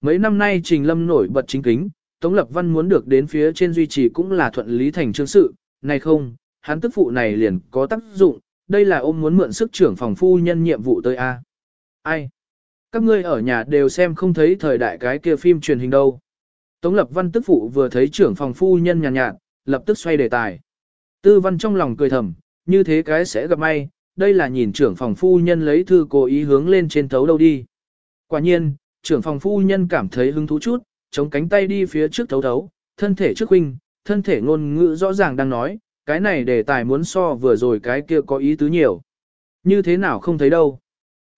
mấy năm nay Trình Lâm nổi bật chính kính, Tống Lập Văn muốn được đến phía trên duy trì cũng là thuận lý thành chương sự, này không, hắn tức phụ này liền có tác dụng, đây là ôm muốn mượn sức trưởng phòng phu nhân nhiệm vụ tới A. Ai? Các ngươi ở nhà đều xem không thấy thời đại cái kia phim truyền hình đâu. Tống Lập Văn tức phụ vừa thấy trưởng phòng phu nhân nhàn nhạt, nhạt, lập tức xoay đề tài. Tư Văn trong lòng cười thầm, như thế cái sẽ gặp may, đây là nhìn trưởng phòng phu nhân lấy thư cố ý hướng lên trên thấu đâu đi. Quả nhiên, trưởng phòng phu nhân cảm thấy hứng thú chút, chống cánh tay đi phía trước thấu thấu, thân thể trước huynh, thân thể ngôn ngữ rõ ràng đang nói, cái này đề tài muốn so vừa rồi cái kia có ý tứ nhiều. Như thế nào không thấy đâu.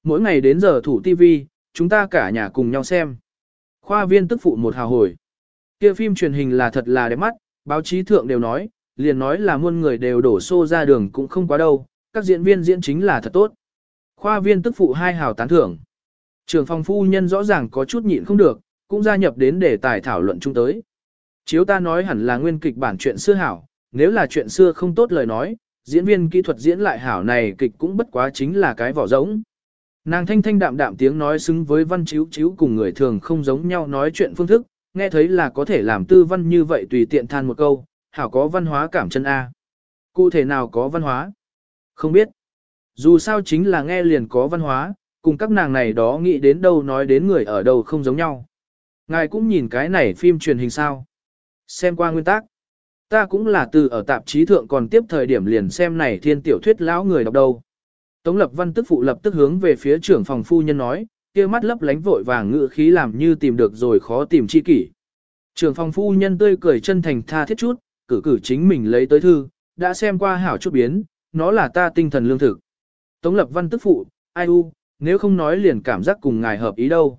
Mỗi ngày đến giờ thủ tivi, chúng ta cả nhà cùng nhau xem. Khoa viên tức phụ một hào hồi. Kia phim truyền hình là thật là đẹp mắt, báo chí thượng đều nói, liền nói là muôn người đều đổ xô ra đường cũng không quá đâu, các diễn viên diễn chính là thật tốt. Khoa viên tức phụ hai hào tán thưởng. Trường phòng phu nhân rõ ràng có chút nhịn không được, cũng gia nhập đến để tài thảo luận chung tới. Chiếu ta nói hẳn là nguyên kịch bản chuyện xưa hảo, nếu là chuyện xưa không tốt lời nói, diễn viên kỹ thuật diễn lại hảo này kịch cũng bất quá chính là cái vỏ rỗng. Nàng thanh thanh đạm đạm tiếng nói xứng với văn chiếu chiếu cùng người thường không giống nhau nói chuyện phương thức, nghe thấy là có thể làm tư văn như vậy tùy tiện than một câu, hảo có văn hóa cảm chân A. Cụ thể nào có văn hóa? Không biết. Dù sao chính là nghe liền có văn hóa, cùng các nàng này đó nghĩ đến đâu nói đến người ở đâu không giống nhau. Ngài cũng nhìn cái này phim truyền hình sao. Xem qua nguyên tắc. Ta cũng là từ ở tạp chí thượng còn tiếp thời điểm liền xem này thiên tiểu thuyết lão người đọc đâu. Tống lập văn tức phụ lập tức hướng về phía trưởng phòng phu nhân nói, kia mắt lấp lánh vội vàng ngự khí làm như tìm được rồi khó tìm chi kỷ. Trưởng phòng phu nhân tươi cười chân thành tha thiết chút, cử cử chính mình lấy tới thư, đã xem qua hảo chút biến, nó là ta tinh thần lương thực. Tống lập văn tức phụ, ai u, nếu không nói liền cảm giác cùng ngài hợp ý đâu.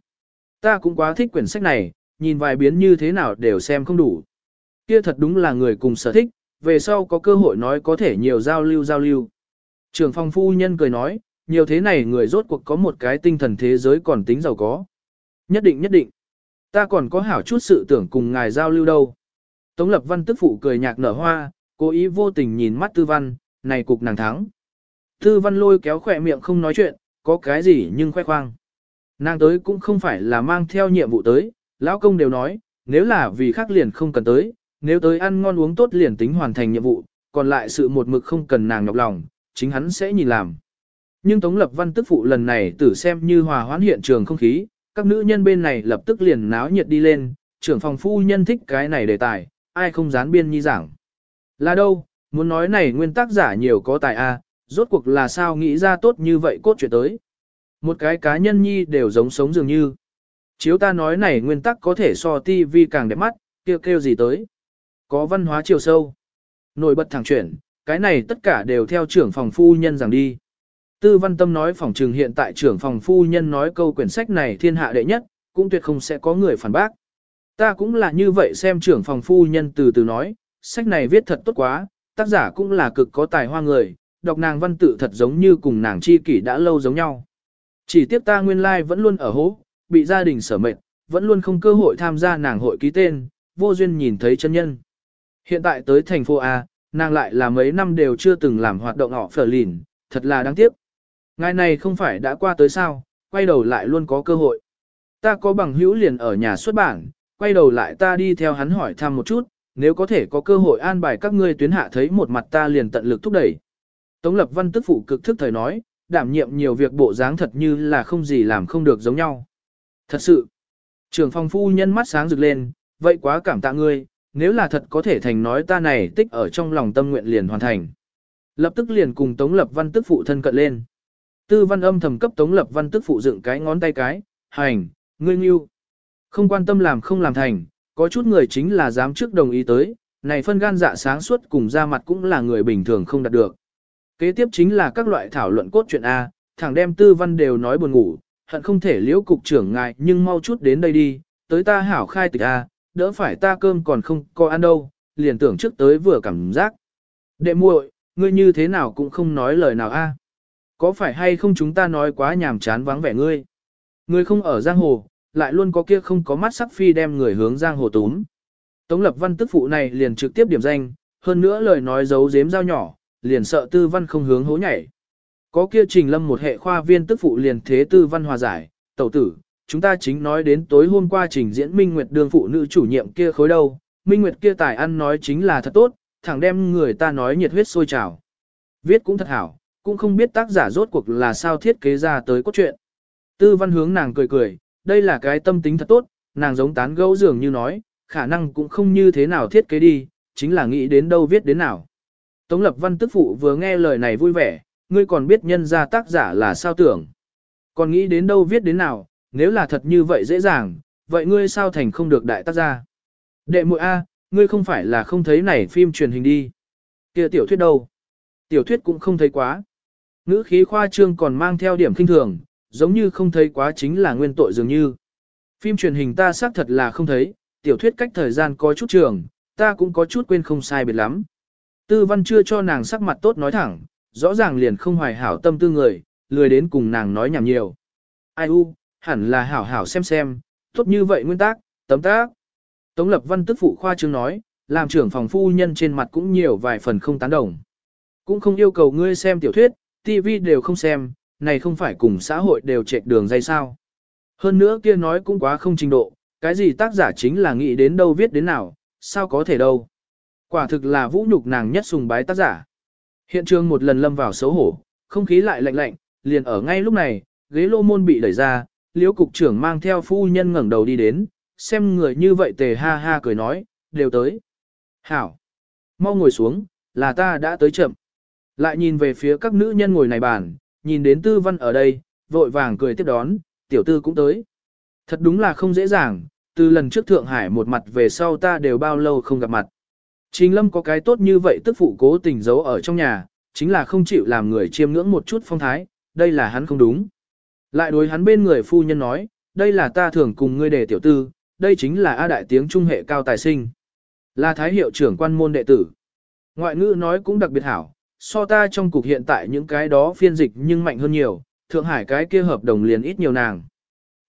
Ta cũng quá thích quyển sách này, nhìn vài biến như thế nào đều xem không đủ. Kia thật đúng là người cùng sở thích, về sau có cơ hội nói có thể nhiều giao lưu giao lưu. Trường phong phu nhân cười nói, nhiều thế này người rốt cuộc có một cái tinh thần thế giới còn tính giàu có. Nhất định nhất định. Ta còn có hảo chút sự tưởng cùng ngài giao lưu đâu. Tống lập văn tức phụ cười nhạc nở hoa, cố ý vô tình nhìn mắt tư văn, này cục nàng thắng. Tư văn lôi kéo khỏe miệng không nói chuyện, có cái gì nhưng khoe khoang. Nàng tới cũng không phải là mang theo nhiệm vụ tới, lão công đều nói, nếu là vì khác liền không cần tới, nếu tới ăn ngon uống tốt liền tính hoàn thành nhiệm vụ, còn lại sự một mực không cần nàng nhọc lòng, chính hắn sẽ nhìn làm. Nhưng Tống Lập Văn tức phụ lần này tử xem như hòa hoãn hiện trường không khí, các nữ nhân bên này lập tức liền náo nhiệt đi lên, trưởng phòng phu nhân thích cái này đề tài, ai không dán biên nhi giảng. Là đâu, muốn nói này nguyên tác giả nhiều có tài a, rốt cuộc là sao nghĩ ra tốt như vậy cốt chuyện tới. Một cái cá nhân nhi đều giống sống dường như. Chiếu ta nói này nguyên tắc có thể so ti vi càng đẹp mắt, kêu kêu gì tới. Có văn hóa chiều sâu. Nổi bật thẳng chuyển, cái này tất cả đều theo trưởng phòng phu nhân rằng đi. Tư văn tâm nói phòng trường hiện tại trưởng phòng phu nhân nói câu quyển sách này thiên hạ đệ nhất, cũng tuyệt không sẽ có người phản bác. Ta cũng là như vậy xem trưởng phòng phu nhân từ từ nói, sách này viết thật tốt quá, tác giả cũng là cực có tài hoa người, đọc nàng văn tự thật giống như cùng nàng chi kỷ đã lâu giống nhau. Chỉ tiếc ta nguyên lai like vẫn luôn ở hố, bị gia đình sở mệt, vẫn luôn không cơ hội tham gia nàng hội ký tên, vô duyên nhìn thấy chân nhân. Hiện tại tới thành phố A, nàng lại là mấy năm đều chưa từng làm hoạt động họ phở lìn, thật là đáng tiếc. Ngày này không phải đã qua tới sao, quay đầu lại luôn có cơ hội. Ta có bằng hữu liền ở nhà xuất bản, quay đầu lại ta đi theo hắn hỏi thăm một chút, nếu có thể có cơ hội an bài các ngươi tuyến hạ thấy một mặt ta liền tận lực thúc đẩy. Tống lập văn tức phụ cực thức thời nói, đảm nhiệm nhiều việc bộ dáng thật như là không gì làm không được giống nhau. Thật sự, trưởng phòng phu nhân mắt sáng rực lên, vậy quá cảm tạ ngươi, nếu là thật có thể thành nói ta này tích ở trong lòng tâm nguyện liền hoàn thành. Lập tức liền cùng Tống Lập Văn tức phụ thân cận lên. Tư văn âm thầm cấp Tống Lập Văn tức phụ dựng cái ngón tay cái, hành, ngươi nghiêu. Không quan tâm làm không làm thành, có chút người chính là dám trước đồng ý tới, này phân gan dạ sáng suốt cùng ra mặt cũng là người bình thường không đạt được. Kế tiếp chính là các loại thảo luận cốt truyện A, thẳng đem tư văn đều nói buồn ngủ, hận không thể liễu cục trưởng ngài nhưng mau chút đến đây đi, tới ta hảo khai tịch A, đỡ phải ta cơm còn không có ăn đâu, liền tưởng trước tới vừa cảm giác. Đệ muội, ngươi như thế nào cũng không nói lời nào a. Có phải hay không chúng ta nói quá nhàm chán vắng vẻ ngươi? Ngươi không ở giang hồ, lại luôn có kia không có mắt sắc phi đem người hướng giang hồ túm. Tống lập văn tức phụ này liền trực tiếp điểm danh, hơn nữa lời nói giấu giếm dao nhỏ, liền sợ tư văn không hướng hố nhảy. Có kia trình lâm một hệ khoa viên tức phụ liền thế tư văn hòa giải, tẩu tử, chúng ta chính nói đến tối hôm qua trình diễn Minh Nguyệt Đường phụ nữ chủ nhiệm kia khối đâu, Minh Nguyệt kia tài ăn nói chính là thật tốt, thẳng đem người ta nói nhiệt huyết sôi trào. Viết cũng thật hảo, cũng không biết tác giả rốt cuộc là sao thiết kế ra tới cốt truyện. Tư văn hướng nàng cười cười, đây là cái tâm tính thật tốt, nàng giống tán gẫu dường như nói, khả năng cũng không như thế nào thiết kế đi, chính là nghĩ đến đâu viết đến nào. Tống lập văn tức phụ vừa nghe lời này vui vẻ, ngươi còn biết nhân ra tác giả là sao tưởng. Còn nghĩ đến đâu viết đến nào, nếu là thật như vậy dễ dàng, vậy ngươi sao thành không được đại tác gia? Đệ muội A, ngươi không phải là không thấy này phim truyền hình đi. kia tiểu thuyết đâu? Tiểu thuyết cũng không thấy quá. Ngữ khí khoa trương còn mang theo điểm kinh thường, giống như không thấy quá chính là nguyên tội dường như. Phim truyền hình ta xác thật là không thấy, tiểu thuyết cách thời gian có chút trường, ta cũng có chút quên không sai biệt lắm. Tư văn chưa cho nàng sắc mặt tốt nói thẳng, rõ ràng liền không hoài hảo tâm tư người, lười đến cùng nàng nói nhảm nhiều. Ai u, hẳn là hảo hảo xem xem, tốt như vậy nguyên tắc, tấm tác. Tống lập văn tức phụ khoa trương nói, làm trưởng phòng phu nhân trên mặt cũng nhiều vài phần không tán đồng. Cũng không yêu cầu ngươi xem tiểu thuyết, TV đều không xem, này không phải cùng xã hội đều chạy đường dây sao. Hơn nữa kia nói cũng quá không trình độ, cái gì tác giả chính là nghĩ đến đâu viết đến nào, sao có thể đâu. Quả thực là vũ nhục nàng nhất sùng bái tác giả. Hiện trường một lần lâm vào xấu hổ, không khí lại lạnh lạnh, liền ở ngay lúc này, ghế lô môn bị đẩy ra, liễu cục trưởng mang theo phu nhân ngẩng đầu đi đến, xem người như vậy tề ha ha cười nói, đều tới. Hảo! Mau ngồi xuống, là ta đã tới chậm. Lại nhìn về phía các nữ nhân ngồi này bàn, nhìn đến tư văn ở đây, vội vàng cười tiếp đón, tiểu tư cũng tới. Thật đúng là không dễ dàng, từ lần trước Thượng Hải một mặt về sau ta đều bao lâu không gặp mặt. Trình lâm có cái tốt như vậy tức phụ cố tình giấu ở trong nhà, chính là không chịu làm người chiêm ngưỡng một chút phong thái, đây là hắn không đúng. Lại đối hắn bên người phu nhân nói, đây là ta thường cùng ngươi đề tiểu tư, đây chính là A đại tiếng trung hệ cao tài sinh. Là thái hiệu trưởng quan môn đệ tử. Ngoại ngữ nói cũng đặc biệt hảo, so ta trong cục hiện tại những cái đó phiên dịch nhưng mạnh hơn nhiều, Thượng Hải cái kia hợp đồng liền ít nhiều nàng.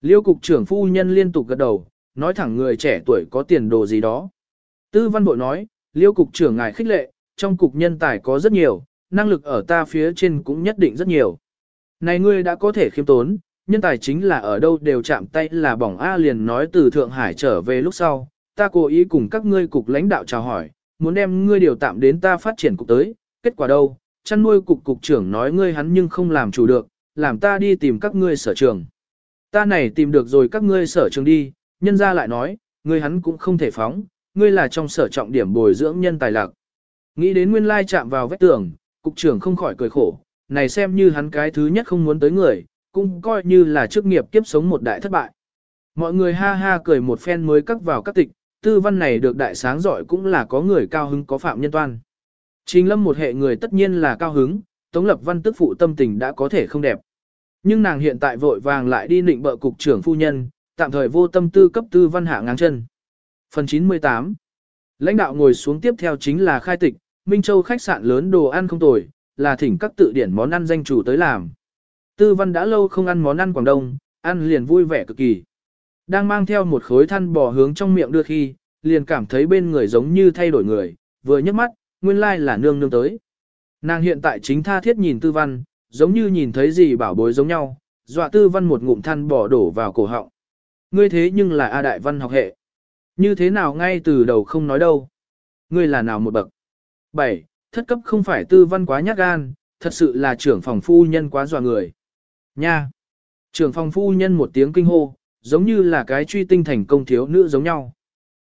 Liêu cục trưởng phu nhân liên tục gật đầu, nói thẳng người trẻ tuổi có tiền đồ gì đó. Tư văn bội nói, liêu cục trưởng ngài khích lệ, trong cục nhân tài có rất nhiều, năng lực ở ta phía trên cũng nhất định rất nhiều. Này ngươi đã có thể khiêm tốn, nhân tài chính là ở đâu đều chạm tay là bỏng A liền nói từ Thượng Hải trở về lúc sau, ta cố ý cùng các ngươi cục lãnh đạo chào hỏi, muốn đem ngươi điều tạm đến ta phát triển cục tới, kết quả đâu, chăn nuôi cục cục trưởng nói ngươi hắn nhưng không làm chủ được, làm ta đi tìm các ngươi sở trường. Ta này tìm được rồi các ngươi sở trường đi, nhân ra lại nói, ngươi hắn cũng không thể phóng, ngươi là trong sở trọng điểm bồi dưỡng nhân tài lạc. Nghĩ đến nguyên lai chạm vào vách tường, cục trưởng không khỏi cười khổ, này xem như hắn cái thứ nhất không muốn tới người, cũng coi như là chức nghiệp kiếp sống một đại thất bại. Mọi người ha ha cười một phen mới cắt vào các tịch, tư văn này được đại sáng giỏi cũng là có người cao hứng có phạm nhân toan. Trình lâm một hệ người tất nhiên là cao hứng, Tống Lập Văn tức phụ tâm tình đã có thể không đẹp. Nhưng nàng hiện tại vội vàng lại đi nịnh bợ cục trưởng phu nhân, tạm thời vô tâm tư cấp tư văn hạ ngang chân. Phần 98 Lãnh đạo ngồi xuống tiếp theo chính là khai tịch, Minh Châu khách sạn lớn đồ ăn không tồi, là thỉnh các tự điển món ăn danh chủ tới làm. Tư văn đã lâu không ăn món ăn Quảng Đông, ăn liền vui vẻ cực kỳ. Đang mang theo một khối than bò hướng trong miệng đưa khi, liền cảm thấy bên người giống như thay đổi người, vừa nhấc mắt, nguyên lai là nương nương tới. Nàng hiện tại chính tha thiết nhìn tư văn, giống như nhìn thấy gì bảo bối giống nhau, dọa tư văn một ngụm than bò đổ vào cổ họng. Ngươi thế nhưng là A đại văn học hệ. Như thế nào ngay từ đầu không nói đâu. Ngươi là nào một bậc. 7. Thất cấp không phải tư văn quá nhát gan, thật sự là trưởng phòng phu nhân quá dọa người. Nha! Trưởng phòng phu nhân một tiếng kinh hô, giống như là cái truy tinh thành công thiếu nữ giống nhau.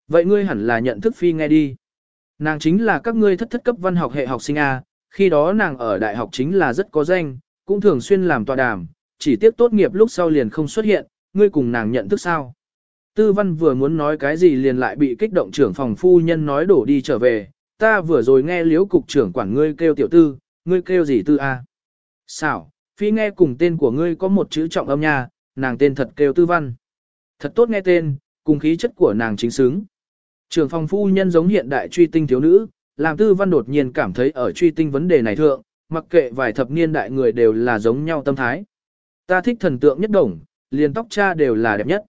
Vậy ngươi hẳn là nhận thức phi nghe đi. Nàng chính là các ngươi thất thất cấp văn học hệ học sinh A, khi đó nàng ở đại học chính là rất có danh, cũng thường xuyên làm tọa đàm, chỉ tiếp tốt nghiệp lúc sau liền không xuất hiện, ngươi cùng nàng nhận thức sao. Tư văn vừa muốn nói cái gì liền lại bị kích động trưởng phòng phu nhân nói đổ đi trở về, ta vừa rồi nghe liếu cục trưởng quản ngươi kêu tiểu tư, ngươi kêu gì tư a? Xảo, phi nghe cùng tên của ngươi có một chữ trọng âm nha, nàng tên thật kêu tư văn. Thật tốt nghe tên, cùng khí chất của nàng chính xứng. Trưởng phòng phu nhân giống hiện đại truy tinh thiếu nữ, làm tư văn đột nhiên cảm thấy ở truy tinh vấn đề này thượng, mặc kệ vài thập niên đại người đều là giống nhau tâm thái. Ta thích thần tượng nhất đồng, liền tóc cha đều là đẹp nhất.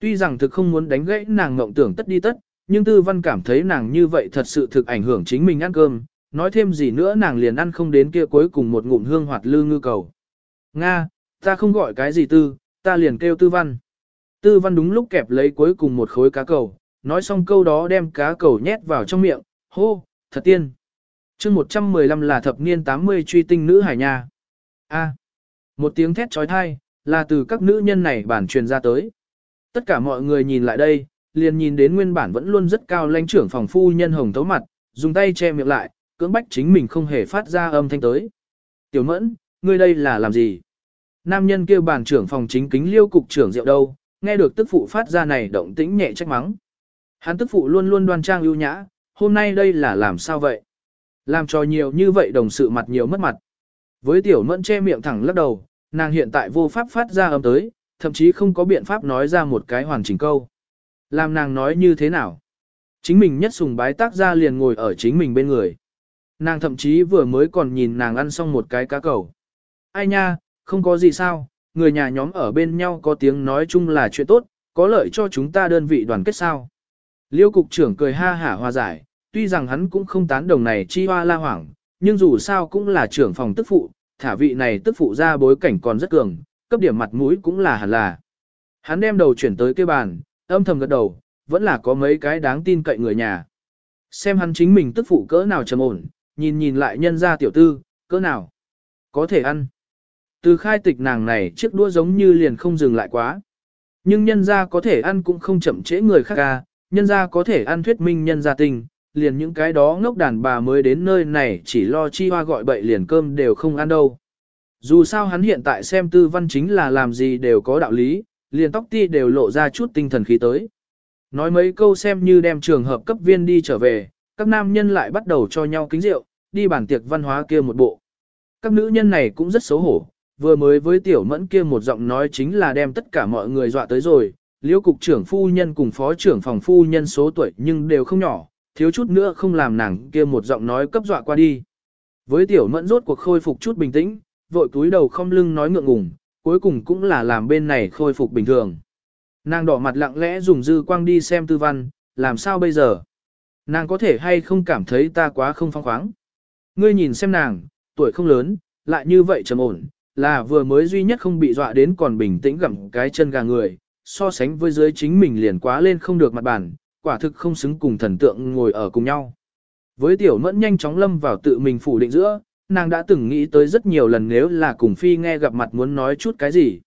Tuy rằng thực không muốn đánh gãy nàng ngộng tưởng tất đi tất, nhưng tư văn cảm thấy nàng như vậy thật sự thực ảnh hưởng chính mình ăn cơm, nói thêm gì nữa nàng liền ăn không đến kia cuối cùng một ngụm hương hoạt lư ngư cầu. Nga, ta không gọi cái gì tư, ta liền kêu tư văn. Tư văn đúng lúc kẹp lấy cuối cùng một khối cá cầu, nói xong câu đó đem cá cầu nhét vào trong miệng, hô, thật tiên. chương 115 là thập niên 80 truy tinh nữ hải nha. A. một tiếng thét trói thai, là từ các nữ nhân này bản truyền ra tới. Tất cả mọi người nhìn lại đây, liền nhìn đến nguyên bản vẫn luôn rất cao lãnh trưởng phòng phu nhân hồng tấu mặt, dùng tay che miệng lại, cưỡng bách chính mình không hề phát ra âm thanh tới. Tiểu mẫn, ngươi đây là làm gì? Nam nhân kêu bản trưởng phòng chính kính liêu cục trưởng rượu đâu, nghe được tức phụ phát ra này động tĩnh nhẹ trách mắng. Hắn tức phụ luôn luôn đoan trang ưu nhã, hôm nay đây là làm sao vậy? Làm cho nhiều như vậy đồng sự mặt nhiều mất mặt. Với tiểu mẫn che miệng thẳng lắc đầu, nàng hiện tại vô pháp phát ra âm tới, thậm chí không có biện pháp nói ra một cái hoàn chỉnh câu. Làm nàng nói như thế nào? Chính mình nhất sùng bái tác ra liền ngồi ở chính mình bên người. Nàng thậm chí vừa mới còn nhìn nàng ăn xong một cái cá cầu. Ai nha, không có gì sao, người nhà nhóm ở bên nhau có tiếng nói chung là chuyện tốt, có lợi cho chúng ta đơn vị đoàn kết sao. Liêu cục trưởng cười ha hả hòa giải, tuy rằng hắn cũng không tán đồng này chi hoa la hoảng, nhưng dù sao cũng là trưởng phòng tức phụ, thả vị này tức phụ ra bối cảnh còn rất cường, cấp điểm mặt mũi cũng là hẳn là. Hắn đem đầu chuyển tới cái bàn, âm thầm gật đầu, vẫn là có mấy cái đáng tin cậy người nhà. Xem hắn chính mình tức phụ cỡ nào trầm ổn, nhìn nhìn lại nhân ra tiểu tư, cỡ nào. Có thể ăn. Từ khai tịch nàng này chiếc đũa giống như liền không dừng lại quá. Nhưng nhân ra có thể ăn cũng không chậm trễ người khác ca, nhân ra có thể ăn thuyết minh nhân gia tình, liền những cái đó ngốc đàn bà mới đến nơi này chỉ lo chi hoa gọi bậy liền cơm đều không ăn đâu. Dù sao hắn hiện tại xem tư văn chính là làm gì đều có đạo lý, liền tóc ti đều lộ ra chút tinh thần khí tới. Nói mấy câu xem như đem trường hợp cấp viên đi trở về, các nam nhân lại bắt đầu cho nhau kính rượu, đi bản tiệc văn hóa kia một bộ. Các nữ nhân này cũng rất xấu hổ, vừa mới với tiểu mẫn kia một giọng nói chính là đem tất cả mọi người dọa tới rồi, liễu cục trưởng phu nhân cùng phó trưởng phòng phu nhân số tuổi nhưng đều không nhỏ, thiếu chút nữa không làm nàng kia một giọng nói cấp dọa qua đi. Với tiểu mẫn rốt cuộc khôi phục chút bình tĩnh, vội cúi đầu không lưng nói ngượng ngùng, cuối cùng cũng là làm bên này khôi phục bình thường. Nàng đỏ mặt lặng lẽ dùng dư quang đi xem tư văn, làm sao bây giờ? Nàng có thể hay không cảm thấy ta quá không phong khoáng? Ngươi nhìn xem nàng, tuổi không lớn, lại như vậy trầm ổn, là vừa mới duy nhất không bị dọa đến còn bình tĩnh gặm cái chân gà người, so sánh với dưới chính mình liền quá lên không được mặt bản, quả thực không xứng cùng thần tượng ngồi ở cùng nhau. Với tiểu mẫn nhanh chóng lâm vào tự mình phủ định giữa, nàng đã từng nghĩ tới rất nhiều lần nếu là cùng phi nghe gặp mặt muốn nói chút cái gì.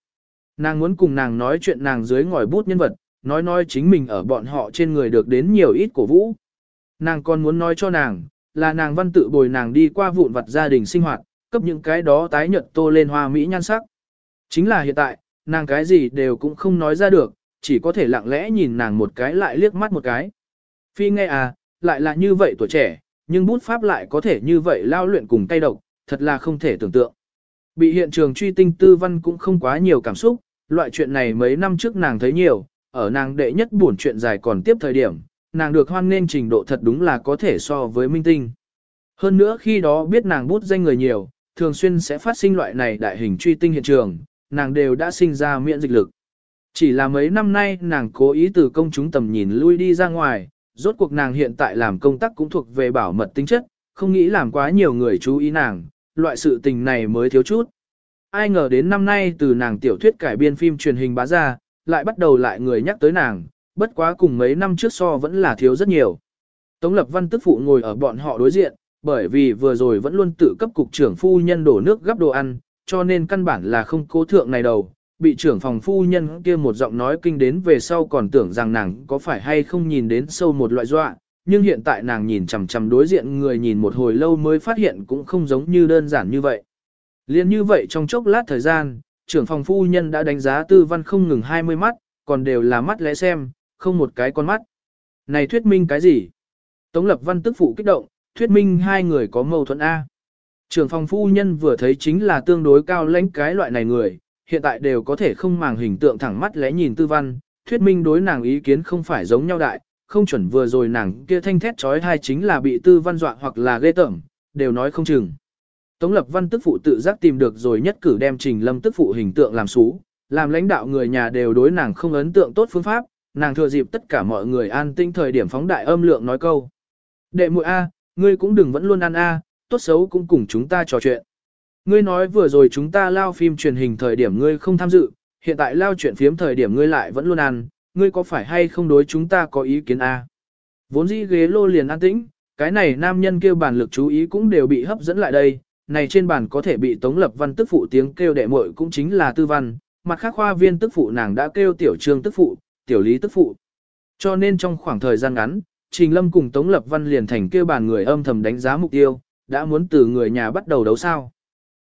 Nàng muốn cùng nàng nói chuyện nàng dưới ngòi bút nhân vật, nói nói chính mình ở bọn họ trên người được đến nhiều ít cổ vũ. Nàng còn muốn nói cho nàng, là nàng văn tự bồi nàng đi qua vụn vặt gia đình sinh hoạt, cấp những cái đó tái nhật tô lên hoa mỹ nhan sắc. Chính là hiện tại, nàng cái gì đều cũng không nói ra được, chỉ có thể lặng lẽ nhìn nàng một cái lại liếc mắt một cái. Phi nghe à, lại là như vậy tuổi trẻ, nhưng bút pháp lại có thể như vậy lao luyện cùng tay độc, thật là không thể tưởng tượng. Bị hiện trường truy tinh tư văn cũng không quá nhiều cảm xúc, loại chuyện này mấy năm trước nàng thấy nhiều, ở nàng đệ nhất buồn chuyện dài còn tiếp thời điểm, nàng được hoan nên trình độ thật đúng là có thể so với minh tinh. Hơn nữa khi đó biết nàng bút danh người nhiều, thường xuyên sẽ phát sinh loại này đại hình truy tinh hiện trường, nàng đều đã sinh ra miễn dịch lực. Chỉ là mấy năm nay nàng cố ý từ công chúng tầm nhìn lui đi ra ngoài, rốt cuộc nàng hiện tại làm công tác cũng thuộc về bảo mật tính chất, không nghĩ làm quá nhiều người chú ý nàng, loại sự tình này mới thiếu chút. Ai ngờ đến năm nay từ nàng tiểu thuyết cải biên phim truyền hình bá ra, lại bắt đầu lại người nhắc tới nàng, bất quá cùng mấy năm trước so vẫn là thiếu rất nhiều. Tống Lập Văn tức phụ ngồi ở bọn họ đối diện, bởi vì vừa rồi vẫn luôn tự cấp cục trưởng phu nhân đổ nước gấp đồ ăn, cho nên căn bản là không cố thượng này đầu, bị trưởng phòng phu nhân kia một giọng nói kinh đến về sau còn tưởng rằng nàng có phải hay không nhìn đến sâu một loại dọa, nhưng hiện tại nàng nhìn chằm chằm đối diện người nhìn một hồi lâu mới phát hiện cũng không giống như đơn giản như vậy. Liên như vậy trong chốc lát thời gian, trưởng phòng phu nhân đã đánh giá tư văn không ngừng 20 mắt, còn đều là mắt lẽ xem, không một cái con mắt. Này thuyết minh cái gì? Tống lập văn tức phụ kích động, thuyết minh hai người có mâu thuẫn A. Trưởng phòng phu nhân vừa thấy chính là tương đối cao lãnh cái loại này người, hiện tại đều có thể không màng hình tượng thẳng mắt lẽ nhìn tư văn, thuyết minh đối nàng ý kiến không phải giống nhau đại, không chuẩn vừa rồi nàng kia thanh thét trói thai chính là bị tư văn dọa hoặc là ghê tởm, đều nói không chừng. Tống lập văn tức phụ tự giác tìm được rồi nhất cử đem trình lâm tức phụ hình tượng làm xú, làm lãnh đạo người nhà đều đối nàng không ấn tượng tốt phương pháp, nàng thừa dịp tất cả mọi người an tinh thời điểm phóng đại âm lượng nói câu. Đệ muội A, ngươi cũng đừng vẫn luôn ăn A, tốt xấu cũng cùng chúng ta trò chuyện. Ngươi nói vừa rồi chúng ta lao phim truyền hình thời điểm ngươi không tham dự, hiện tại lao chuyện phiếm thời điểm ngươi lại vẫn luôn ăn, ngươi có phải hay không đối chúng ta có ý kiến a? Vốn dĩ ghế lô liền an tĩnh, cái này nam nhân kêu bàn lực chú ý cũng đều bị hấp dẫn lại đây, này trên bàn có thể bị Tống Lập Văn tức phụ tiếng kêu đệ muội cũng chính là tư văn, mặt khác khoa viên tức phụ nàng đã kêu tiểu trương tức phụ, tiểu lý tức phụ. Cho nên trong khoảng thời gian ngắn, Trình Lâm cùng Tống Lập Văn liền thành kêu bàn người âm thầm đánh giá mục tiêu, đã muốn từ người nhà bắt đầu đấu sao.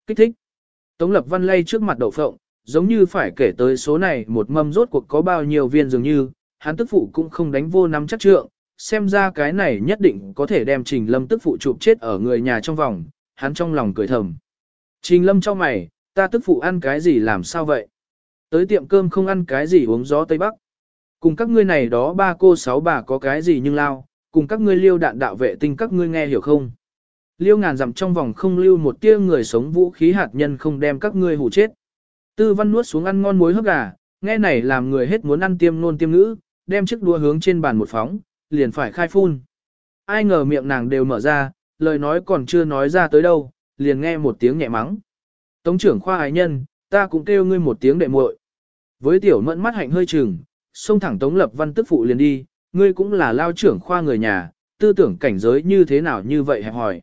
Kích thích. Tống Lập Văn lay trước mặt đậu phộng, giống như phải kể tới số này một mâm rốt cuộc có bao nhiêu viên dường như, hắn tức phụ cũng không đánh vô nắm chắc trượng, xem ra cái này nhất định có thể đem Trình Lâm tức phụ chụp chết ở người nhà trong vòng, hắn trong lòng cười thầm. Trình Lâm cho mày, ta tức phụ ăn cái gì làm sao vậy? Tới tiệm cơm không ăn cái gì uống gió Tây Bắc. Cùng các ngươi này đó ba cô sáu bà có cái gì nhưng lao, cùng các ngươi liêu đạn đạo vệ tinh các ngươi nghe hiểu không? Liêu ngàn dặm trong vòng không lưu một tia người sống vũ khí hạt nhân không đem các ngươi hủ chết. Tư văn nuốt xuống ăn ngon muối hấp gà, nghe này làm người hết muốn ăn tiêm nôn tiêm ngữ, đem chiếc đua hướng trên bàn một phóng, liền phải khai phun. Ai ngờ miệng nàng đều mở ra, lời nói còn chưa nói ra tới đâu, liền nghe một tiếng nhẹ mắng. Tống trưởng khoa ái nhân, ta cũng kêu ngươi một tiếng đệ muội. Với tiểu mẫn mắt hạnh hơi chừng, xông thẳng Tống Lập Văn tức phụ liền đi, ngươi cũng là lao trưởng khoa người nhà, tư tưởng cảnh giới như thế nào như vậy hẹp hỏi.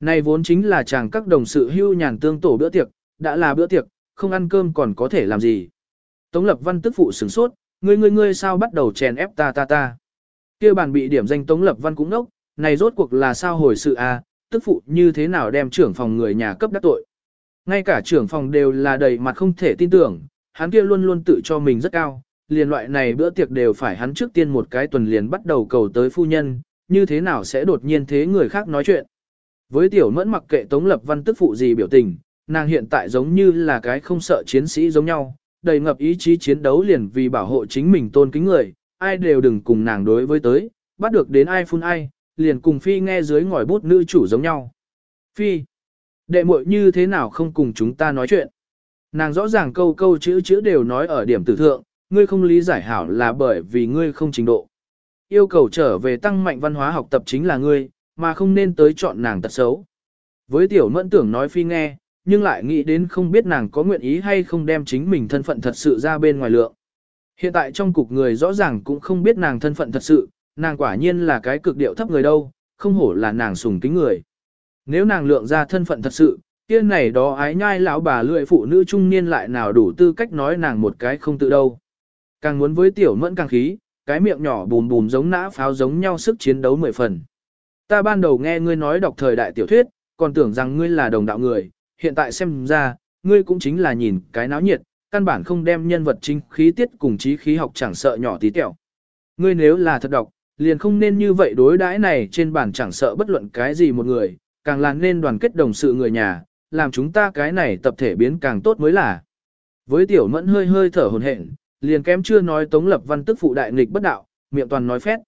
Này vốn chính là chàng các đồng sự hưu nhàn tương tổ bữa tiệc, đã là bữa tiệc, không ăn cơm còn có thể làm gì. Tống Lập Văn tức phụ sửng sốt, ngươi ngươi ngươi sao bắt đầu chèn ép ta ta ta. kia bàn bị điểm danh Tống Lập Văn cũng nốc, này rốt cuộc là sao hồi sự a, à, tức phụ như thế nào đem trưởng phòng người nhà cấp đắc tội. Ngay cả trưởng phòng đều là đầy mặt không thể tin tưởng, hắn kia luôn luôn tự cho mình rất cao, liền loại này bữa tiệc đều phải hắn trước tiên một cái tuần liền bắt đầu cầu tới phu nhân, như thế nào sẽ đột nhiên thế người khác nói chuyện. Với tiểu mẫn mặc kệ Tống Lập Văn tức phụ gì biểu tình, nàng hiện tại giống như là cái không sợ chiến sĩ giống nhau, đầy ngập ý chí chiến đấu liền vì bảo hộ chính mình tôn kính người, ai đều đừng cùng nàng đối với tới, bắt được đến ai phun ai, liền cùng Phi nghe dưới ngòi bút nữ chủ giống nhau. Phi, đệ muội như thế nào không cùng chúng ta nói chuyện? Nàng rõ ràng câu câu chữ chữ đều nói ở điểm tử thượng, ngươi không lý giải hảo là bởi vì ngươi không trình độ. Yêu cầu trở về tăng mạnh văn hóa học tập chính là ngươi, mà không nên tới chọn nàng tật xấu. Với tiểu mẫn tưởng nói phi nghe, nhưng lại nghĩ đến không biết nàng có nguyện ý hay không đem chính mình thân phận thật sự ra bên ngoài lượng. Hiện tại trong cục người rõ ràng cũng không biết nàng thân phận thật sự, nàng quả nhiên là cái cực điệu thấp người đâu, không hổ là nàng sùng kính người. Nếu nàng lượng ra thân phận thật sự, kia này đó ái nhai lão bà lưỡi phụ nữ trung niên lại nào đủ tư cách nói nàng một cái không tự đâu. Càng muốn với tiểu mẫn càng khí, cái miệng nhỏ bùm bùm giống nã pháo giống nhau sức chiến đấu mười phần. Ta ban đầu nghe ngươi nói đọc thời đại tiểu thuyết, còn tưởng rằng ngươi là đồng đạo người, hiện tại xem ra, ngươi cũng chính là nhìn cái náo nhiệt, căn bản không đem nhân vật chính khí tiết cùng trí khí học chẳng sợ nhỏ tí tẹo. Ngươi nếu là thật đọc, liền không nên như vậy đối đãi này trên bản chẳng sợ bất luận cái gì một người, càng là nên đoàn kết đồng sự người nhà, làm chúng ta cái này tập thể biến càng tốt mới là. Với tiểu mẫn hơi hơi thở hồn hển, liền kém chưa nói Tống Lập Văn tức phụ đại nghịch bất đạo, miệng toàn nói phét.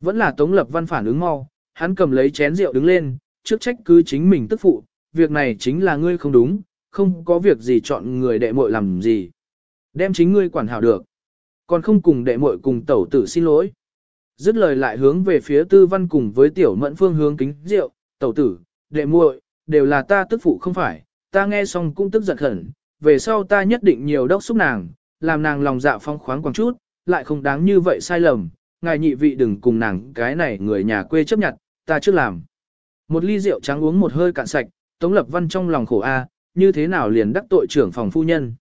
Vẫn là Tống Lập Văn phản ứng mau, hắn cầm lấy chén rượu đứng lên, trước trách cứ chính mình tức phụ, việc này chính là ngươi không đúng, không có việc gì chọn người đệ muội làm gì. Đem chính ngươi quản hảo được. Còn không cùng đệ muội cùng tẩu tử xin lỗi. Dứt lời lại hướng về phía tư văn cùng với tiểu mẫn phương hướng kính rượu, tẩu tử, đệ muội, đều là ta tức phụ không phải, ta nghe xong cũng tức giận khẩn, về sau ta nhất định nhiều đốc xúc nàng, làm nàng lòng dạ phong khoáng quảng chút, lại không đáng như vậy sai lầm, ngài nhị vị đừng cùng nàng cái này người nhà quê chấp nhận, ta chưa làm. Một ly rượu trắng uống một hơi cạn sạch, Tống Lập Văn trong lòng khổ a, như thế nào liền đắc tội trưởng phòng phu nhân.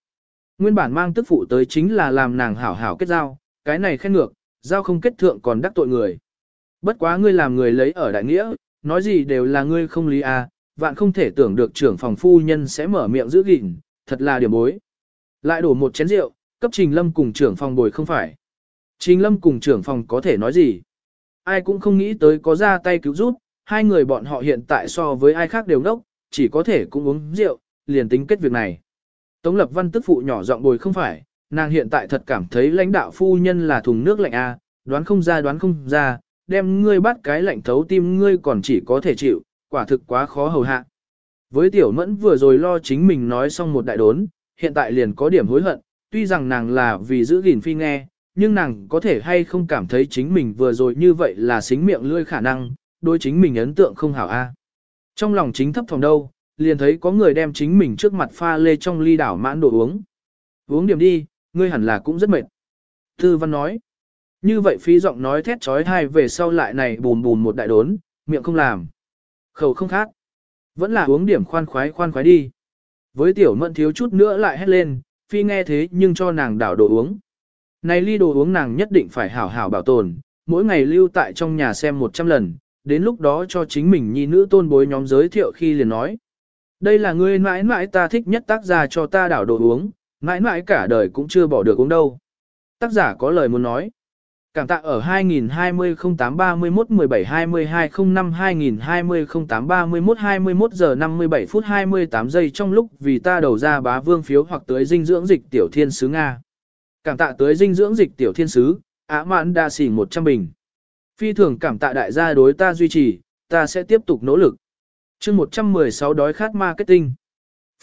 Nguyên bản mang tức phụ tới chính là làm nàng hảo hảo kết giao, cái này khen ngược, giao không kết thượng còn đắc tội người. Bất quá ngươi làm người lấy ở đại nghĩa, nói gì đều là ngươi không lý a, vạn không thể tưởng được trưởng phòng phu nhân sẽ mở miệng giữ gìn, thật là điểm bối. Lại đổ một chén rượu, cấp Trình Lâm cùng trưởng phòng bồi không phải. Trình Lâm cùng trưởng phòng có thể nói gì? Ai cũng không nghĩ tới có ra tay cứu giúp, hai người bọn họ hiện tại so với ai khác đều ngốc, chỉ có thể cũng uống rượu, liền tính kết việc này. Tống Lập Văn tức phụ nhỏ giọng bồi không phải, nàng hiện tại thật cảm thấy lãnh đạo phu nhân là thùng nước lạnh a, đoán không ra đoán không ra, đem ngươi bắt cái lạnh thấu tim ngươi còn chỉ có thể chịu, quả thực quá khó hầu hạ. Với tiểu mẫn vừa rồi lo chính mình nói xong một đại đốn, hiện tại liền có điểm hối hận, tuy rằng nàng là vì giữ gìn phi nghe, nhưng nàng có thể hay không cảm thấy chính mình vừa rồi như vậy là xính miệng lươi khả năng, đối chính mình ấn tượng không hảo a. Trong lòng chính thấp thỏm đâu, liền thấy có người đem chính mình trước mặt pha lê trong ly đảo mãn đồ uống. Uống điểm đi, ngươi hẳn là cũng rất mệt. Tư văn nói. Như vậy phí giọng nói thét trói thai về sau lại này bùn bùn một đại đốn, miệng không làm. Khẩu không khác. Vẫn là uống điểm khoan khoái khoan khoái đi. Với tiểu mận thiếu chút nữa lại hét lên, phi nghe thế nhưng cho nàng đảo đồ uống. Này ly đồ uống nàng nhất định phải hảo hảo bảo tồn, mỗi ngày lưu tại trong nhà xem 100 lần, đến lúc đó cho chính mình nhi nữ tôn bối nhóm giới thiệu khi liền nói. Đây là người mãi mãi ta thích nhất tác giả cho ta đảo đồ uống, mãi mãi cả đời cũng chưa bỏ được uống đâu. Tác giả có lời muốn nói. Cảm tạ ở 2020 08 31 17 22 05 2020 08 31 21 giờ 57 phút 28 giây trong lúc vì ta đầu ra bá vương phiếu hoặc tới dinh dưỡng dịch tiểu thiên sứ Nga. Cảm tạ tới dinh dưỡng dịch tiểu thiên sứ, ả mãn đa xỉ 100 bình. Phi thường cảm tạ đại gia đối ta duy trì, ta sẽ tiếp tục nỗ lực. chương 116 đói khát marketing.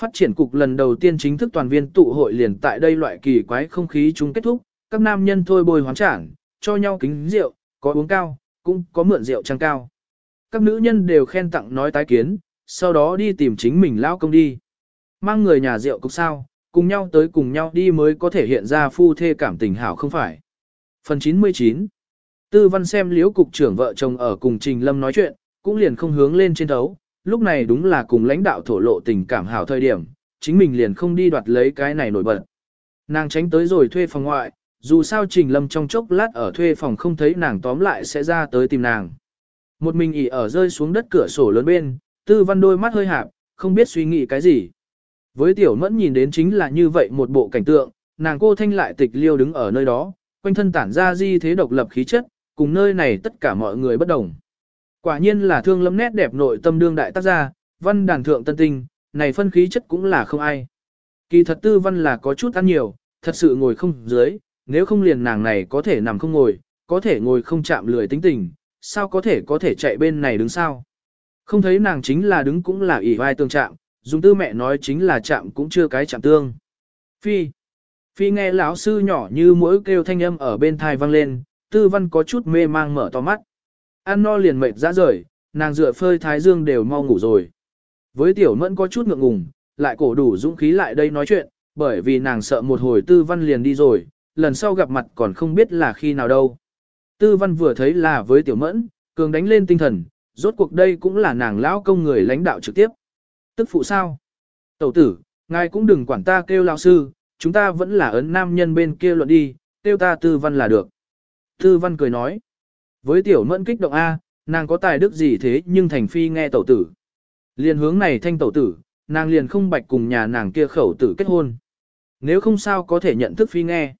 Phát triển cục lần đầu tiên chính thức toàn viên tụ hội liền tại đây loại kỳ quái không khí chúng kết thúc, các nam nhân thôi bồi hoán trảng, cho nhau kính rượu, có uống cao, cũng có mượn rượu trăng cao. Các nữ nhân đều khen tặng nói tái kiến, sau đó đi tìm chính mình lao công đi. Mang người nhà rượu cục sao, cùng nhau tới cùng nhau đi mới có thể hiện ra phu thê cảm tình hảo không phải. Phần 99 Tư văn xem liễu cục trưởng vợ chồng ở cùng Trình Lâm nói chuyện, cũng liền không hướng lên trên thấu, lúc này đúng là cùng lãnh đạo thổ lộ tình cảm hảo thời điểm, chính mình liền không đi đoạt lấy cái này nổi bật. Nàng tránh tới rồi thuê phòng ngoại, dù sao Trình Lâm trong chốc lát ở thuê phòng không thấy nàng tóm lại sẽ ra tới tìm nàng. Một mình ỉ ở rơi xuống đất cửa sổ lớn bên, tư văn đôi mắt hơi hạp, không biết suy nghĩ cái gì. Với tiểu mẫn nhìn đến chính là như vậy một bộ cảnh tượng, nàng cô thanh lại tịch liêu đứng ở nơi đó, quanh thân tản ra di thế độc lập khí chất, cùng nơi này tất cả mọi người bất đồng. Quả nhiên là thương lâm nét đẹp nội tâm đương đại tác gia, văn đàn thượng tân tinh, này phân khí chất cũng là không ai. Kỳ thật tư văn là có chút ăn nhiều, thật sự ngồi không dưới, nếu không liền nàng này có thể nằm không ngồi, có thể ngồi không chạm lười tính tình, sao có thể có thể chạy bên này đứng sao. Không thấy nàng chính là đứng cũng là ỷ vai tương trạng dùng tư mẹ nói chính là chạm cũng chưa cái chạm tương. Phi. Phi nghe lão sư nhỏ như mỗi kêu thanh âm ở bên thai vang lên, tư văn có chút mê mang mở to mắt. Ăn no liền mệt ra rời, nàng dựa phơi thái dương đều mau ngủ rồi. Với tiểu mẫn có chút ngượng ngùng, lại cổ đủ dũng khí lại đây nói chuyện, bởi vì nàng sợ một hồi tư văn liền đi rồi, lần sau gặp mặt còn không biết là khi nào đâu. Tư văn vừa thấy là với tiểu mẫn, cường đánh lên tinh thần, rốt cuộc đây cũng là nàng lão công người lãnh đạo trực tiếp. Tức phụ sao? Tẩu tử, ngài cũng đừng quản ta kêu lão sư, chúng ta vẫn là ấn nam nhân bên kia luận đi, kêu ta tư văn là được. Tư văn cười nói, với tiểu mẫn kích động A, nàng có tài đức gì thế nhưng thành phi nghe tẩu tử. Liền hướng này thanh tẩu tử, nàng liền không bạch cùng nhà nàng kia khẩu tử kết hôn. Nếu không sao có thể nhận thức phi nghe.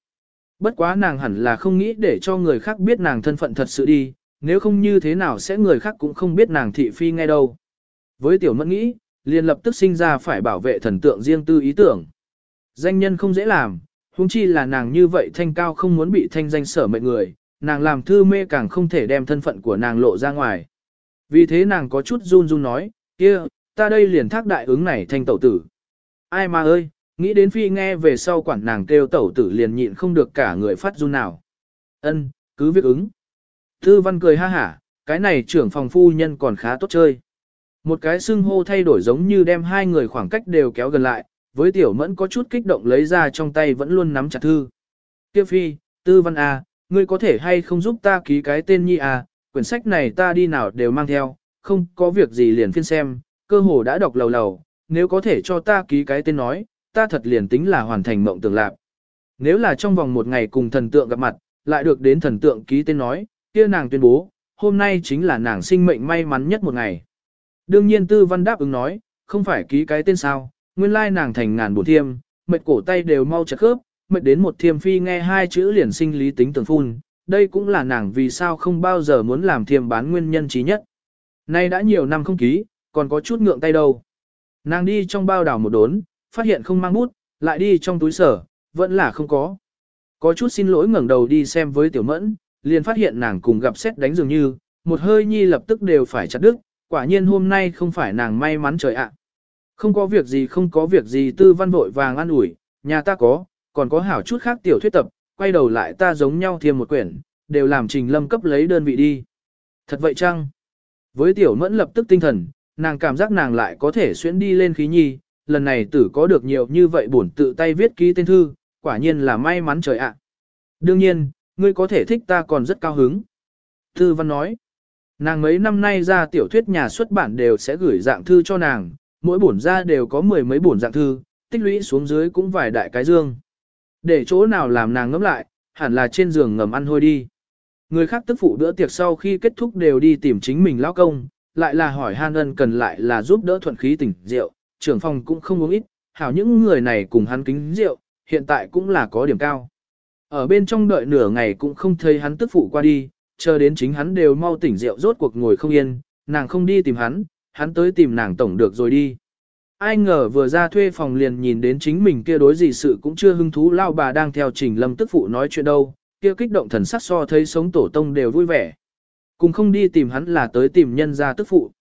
Bất quá nàng hẳn là không nghĩ để cho người khác biết nàng thân phận thật sự đi, nếu không như thế nào sẽ người khác cũng không biết nàng thị phi nghe đâu. Với tiểu mẫn nghĩ, liền lập tức sinh ra phải bảo vệ thần tượng riêng tư ý tưởng. Danh nhân không dễ làm, huống chi là nàng như vậy thanh cao không muốn bị thanh danh sở mệnh người, nàng làm thư mê càng không thể đem thân phận của nàng lộ ra ngoài. Vì thế nàng có chút run run nói, kia, ta đây liền thác đại ứng này thanh tẩu tử. Ai mà ơi, nghĩ đến phi nghe về sau quản nàng kêu tẩu tử liền nhịn không được cả người phát run nào. Ân, cứ việc ứng. Thư văn cười ha hả, cái này trưởng phòng phu nhân còn khá tốt chơi. Một cái xưng hô thay đổi giống như đem hai người khoảng cách đều kéo gần lại, với tiểu mẫn có chút kích động lấy ra trong tay vẫn luôn nắm chặt thư. Tiêu phi, tư văn A, ngươi có thể hay không giúp ta ký cái tên nhi A, quyển sách này ta đi nào đều mang theo, không có việc gì liền phiên xem, cơ hồ đã đọc lầu lầu, nếu có thể cho ta ký cái tên nói, ta thật liền tính là hoàn thành mộng tưởng lạc. Nếu là trong vòng một ngày cùng thần tượng gặp mặt, lại được đến thần tượng ký tên nói, kia nàng tuyên bố, hôm nay chính là nàng sinh mệnh may mắn nhất một ngày. Đương nhiên tư văn đáp ứng nói, không phải ký cái tên sao, nguyên lai nàng thành ngàn bổn thiêm, mệt cổ tay đều mau chặt khớp, mệt đến một thiêm phi nghe hai chữ liền sinh lý tính tưởng phun, đây cũng là nàng vì sao không bao giờ muốn làm thiêm bán nguyên nhân trí nhất. Nay đã nhiều năm không ký, còn có chút ngượng tay đâu. Nàng đi trong bao đảo một đốn, phát hiện không mang bút, lại đi trong túi sở, vẫn là không có. Có chút xin lỗi ngẩng đầu đi xem với tiểu mẫn, liền phát hiện nàng cùng gặp xét đánh dường như, một hơi nhi lập tức đều phải chặt đứt, quả nhiên hôm nay không phải nàng may mắn trời ạ. Không có việc gì không có việc gì tư văn vội vàng ăn ủi, nhà ta có, còn có hảo chút khác tiểu thuyết tập, quay đầu lại ta giống nhau thêm một quyển, đều làm trình lâm cấp lấy đơn vị đi. Thật vậy chăng? Với tiểu mẫn lập tức tinh thần, nàng cảm giác nàng lại có thể xuyên đi lên khí nhi, lần này tử có được nhiều như vậy bổn tự tay viết ký tên thư, quả nhiên là may mắn trời ạ. Đương nhiên, ngươi có thể thích ta còn rất cao hứng. Tư văn nói, nàng mấy năm nay ra tiểu thuyết nhà xuất bản đều sẽ gửi dạng thư cho nàng, mỗi bổn ra đều có mười mấy bổn dạng thư, tích lũy xuống dưới cũng vài đại cái dương. Để chỗ nào làm nàng ngẫm lại, hẳn là trên giường ngầm ăn hôi đi. Người khác tức phụ bữa tiệc sau khi kết thúc đều đi tìm chính mình lao công, lại là hỏi han ân cần lại là giúp đỡ thuận khí tỉnh rượu, trưởng phòng cũng không uống ít, hảo những người này cùng hắn kính rượu, hiện tại cũng là có điểm cao. Ở bên trong đợi nửa ngày cũng không thấy hắn tức phụ qua đi, chờ đến chính hắn đều mau tỉnh rượu rốt cuộc ngồi không yên, nàng không đi tìm hắn, hắn tới tìm nàng tổng được rồi đi. Ai ngờ vừa ra thuê phòng liền nhìn đến chính mình kia đối gì sự cũng chưa hứng thú lao bà đang theo trình lâm tức phụ nói chuyện đâu, kia kích động thần sắc so thấy sống tổ tông đều vui vẻ. Cùng không đi tìm hắn là tới tìm nhân gia tức phụ.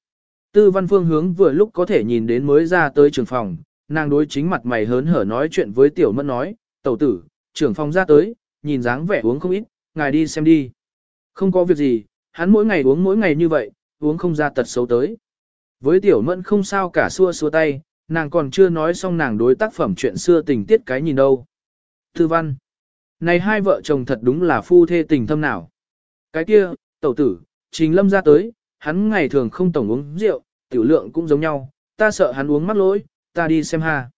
Tư văn phương hướng vừa lúc có thể nhìn đến mới ra tới trường phòng, nàng đối chính mặt mày hớn hở nói chuyện với tiểu mẫn nói, tẩu tử, trưởng phòng ra tới, nhìn dáng vẻ uống không ít, ngài đi xem đi. Không có việc gì, hắn mỗi ngày uống mỗi ngày như vậy, uống không ra tật xấu tới. Với tiểu mẫn không sao cả xua xua tay, nàng còn chưa nói xong nàng đối tác phẩm chuyện xưa tình tiết cái nhìn đâu. thư văn. Này hai vợ chồng thật đúng là phu thê tình thâm nào. Cái kia, tẩu tử, trình lâm ra tới, hắn ngày thường không tổng uống rượu, tiểu lượng cũng giống nhau, ta sợ hắn uống mắc lỗi, ta đi xem ha.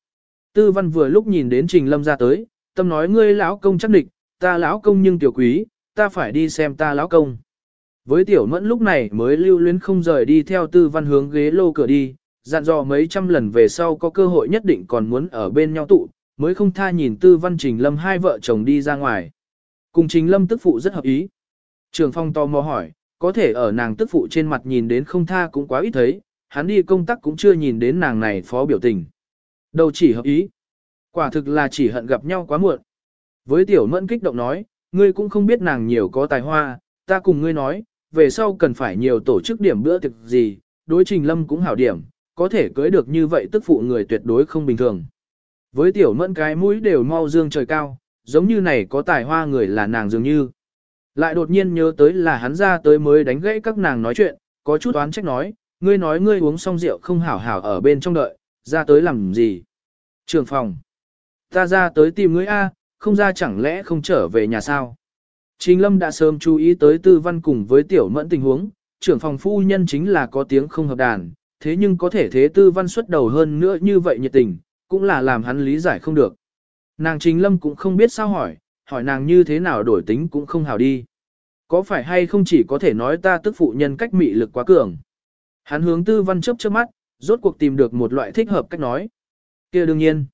Tư văn vừa lúc nhìn đến trình lâm ra tới, tâm nói ngươi lão công chắc địch, ta lão công nhưng tiểu quý, ta phải đi xem ta lão công. Với tiểu mẫn lúc này mới lưu luyến không rời đi theo tư văn hướng ghế lô cửa đi, dặn dò mấy trăm lần về sau có cơ hội nhất định còn muốn ở bên nhau tụ, mới không tha nhìn tư văn trình lâm hai vợ chồng đi ra ngoài. Cùng trình lâm tức phụ rất hợp ý. Trường phong to mò hỏi, có thể ở nàng tức phụ trên mặt nhìn đến không tha cũng quá ít thấy, hắn đi công tác cũng chưa nhìn đến nàng này phó biểu tình. Đâu chỉ hợp ý. Quả thực là chỉ hận gặp nhau quá muộn. Với tiểu mẫn kích động nói, ngươi cũng không biết nàng nhiều có tài hoa, ta cùng ngươi nói, về sau cần phải nhiều tổ chức điểm bữa tiệc gì, đối trình lâm cũng hảo điểm, có thể cưới được như vậy tức phụ người tuyệt đối không bình thường. Với tiểu mẫn cái mũi đều mau dương trời cao, giống như này có tài hoa người là nàng dường như. Lại đột nhiên nhớ tới là hắn ra tới mới đánh gãy các nàng nói chuyện, có chút oán trách nói, ngươi nói ngươi uống xong rượu không hảo hảo ở bên trong đợi, ra tới làm gì? Trường phòng. Ta ra tới tìm ngươi A, không ra chẳng lẽ không trở về nhà sao? Trình Lâm đã sớm chú ý tới tư văn cùng với tiểu mẫn tình huống, trưởng phòng phu nhân chính là có tiếng không hợp đàn, thế nhưng có thể thế tư văn xuất đầu hơn nữa như vậy nhiệt tình, cũng là làm hắn lý giải không được. Nàng Trình Lâm cũng không biết sao hỏi, hỏi nàng như thế nào đổi tính cũng không hảo đi. Có phải hay không chỉ có thể nói ta tức phụ nhân cách mị lực quá cường. Hắn hướng tư văn chớp chớp mắt, rốt cuộc tìm được một loại thích hợp cách nói. kia đương nhiên.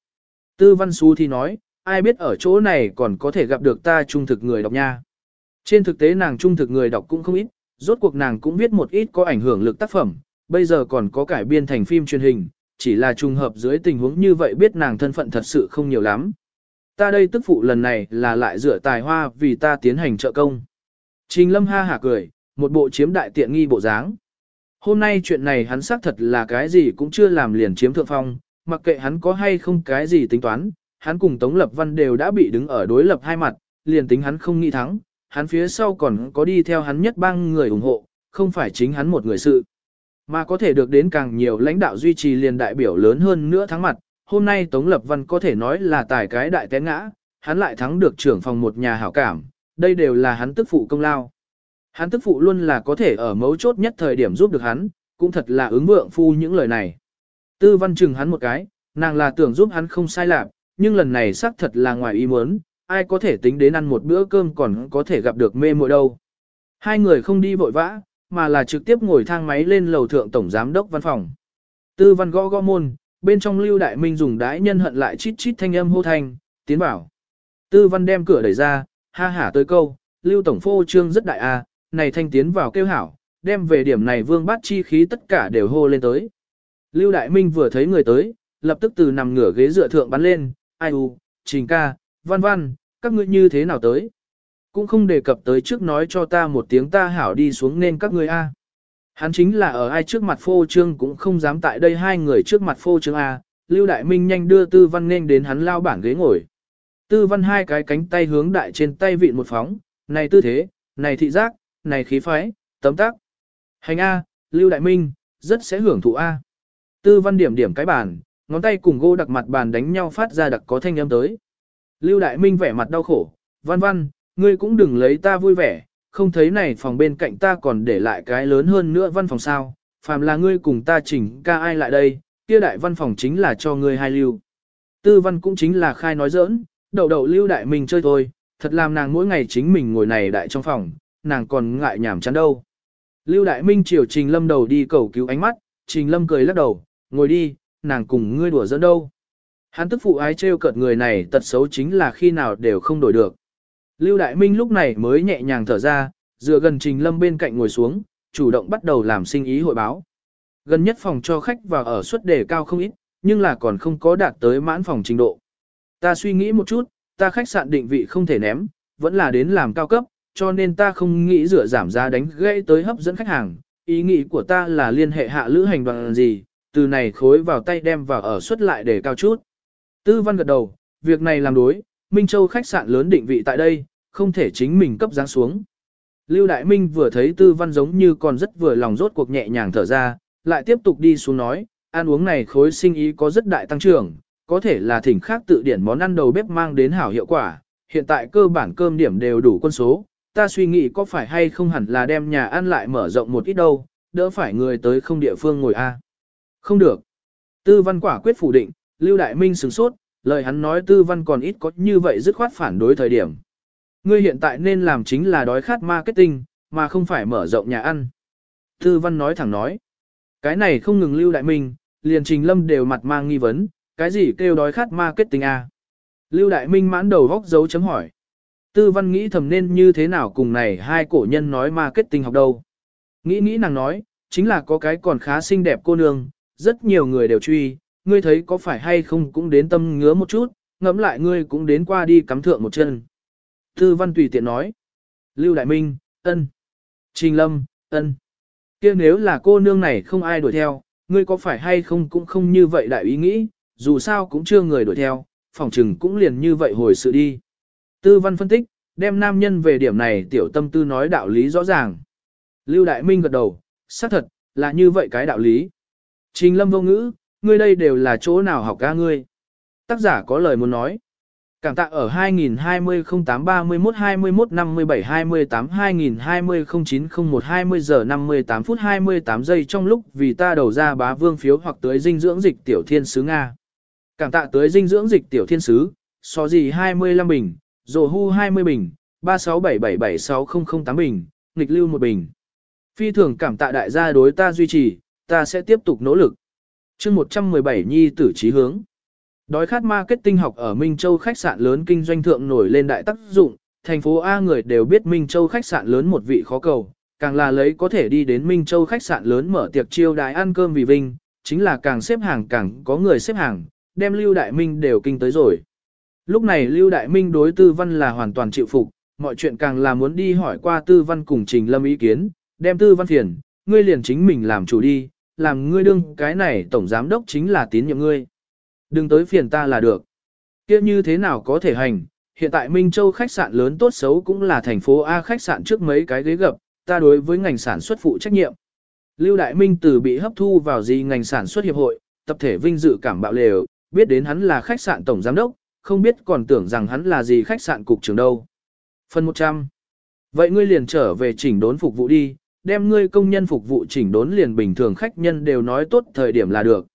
Tư văn Xu thì nói, ai biết ở chỗ này còn có thể gặp được ta trung thực người đọc nha. Trên thực tế nàng trung thực người đọc cũng không ít, rốt cuộc nàng cũng viết một ít có ảnh hưởng lực tác phẩm, bây giờ còn có cải biên thành phim truyền hình, chỉ là trùng hợp dưới tình huống như vậy biết nàng thân phận thật sự không nhiều lắm. Ta đây tức phụ lần này là lại dựa tài hoa vì ta tiến hành trợ công. Trình lâm ha hả cười, một bộ chiếm đại tiện nghi bộ dáng. Hôm nay chuyện này hắn xác thật là cái gì cũng chưa làm liền chiếm thượng phong, mặc kệ hắn có hay không cái gì tính toán, hắn cùng Tống Lập Văn đều đã bị đứng ở đối lập hai mặt, liền tính hắn không nghĩ thắng, hắn phía sau còn có đi theo hắn nhất bang người ủng hộ, không phải chính hắn một người sự. Mà có thể được đến càng nhiều lãnh đạo duy trì liền đại biểu lớn hơn nữa thắng mặt, hôm nay Tống Lập Văn có thể nói là tài cái đại té ngã, hắn lại thắng được trưởng phòng một nhà hảo cảm, đây đều là hắn tức phụ công lao. Hắn tức phụ luôn là có thể ở mấu chốt nhất thời điểm giúp được hắn, cũng thật là ứng vượng phu những lời này. Tư văn chừng hắn một cái, nàng là tưởng giúp hắn không sai lạc, nhưng lần này xác thật là ngoài ý muốn, ai có thể tính đến ăn một bữa cơm còn có thể gặp được mê muội đâu. Hai người không đi vội vã, mà là trực tiếp ngồi thang máy lên lầu thượng tổng giám đốc văn phòng. Tư văn gõ gõ môn, bên trong Lưu Đại Minh dùng đái nhân hận lại chít chít thanh âm hô thanh, tiến bảo. Tư văn đem cửa đẩy ra, ha hả tới câu, Lưu Tổng phô trương rất đại a, này thanh tiến vào kêu hảo, đem về điểm này vương bát chi khí tất cả đều hô lên tới. Lưu Đại Minh vừa thấy người tới, lập tức từ nằm ngửa ghế dựa thượng bắn lên, ai u, trình ca, văn văn, các ngươi như thế nào tới? Cũng không đề cập tới trước nói cho ta một tiếng ta hảo đi xuống nên các ngươi a. Hắn chính là ở ai trước mặt phô trương cũng không dám tại đây hai người trước mặt phô trương A, Lưu Đại Minh nhanh đưa Tư Văn nên đến hắn lao bản ghế ngồi. Tư Văn hai cái cánh tay hướng đại trên tay vịn một phóng, này tư thế, này thị giác, này khí phái, tấm tắc. Hành A, Lưu Đại Minh, rất sẽ hưởng thụ A. Tư Văn điểm điểm cái bàn, ngón tay cùng gô đặc mặt bàn đánh nhau phát ra đặc có thanh âm tới. Lưu Đại Minh vẻ mặt đau khổ, văn văn, ngươi cũng đừng lấy ta vui vẻ, không thấy này phòng bên cạnh ta còn để lại cái lớn hơn nữa văn phòng sao, phàm là ngươi cùng ta chỉnh ca ai lại đây, kia đại văn phòng chính là cho ngươi hai lưu. Tư văn cũng chính là khai nói giỡn, đầu đầu Lưu Đại Minh chơi thôi, thật làm nàng mỗi ngày chính mình ngồi này đại trong phòng, nàng còn ngại nhảm chán đâu. Lưu Đại Minh chiều Trình Lâm đầu đi cầu cứu ánh mắt, Trình Lâm cười lắc đầu, ngồi đi, nàng cùng ngươi đùa dẫn đâu. Hắn tức phụ ái trêu cợt người này tật xấu chính là khi nào đều không đổi được. Lưu Đại Minh lúc này mới nhẹ nhàng thở ra, dựa gần Trình Lâm bên cạnh ngồi xuống, chủ động bắt đầu làm sinh ý hội báo. Gần nhất phòng cho khách và ở suất đề cao không ít, nhưng là còn không có đạt tới mãn phòng trình độ. Ta suy nghĩ một chút, ta khách sạn định vị không thể ném, vẫn là đến làm cao cấp, cho nên ta không nghĩ rửa giảm giá đánh gãy tới hấp dẫn khách hàng. Ý nghĩ của ta là liên hệ hạ lữ hành đoàn gì, từ này khối vào tay đem vào ở suất lại để cao chút. Tư văn gật đầu, việc này làm đối, Minh Châu khách sạn lớn định vị tại đây, không thể chính mình cấp dáng xuống. Lưu Đại Minh vừa thấy tư văn giống như còn rất vừa lòng rốt cuộc nhẹ nhàng thở ra, lại tiếp tục đi xuống nói, ăn uống này khối sinh ý có rất đại tăng trưởng, có thể là thỉnh khác tự điển món ăn đầu bếp mang đến hảo hiệu quả, hiện tại cơ bản cơm điểm đều đủ quân số, ta suy nghĩ có phải hay không hẳn là đem nhà ăn lại mở rộng một ít đâu, đỡ phải người tới không địa phương ngồi a. Không được. Tư văn quả quyết phủ định, Lưu Đại Minh sửng sốt, lời hắn nói tư văn còn ít có như vậy dứt khoát phản đối thời điểm. Ngươi hiện tại nên làm chính là đói khát marketing, mà không phải mở rộng nhà ăn. Tư văn nói thẳng nói. Cái này không ngừng Lưu Đại Minh, liền Trình Lâm đều mặt mang nghi vấn, cái gì kêu đói khát marketing à? Lưu Đại Minh mãn đầu góc dấu chấm hỏi. Tư văn nghĩ thầm nên như thế nào cùng này hai cổ nhân nói marketing học đâu. Nghĩ nghĩ nàng nói, chính là có cái còn khá xinh đẹp cô nương, rất nhiều người đều truy, ngươi thấy có phải hay không cũng đến tâm ngứa một chút, ngẫm lại ngươi cũng đến qua đi cắm thượng một chân. Tư văn tùy tiện nói. Lưu Đại Minh, ân. Trình Lâm, ân. kia nếu là cô nương này không ai đuổi theo, ngươi có phải hay không cũng không như vậy đại ý nghĩ, dù sao cũng chưa người đuổi theo, phòng trừng cũng liền như vậy hồi sự đi. Tư văn phân tích, đem nam nhân về điểm này tiểu tâm tư nói đạo lý rõ ràng. Lưu Đại Minh gật đầu, xác thật, là như vậy cái đạo lý. Trình lâm vô ngữ, ngươi đây đều là chỗ nào học ca ngươi. Tác giả có lời muốn nói. Cảm tạ ở 2020 08 31 21 57 28 2020 09 01 20 giờ 58 phút 28 giây trong lúc vì ta đầu ra bá vương phiếu hoặc tới dinh dưỡng dịch tiểu thiên sứ Nga. Cảm tạ tới dinh dưỡng dịch tiểu thiên sứ, so gì 25 bình, rồ hu 20 bình, 3677760008 bình, nghịch lưu 1 bình. Phi thường cảm tạ đại gia đối ta duy trì, ta sẽ tiếp tục nỗ lực. chương 117 nhi tử trí hướng. Đói khát marketing học ở Minh Châu khách sạn lớn kinh doanh thượng nổi lên đại tác dụng, thành phố A người đều biết Minh Châu khách sạn lớn một vị khó cầu, càng là lấy có thể đi đến Minh Châu khách sạn lớn mở tiệc chiêu đái ăn cơm vì vinh, chính là càng xếp hàng càng có người xếp hàng, đem Lưu Đại Minh đều kinh tới rồi. Lúc này Lưu Đại Minh đối tư văn là hoàn toàn chịu phục, mọi chuyện càng là muốn đi hỏi qua tư văn cùng trình lâm ý kiến, đem tư văn phiền, ngươi liền chính mình làm chủ đi, làm ngươi đương cái này tổng giám đốc chính là tín nhiệm ngươi. Đừng tới phiền ta là được. Kia như thế nào có thể hành, hiện tại Minh Châu khách sạn lớn tốt xấu cũng là thành phố A khách sạn trước mấy cái ghế gập, ta đối với ngành sản xuất phụ trách nhiệm. Lưu Đại Minh từ bị hấp thu vào gì ngành sản xuất hiệp hội, tập thể vinh dự cảm bạo lều, biết đến hắn là khách sạn tổng giám đốc, không biết còn tưởng rằng hắn là gì khách sạn cục trưởng đâu. Phần 100. Vậy ngươi liền trở về chỉnh đốn phục vụ đi, đem ngươi công nhân phục vụ chỉnh đốn liền bình thường khách nhân đều nói tốt thời điểm là được.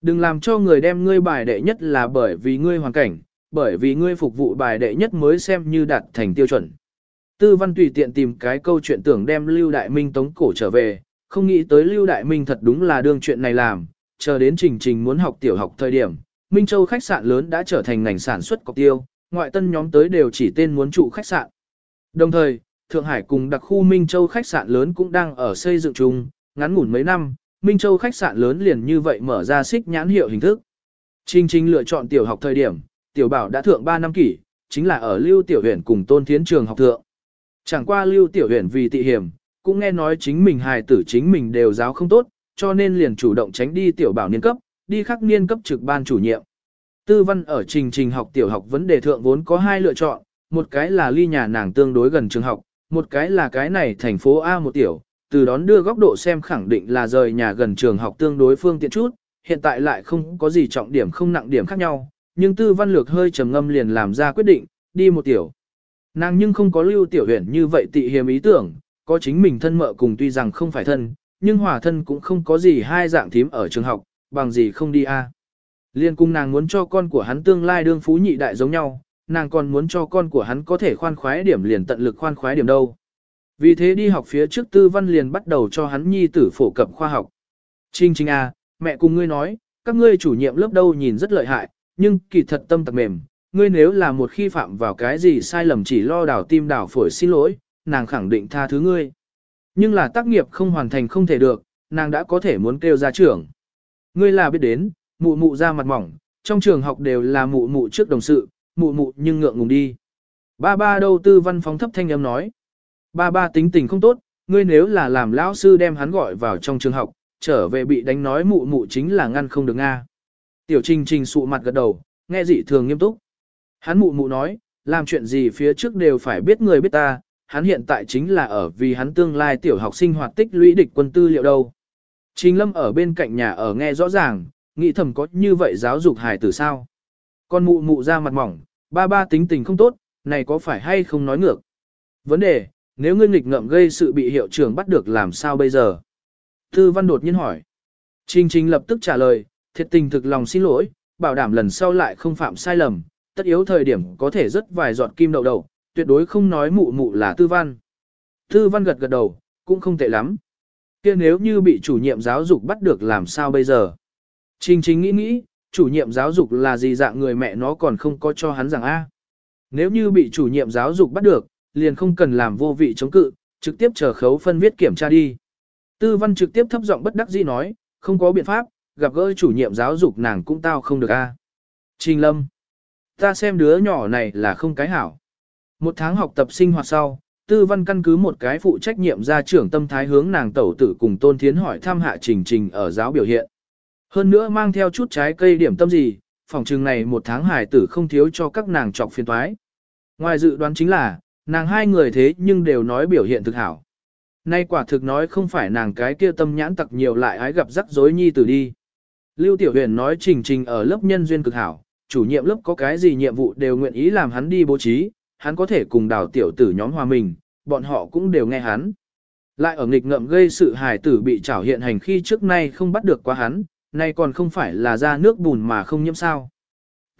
Đừng làm cho người đem ngươi bài đệ nhất là bởi vì ngươi hoàn cảnh, bởi vì ngươi phục vụ bài đệ nhất mới xem như đạt thành tiêu chuẩn. Tư văn tùy tiện tìm cái câu chuyện tưởng đem Lưu Đại Minh tống cổ trở về, không nghĩ tới Lưu Đại Minh thật đúng là đương chuyện này làm, chờ đến trình trình muốn học tiểu học thời điểm, Minh Châu khách sạn lớn đã trở thành ngành sản xuất cọc tiêu, ngoại tân nhóm tới đều chỉ tên muốn trụ khách sạn. Đồng thời, Thượng Hải cùng đặc khu Minh Châu khách sạn lớn cũng đang ở xây dựng chung, ngắn ngủn mấy năm, Minh Châu khách sạn lớn liền như vậy mở ra xích nhãn hiệu hình thức. Trình trình lựa chọn tiểu học thời điểm, tiểu bảo đã thượng 3 năm kỷ, chính là ở Lưu Tiểu Huyền cùng Tôn Thiến Trường học thượng. Chẳng qua Lưu Tiểu Huyền vì tị hiểm, cũng nghe nói chính mình hài tử chính mình đều giáo không tốt, cho nên liền chủ động tránh đi tiểu bảo niên cấp, đi khắc niên cấp trực ban chủ nhiệm. Tư văn ở trình trình học tiểu học vấn đề thượng vốn có hai lựa chọn, một cái là ly nhà nàng tương đối gần trường học, một cái là cái này thành phố A một tiểu, từ đón đưa góc độ xem khẳng định là rời nhà gần trường học tương đối phương tiện chút, hiện tại lại không có gì trọng điểm không nặng điểm khác nhau, nhưng tư văn lược hơi trầm ngâm liền làm ra quyết định, đi một tiểu. Nàng nhưng không có lưu tiểu huyền như vậy tị hiềm ý tưởng, có chính mình thân mợ cùng tuy rằng không phải thân, nhưng hòa thân cũng không có gì hai dạng thím ở trường học, bằng gì không đi a. Liên cung nàng muốn cho con của hắn tương lai đương phú nhị đại giống nhau, nàng còn muốn cho con của hắn có thể khoan khoái điểm liền tận lực khoan khoái điểm đâu. Vì thế đi học phía trước tư văn liền bắt đầu cho hắn nhi tử phổ cập khoa học. Trinh Trinh à, mẹ cùng ngươi nói, các ngươi chủ nhiệm lớp đâu nhìn rất lợi hại, nhưng kỳ thật tâm tặc mềm, ngươi nếu là một khi phạm vào cái gì sai lầm chỉ lo đảo tim đảo phổi xin lỗi, nàng khẳng định tha thứ ngươi. Nhưng là tác nghiệp không hoàn thành không thể được, nàng đã có thể muốn kêu ra trưởng. Ngươi là biết đến, mụ mụ ra mặt mỏng, trong trường học đều là mụ mụ trước đồng sự, mụ mụ nhưng ngượng ngùng đi. Ba ba đâu tư văn phóng thấp thanh âm nói. Ba ba tính tình không tốt, ngươi nếu là làm lão sư đem hắn gọi vào trong trường học, trở về bị đánh nói mụ mụ chính là ngăn không được Nga. Tiểu trình trình sụ mặt gật đầu, nghe dị thường nghiêm túc. Hắn mụ mụ nói, làm chuyện gì phía trước đều phải biết người biết ta, hắn hiện tại chính là ở vì hắn tương lai tiểu học sinh hoạt tích lũy địch quân tư liệu đâu. Trình lâm ở bên cạnh nhà ở nghe rõ ràng, nghĩ thầm có như vậy giáo dục hài tử sao. Con mụ mụ ra mặt mỏng, ba ba tính tình không tốt, này có phải hay không nói ngược. Vấn đề, nếu ngươi nghịch ngợm gây sự bị hiệu trưởng bắt được làm sao bây giờ? Tư văn đột nhiên hỏi. Trình trình lập tức trả lời, thiệt tình thực lòng xin lỗi, bảo đảm lần sau lại không phạm sai lầm, tất yếu thời điểm có thể rất vài giọt kim đậu đầu, tuyệt đối không nói mụ mụ là tư văn. Tư văn gật gật đầu, cũng không tệ lắm. kia nếu như bị chủ nhiệm giáo dục bắt được làm sao bây giờ? Trình Trình nghĩ nghĩ, chủ nhiệm giáo dục là gì dạng người mẹ nó còn không có cho hắn rằng A. Nếu như bị chủ nhiệm giáo dục bắt được, liền không cần làm vô vị chống cự, trực tiếp chờ khấu phân viết kiểm tra đi. Tư văn trực tiếp thấp giọng bất đắc dĩ nói, không có biện pháp, gặp gỡ chủ nhiệm giáo dục nàng cũng tao không được a. Trình lâm, ta xem đứa nhỏ này là không cái hảo. Một tháng học tập sinh hoạt sau, tư văn căn cứ một cái phụ trách nhiệm ra trưởng tâm thái hướng nàng tẩu tử cùng tôn thiến hỏi thăm hạ trình trình ở giáo biểu hiện. Hơn nữa mang theo chút trái cây điểm tâm gì, phòng trường này một tháng hải tử không thiếu cho các nàng trọc phiền toái. Ngoài dự đoán chính là, nàng hai người thế nhưng đều nói biểu hiện thực hảo. Nay quả thực nói không phải nàng cái kia tâm nhãn tặc nhiều lại ái gặp rắc rối nhi tử đi. Lưu Tiểu Huyền nói trình trình ở lớp nhân duyên cực hảo, chủ nhiệm lớp có cái gì nhiệm vụ đều nguyện ý làm hắn đi bố trí, hắn có thể cùng đào tiểu tử nhóm hòa mình, bọn họ cũng đều nghe hắn. Lại ở nghịch ngợm gây sự hài tử bị trảo hiện hành khi trước nay không bắt được quá hắn, nay còn không phải là ra nước bùn mà không nhiễm sao.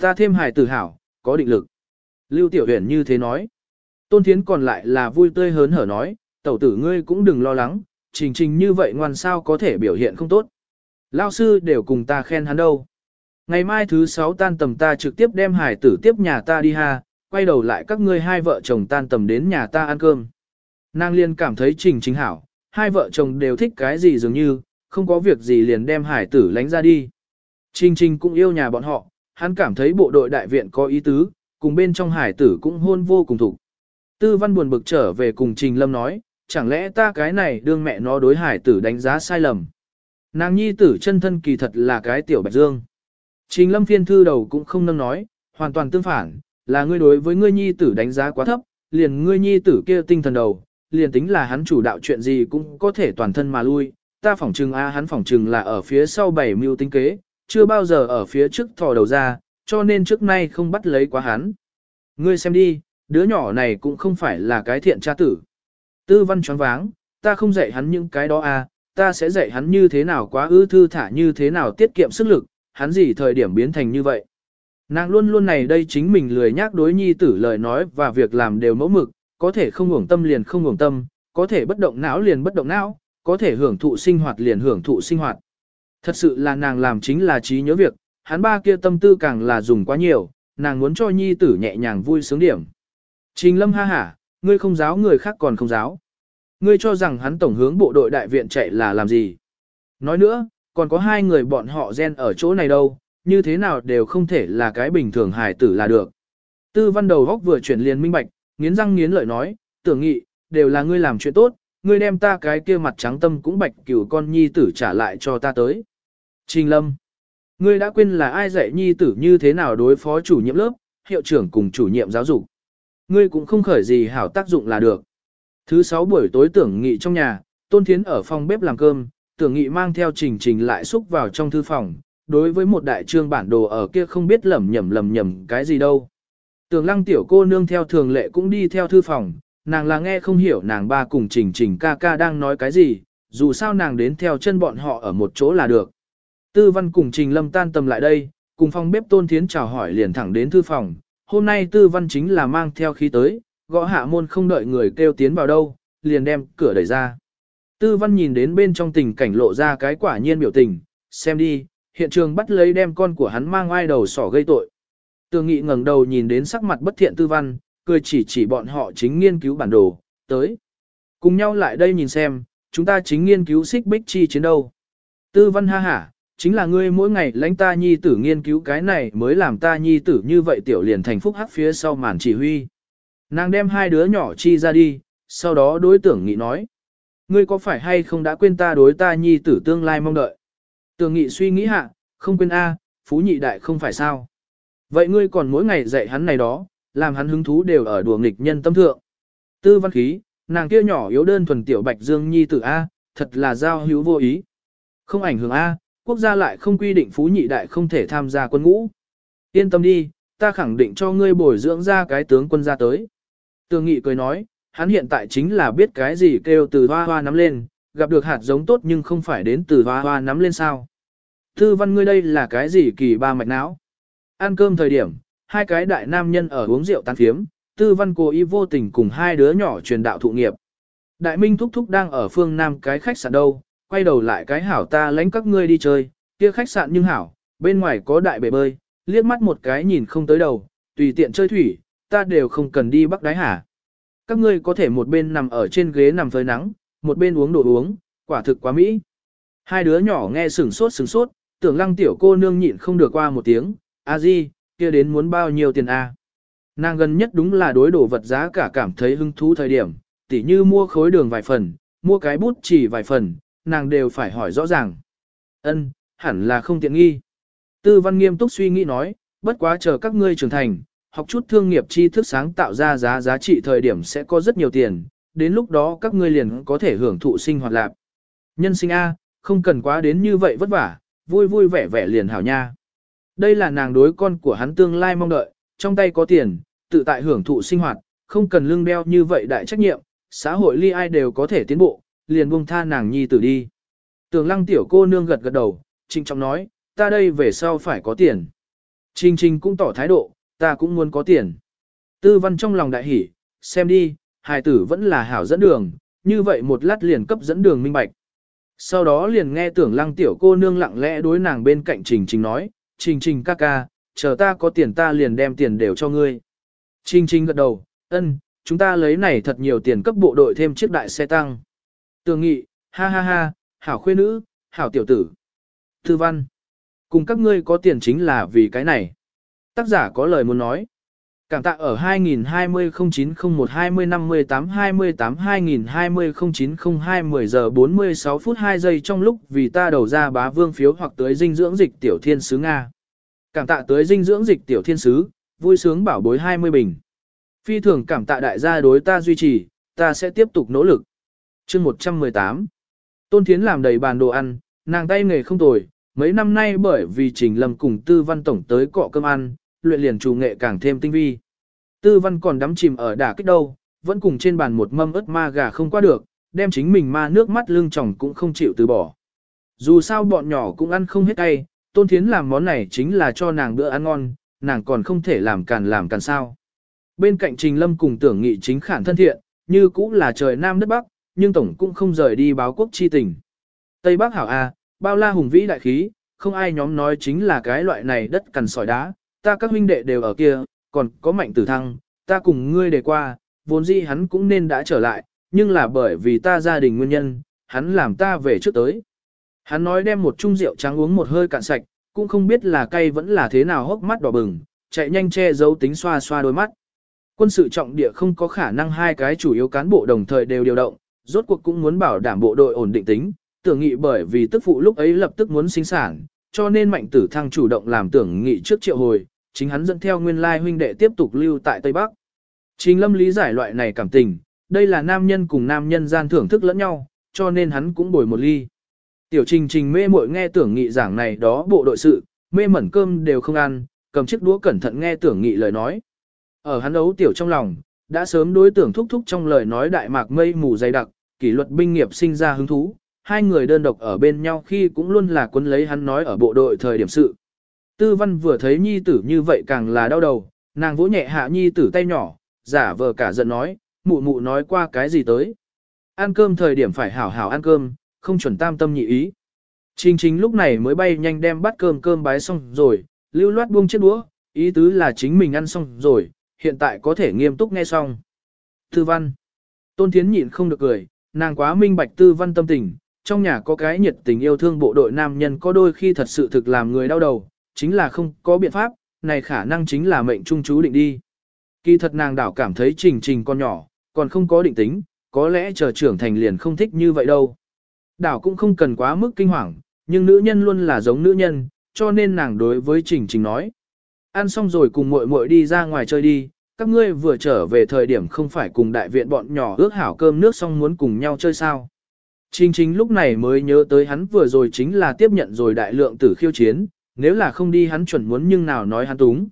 Ta thêm hài tử hảo, có định lực. Lưu Tiểu Huyền như thế nói. Tôn Thiến còn lại là vui tươi hớn hở nói, tẩu tử ngươi cũng đừng lo lắng, trình trình như vậy ngoan sao có thể biểu hiện không tốt. Lao sư đều cùng ta khen hắn đâu. Ngày mai thứ sáu tan tầm ta trực tiếp đem hải tử tiếp nhà ta đi ha, quay đầu lại các ngươi hai vợ chồng tan tầm đến nhà ta ăn cơm. Nàng liên cảm thấy trình chính hảo, hai vợ chồng đều thích cái gì dường như, không có việc gì liền đem hải tử lánh ra đi. Trình trình cũng yêu nhà bọn họ, hắn cảm thấy bộ đội đại viện có ý tứ, cùng bên trong hải tử cũng hôn vô cùng thủ. Tư văn buồn bực trở về cùng Trình Lâm nói, chẳng lẽ ta cái này đương mẹ nó đối hải tử đánh giá sai lầm. Nàng nhi tử chân thân kỳ thật là cái tiểu bạch dương. Trình lâm phiên thư đầu cũng không nâng nói, hoàn toàn tương phản, là ngươi đối với ngươi nhi tử đánh giá quá thấp, liền ngươi nhi tử kia tinh thần đầu, liền tính là hắn chủ đạo chuyện gì cũng có thể toàn thân mà lui, ta phỏng trừng a hắn phỏng trừng là ở phía sau bảy mưu tinh kế, chưa bao giờ ở phía trước thò đầu ra, cho nên trước nay không bắt lấy quá hắn. Ngươi xem đi, đứa nhỏ này cũng không phải là cái thiện cha tử. Tư văn choáng váng, ta không dạy hắn những cái đó à, ta sẽ dạy hắn như thế nào quá ư thư thả như thế nào tiết kiệm sức lực, hắn gì thời điểm biến thành như vậy. Nàng luôn luôn này đây chính mình lười nhác đối nhi tử lời nói và việc làm đều mẫu mực, có thể không ngủng tâm liền không ngủng tâm, có thể bất động não liền bất động não, có thể hưởng thụ sinh hoạt liền hưởng thụ sinh hoạt. Thật sự là nàng làm chính là trí nhớ việc, hắn ba kia tâm tư càng là dùng quá nhiều, nàng muốn cho nhi tử nhẹ nhàng vui sướng điểm. Trình lâm ha hả, ngươi không giáo người khác còn không giáo. Ngươi cho rằng hắn tổng hướng bộ đội đại viện chạy là làm gì? Nói nữa, còn có hai người bọn họ gen ở chỗ này đâu, như thế nào đều không thể là cái bình thường hài tử là được. Tư văn đầu góc vừa chuyển liền minh bạch, nghiến răng nghiến lợi nói, tưởng nghị, đều là ngươi làm chuyện tốt, ngươi đem ta cái kia mặt trắng tâm cũng bạch cửu con nhi tử trả lại cho ta tới. Trình lâm, ngươi đã quên là ai dạy nhi tử như thế nào đối phó chủ nhiệm lớp, hiệu trưởng cùng chủ nhiệm giáo dục. Ngươi cũng không khởi gì hảo tác dụng là được. Thứ sáu buổi tối tưởng nghị trong nhà, Tôn Thiến ở phòng bếp làm cơm, tưởng nghị mang theo trình trình lại xúc vào trong thư phòng, đối với một đại trương bản đồ ở kia không biết lầm nhầm lầm nhầm cái gì đâu. Tường lăng tiểu cô nương theo thường lệ cũng đi theo thư phòng, nàng là nghe không hiểu nàng ba cùng trình trình ca ca đang nói cái gì, dù sao nàng đến theo chân bọn họ ở một chỗ là được. Tư văn cùng trình lâm tan tầm lại đây, cùng phòng bếp tôn thiến chào hỏi liền thẳng đến thư phòng, hôm nay tư văn chính là mang theo khí tới, gõ hạ môn không đợi người kêu tiến vào đâu, liền đem cửa đẩy ra. Tư văn nhìn đến bên trong tình cảnh lộ ra cái quả nhiên biểu tình, xem đi, hiện trường bắt lấy đem con của hắn mang ai đầu sỏ gây tội. Tường nghị ngẩng đầu nhìn đến sắc mặt bất thiện tư văn, cười chỉ chỉ bọn họ chính nghiên cứu bản đồ, tới. Cùng nhau lại đây nhìn xem, chúng ta chính nghiên cứu xích bích chi chiến đâu. Tư văn ha hả, chính là ngươi mỗi ngày lãnh ta nhi tử nghiên cứu cái này mới làm ta nhi tử như vậy tiểu liền thành phúc hắc phía sau màn chỉ huy. Nàng đem hai đứa nhỏ chi ra đi, sau đó đối tưởng nghị nói. Ngươi có phải hay không đã quên ta đối ta nhi tử tương lai mong đợi? Tưởng nghị suy nghĩ hạ, không quên A, phú nhị đại không phải sao. Vậy ngươi còn mỗi ngày dạy hắn này đó, làm hắn hứng thú đều ở đùa nghịch nhân tâm thượng. Tư văn khí, nàng kia nhỏ yếu đơn thuần tiểu bạch dương nhi tử A, thật là giao hữu vô ý. Không ảnh hưởng A, quốc gia lại không quy định phú nhị đại không thể tham gia quân ngũ. Yên tâm đi, ta khẳng định cho ngươi bồi dưỡng ra cái tướng quân ra tới. Tường nghị cười nói, hắn hiện tại chính là biết cái gì kêu từ hoa hoa nắm lên, gặp được hạt giống tốt nhưng không phải đến từ hoa hoa nắm lên sao. Tư văn ngươi đây là cái gì kỳ ba mạch não. Ăn cơm thời điểm, hai cái đại nam nhân ở uống rượu tán phiếm, tư văn cố ý vô tình cùng hai đứa nhỏ truyền đạo thụ nghiệp. Đại minh thúc thúc đang ở phương nam cái khách sạn đâu, quay đầu lại cái hảo ta lãnh các ngươi đi chơi, kia khách sạn nhưng hảo, bên ngoài có đại bể bơi, liếc mắt một cái nhìn không tới đầu, tùy tiện chơi thủy, ta đều không cần đi bắc đáy hả. Các ngươi có thể một bên nằm ở trên ghế nằm phơi nắng, một bên uống đồ uống, quả thực quá mỹ. Hai đứa nhỏ nghe sửng sốt sửng sốt, tưởng lăng tiểu cô nương nhịn không được qua một tiếng, a di, kia đến muốn bao nhiêu tiền a? Nàng gần nhất đúng là đối đồ vật giá cả cảm thấy hứng thú thời điểm, tỉ như mua khối đường vài phần, mua cái bút chỉ vài phần, nàng đều phải hỏi rõ ràng. Ân, hẳn là không tiện nghi. Tư văn nghiêm túc suy nghĩ nói, bất quá chờ các ngươi trưởng thành, học chút thương nghiệp tri thức sáng tạo ra giá giá trị thời điểm sẽ có rất nhiều tiền, đến lúc đó các ngươi liền có thể hưởng thụ sinh hoạt lạc. Nhân sinh A, không cần quá đến như vậy vất vả, vui vui vẻ vẻ liền hảo nha. Đây là nàng đối con của hắn tương lai mong đợi, trong tay có tiền, tự tại hưởng thụ sinh hoạt, không cần lương đeo như vậy đại trách nhiệm, xã hội ly ai đều có thể tiến bộ, liền buông tha nàng nhi tử đi. Tường lăng tiểu cô nương gật gật đầu, trinh trọng nói, ta đây về sau phải có tiền. Trình trình cũng tỏ thái độ, ta cũng muốn có tiền. Tư văn trong lòng đại hỉ, xem đi, hài tử vẫn là hảo dẫn đường, như vậy một lát liền cấp dẫn đường minh bạch. Sau đó liền nghe tưởng lăng tiểu cô nương lặng lẽ đối nàng bên cạnh trình trình nói, trình trình ca ca, chờ ta có tiền ta liền đem tiền đều cho ngươi. Trình trình gật đầu, ân, chúng ta lấy này thật nhiều tiền cấp bộ đội thêm chiếc đại xe tăng. Tường nghị, ha ha ha, hảo khuê nữ, hảo tiểu tử. Thư văn, cùng các ngươi có tiền chính là vì cái này. Tác giả có lời muốn nói. Cảm tạ ở 2020-0901-28-28-2020-0902 giờ 46 phút 2 giây trong lúc vì ta đầu ra bá vương phiếu hoặc tới dinh dưỡng dịch tiểu thiên sứ Nga. Cảm tạ tới dinh dưỡng dịch tiểu thiên sứ, vui sướng bảo bối 20 bình. Phi thường cảm tạ đại gia đối ta duy trì, ta sẽ tiếp tục nỗ lực. chương 118 Tôn Thiến làm đầy bàn đồ ăn, nàng tay nghề không tồi, mấy năm nay bởi vì Trình Lâm cùng Tư Văn Tổng tới cọ cơm ăn, luyện liền chủ nghệ càng thêm tinh vi. Tư Văn còn đắm chìm ở đả kích đâu, vẫn cùng trên bàn một mâm ớt ma gà không qua được, đem chính mình ma nước mắt lưng chồng cũng không chịu từ bỏ. Dù sao bọn nhỏ cũng ăn không hết tay, Tôn Thiến làm món này chính là cho nàng bữa ăn ngon, nàng còn không thể làm càn làm càn sao. Bên cạnh Trình Lâm cùng tưởng nghị chính khản thân thiện, như cũng là trời Nam đất Bắc, nhưng Tổng cũng không rời đi báo quốc chi tình. Tây Bắc hảo A, bao la hùng vĩ đại khí, không ai nhóm nói chính là cái loại này đất cằn sỏi đá, ta các huynh đệ đều ở kia, còn có mạnh tử thăng, ta cùng ngươi để qua, vốn dĩ hắn cũng nên đã trở lại, nhưng là bởi vì ta gia đình nguyên nhân, hắn làm ta về trước tới. Hắn nói đem một chung rượu trắng uống một hơi cạn sạch, cũng không biết là cay vẫn là thế nào hốc mắt đỏ bừng, chạy nhanh che giấu tính xoa xoa đôi mắt. Quân sự trọng địa không có khả năng hai cái chủ yếu cán bộ đồng thời đều điều động, rốt cuộc cũng muốn bảo đảm bộ đội ổn định tính, tưởng nghị bởi vì tức phụ lúc ấy lập tức muốn sinh sản, cho nên mạnh tử thăng chủ động làm tưởng nghị trước triệu hồi, chính hắn dẫn theo nguyên lai huynh đệ tiếp tục lưu tại Tây Bắc. Trình lâm lý giải loại này cảm tình, đây là nam nhân cùng nam nhân gian thưởng thức lẫn nhau, cho nên hắn cũng bồi một ly. Tiểu trình trình mê muội nghe tưởng nghị giảng này đó bộ đội sự, mê mẩn cơm đều không ăn, cầm chiếc đũa cẩn thận nghe tưởng nghị lời nói. Ở hắn ấu tiểu trong lòng, đã sớm đối tưởng thúc thúc trong lời nói đại mạc mây mù dày đặc, kỷ luật binh nghiệp sinh ra hứng thú, hai người đơn độc ở bên nhau khi cũng luôn là quân lấy hắn nói ở bộ đội thời điểm sự. Tư văn vừa thấy nhi tử như vậy càng là đau đầu, nàng vỗ nhẹ hạ nhi tử tay nhỏ, giả vờ cả giận nói, mụ mụ nói qua cái gì tới. Ăn cơm thời điểm phải hảo hảo ăn cơm, không chuẩn tam tâm nhị ý. Trình chính lúc này mới bay nhanh đem bát cơm cơm bái xong rồi, lưu loát buông chiếc đũa, ý tứ là chính mình ăn xong rồi, hiện tại có thể nghiêm túc nghe xong. Tư văn. Tôn Thiến nhịn không được cười, nàng quá minh bạch tư văn tâm tình, trong nhà có cái nhiệt tình yêu thương bộ đội nam nhân có đôi khi thật sự thực làm người đau đầu, chính là không có biện pháp, này khả năng chính là mệnh trung chú định đi. Kỳ thật nàng đảo cảm thấy trình trình con nhỏ, còn không có định tính, có lẽ chờ trưởng thành liền không thích như vậy đâu. Đảo cũng không cần quá mức kinh hoàng, nhưng nữ nhân luôn là giống nữ nhân, cho nên nàng đối với trình trình nói. Ăn xong rồi cùng muội muội đi ra ngoài chơi đi, các ngươi vừa trở về thời điểm không phải cùng đại viện bọn nhỏ ước hảo cơm nước xong muốn cùng nhau chơi sao. Trình chính lúc này mới nhớ tới hắn vừa rồi chính là tiếp nhận rồi đại lượng tử khiêu chiến, nếu là không đi hắn chuẩn muốn nhưng nào nói hắn túng.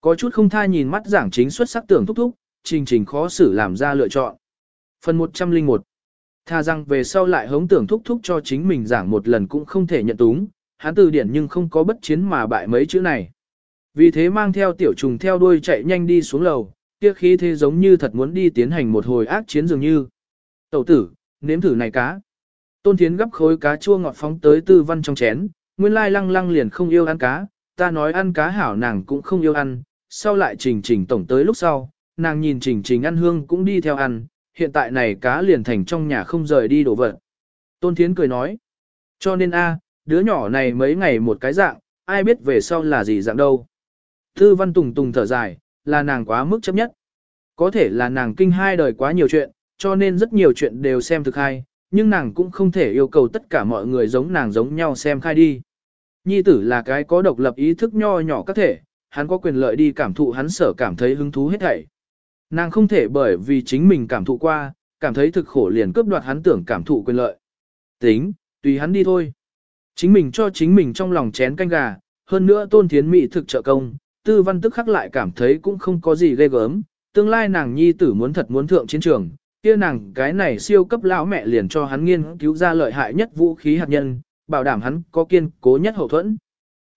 Có chút không tha nhìn mắt giảng chính xuất sắc tưởng thúc thúc, trình trình khó xử làm ra lựa chọn. Phần 101 Tha rằng về sau lại hống tưởng thúc thúc cho chính mình giảng một lần cũng không thể nhận túng, hắn từ điển nhưng không có bất chiến mà bại mấy chữ này. Vì thế mang theo tiểu trùng theo đuôi chạy nhanh đi xuống lầu, kia khí thế giống như thật muốn đi tiến hành một hồi ác chiến dường như. Tẩu tử, nếm thử này cá. Tôn Thiến gấp khối cá chua ngọt phóng tới tư văn trong chén, nguyên lai lăng lăng liền không yêu ăn cá, ta nói ăn cá hảo nàng cũng không yêu ăn, sau lại trình trình tổng tới lúc sau, nàng nhìn trình trình ăn hương cũng đi theo ăn, hiện tại này cá liền thành trong nhà không rời đi đổ vật. Tôn Thiến cười nói, cho nên a đứa nhỏ này mấy ngày một cái dạng, ai biết về sau là gì dạng đâu. Tư văn tùng tùng thở dài, là nàng quá mức chấp nhất. Có thể là nàng kinh hai đời quá nhiều chuyện, cho nên rất nhiều chuyện đều xem thực hay, nhưng nàng cũng không thể yêu cầu tất cả mọi người giống nàng giống nhau xem khai đi. Nhi tử là cái có độc lập ý thức nho nhỏ các thể, hắn có quyền lợi đi cảm thụ hắn sở cảm thấy hứng thú hết thảy. Nàng không thể bởi vì chính mình cảm thụ qua, cảm thấy thực khổ liền cướp đoạt hắn tưởng cảm thụ quyền lợi. Tính, tùy hắn đi thôi. Chính mình cho chính mình trong lòng chén canh gà, hơn nữa tôn thiến mỹ thực trợ công, tư văn tức khắc lại cảm thấy cũng không có gì ghê gớm, tương lai nàng nhi tử muốn thật muốn thượng chiến trường, kia nàng cái này siêu cấp lão mẹ liền cho hắn nghiên cứu ra lợi hại nhất vũ khí hạt nhân, bảo đảm hắn có kiên cố nhất hậu thuẫn.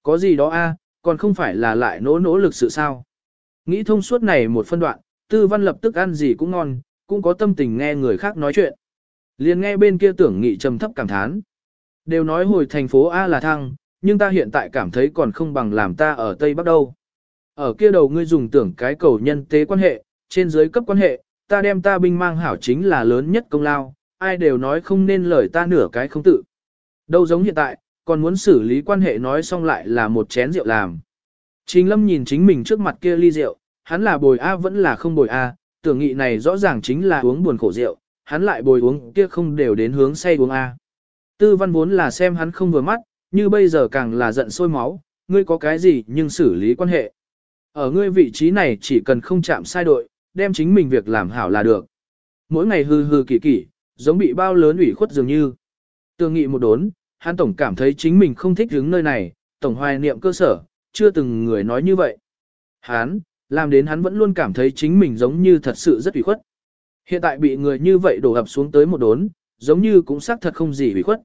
Có gì đó a, à, còn không phải là lại nỗ nỗ lực sự sao. Nghĩ thông suốt này một phân đoạn, tư văn lập tức ăn gì cũng ngon, cũng có tâm tình nghe người khác nói chuyện. Liền nghe bên kia tưởng nghị trầm thấp cảm thán. Đều nói hồi thành phố A là thăng, nhưng ta hiện tại cảm thấy còn không bằng làm ta ở Tây Bắc đâu. Ở kia đầu ngươi dùng tưởng cái cầu nhân tế quan hệ, trên dưới cấp quan hệ, ta đem ta binh mang hảo chính là lớn nhất công lao, ai đều nói không nên lời ta nửa cái không tự. Đâu giống hiện tại, còn muốn xử lý quan hệ nói xong lại là một chén rượu làm. Trình lâm nhìn chính mình trước mặt kia ly rượu, hắn là bồi A vẫn là không bồi A, tưởng nghị này rõ ràng chính là uống buồn khổ rượu, hắn lại bồi uống kia không đều đến hướng say uống A. Tư văn vốn là xem hắn không vừa mắt, như bây giờ càng là giận sôi máu, ngươi có cái gì nhưng xử lý quan hệ. Ở ngươi vị trí này chỉ cần không chạm sai đội, đem chính mình việc làm hảo là được. Mỗi ngày hư hư kỳ kỳ, giống bị bao lớn ủy khuất dường như. Tương nghị một đốn, hắn tổng cảm thấy chính mình không thích đứng nơi này, tổng hoài niệm cơ sở, chưa từng người nói như vậy. Hắn, làm đến hắn vẫn luôn cảm thấy chính mình giống như thật sự rất ủy khuất. Hiện tại bị người như vậy đổ ập xuống tới một đốn, giống như cũng xác thật không gì ủy khuất.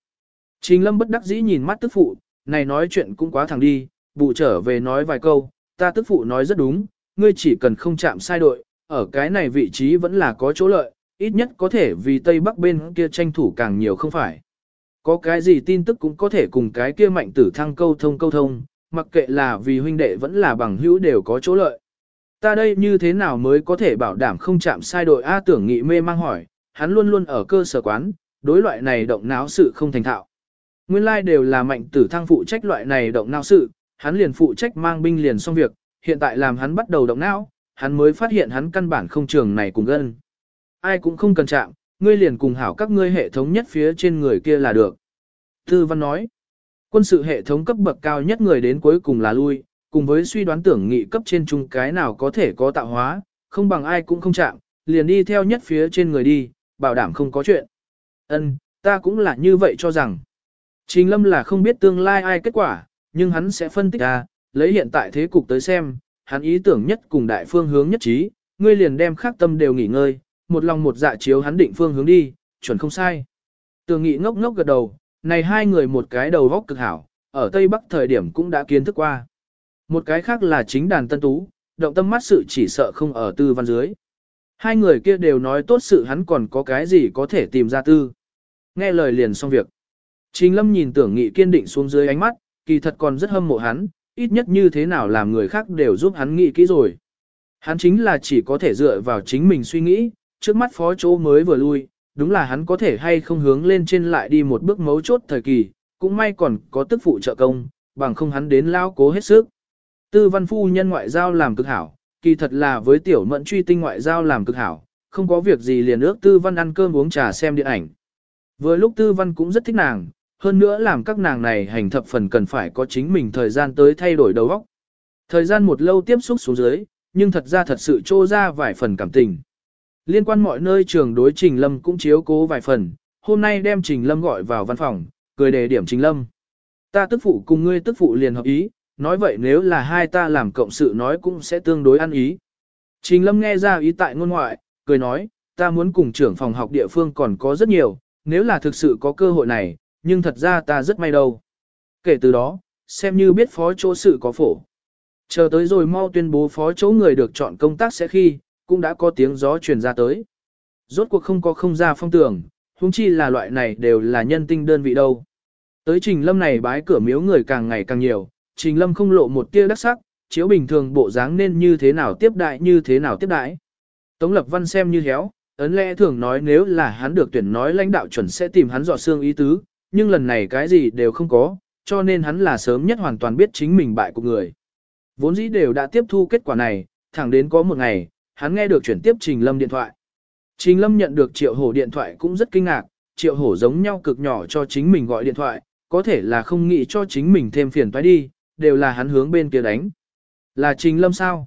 Trình lâm bất đắc dĩ nhìn mắt tức phụ, này nói chuyện cũng quá thẳng đi, bụ trở về nói vài câu, ta tức phụ nói rất đúng, ngươi chỉ cần không chạm sai đội, ở cái này vị trí vẫn là có chỗ lợi, ít nhất có thể vì Tây Bắc bên kia tranh thủ càng nhiều không phải. Có cái gì tin tức cũng có thể cùng cái kia mạnh tử thăng câu thông câu thông, mặc kệ là vì huynh đệ vẫn là bằng hữu đều có chỗ lợi. Ta đây như thế nào mới có thể bảo đảm không chạm sai đội A tưởng nghị mê mang hỏi, hắn luôn luôn ở cơ sở quán, đối loại này động não sự không thành thạo. Nguyên lai like đều là mạnh tử thăng phụ trách loại này động não sự, hắn liền phụ trách mang binh liền xong việc, hiện tại làm hắn bắt đầu động não, hắn mới phát hiện hắn căn bản không trường này cùng gân. Ai cũng không cần chạm, ngươi liền cùng hảo các ngươi hệ thống nhất phía trên người kia là được. Tư văn nói, quân sự hệ thống cấp bậc cao nhất người đến cuối cùng là lui, cùng với suy đoán tưởng nghị cấp trên chung cái nào có thể có tạo hóa, không bằng ai cũng không chạm, liền đi theo nhất phía trên người đi, bảo đảm không có chuyện. Ân, ta cũng là như vậy cho rằng. Trình Lâm là không biết tương lai ai kết quả, nhưng hắn sẽ phân tích ra, lấy hiện tại thế cục tới xem, hắn ý tưởng nhất cùng đại phương hướng nhất trí, ngươi liền đem khắc tâm đều nghỉ ngơi, một lòng một dạ chiếu hắn định phương hướng đi, chuẩn không sai. Tường nghị ngốc ngốc gật đầu, này hai người một cái đầu góc cực hảo, ở Tây Bắc thời điểm cũng đã kiến thức qua. Một cái khác là chính đàn tân tú, động tâm mắt sự chỉ sợ không ở tư văn dưới. Hai người kia đều nói tốt sự hắn còn có cái gì có thể tìm ra tư. Nghe lời liền xong việc. Trình lâm nhìn tưởng nghị kiên định xuống dưới ánh mắt, kỳ thật còn rất hâm mộ hắn, ít nhất như thế nào làm người khác đều giúp hắn nghĩ kỹ rồi. Hắn chính là chỉ có thể dựa vào chính mình suy nghĩ, trước mắt phó chỗ mới vừa lui, đúng là hắn có thể hay không hướng lên trên lại đi một bước mấu chốt thời kỳ, cũng may còn có tức phụ trợ công, bằng không hắn đến lao cố hết sức. Tư văn phu nhân ngoại giao làm cực hảo, kỳ thật là với tiểu mẫn truy tinh ngoại giao làm cực hảo, không có việc gì liền ước tư văn ăn cơm uống trà xem điện ảnh. Vừa lúc tư văn cũng rất thích nàng, hơn nữa làm các nàng này hành thập phần cần phải có chính mình thời gian tới thay đổi đầu óc. Thời gian một lâu tiếp xúc xuống dưới, nhưng thật ra thật sự trô ra vài phần cảm tình. Liên quan mọi nơi trường đối Trình Lâm cũng chiếu cố vài phần, hôm nay đem Trình Lâm gọi vào văn phòng, cười đề điểm Trình Lâm. Ta tức phụ cùng ngươi tức phụ liền hợp ý, nói vậy nếu là hai ta làm cộng sự nói cũng sẽ tương đối ăn ý. Trình Lâm nghe ra ý tại ngôn ngoại, cười nói, ta muốn cùng trưởng phòng học địa phương còn có rất nhiều, nếu là thực sự có cơ hội này, nhưng thật ra ta rất may đâu. Kể từ đó, xem như biết phó chỗ sự có phổ. Chờ tới rồi mau tuyên bố phó chỗ người được chọn công tác sẽ khi, cũng đã có tiếng gió truyền ra tới. Rốt cuộc không có không ra phong tưởng, huống chi là loại này đều là nhân tinh đơn vị đâu. Tới trình lâm này bái cửa miếu người càng ngày càng nhiều, trình lâm không lộ một tia đắc sắc, chiếu bình thường bộ dáng nên như thế nào tiếp đại như thế nào tiếp đại. Tống lập văn xem như héo, ấn lẽ thường nói nếu là hắn được tuyển nói lãnh đạo chuẩn sẽ tìm hắn dọ xương ý tứ, nhưng lần này cái gì đều không có, cho nên hắn là sớm nhất hoàn toàn biết chính mình bại của người. Vốn dĩ đều đã tiếp thu kết quả này, thẳng đến có một ngày, hắn nghe được chuyển tiếp Trình Lâm điện thoại. Trình Lâm nhận được Triệu Hổ điện thoại cũng rất kinh ngạc, Triệu Hổ giống nhau cực nhỏ cho chính mình gọi điện thoại, có thể là không nghĩ cho chính mình thêm phiền toái đi, đều là hắn hướng bên kia đánh. Là Trình Lâm sao?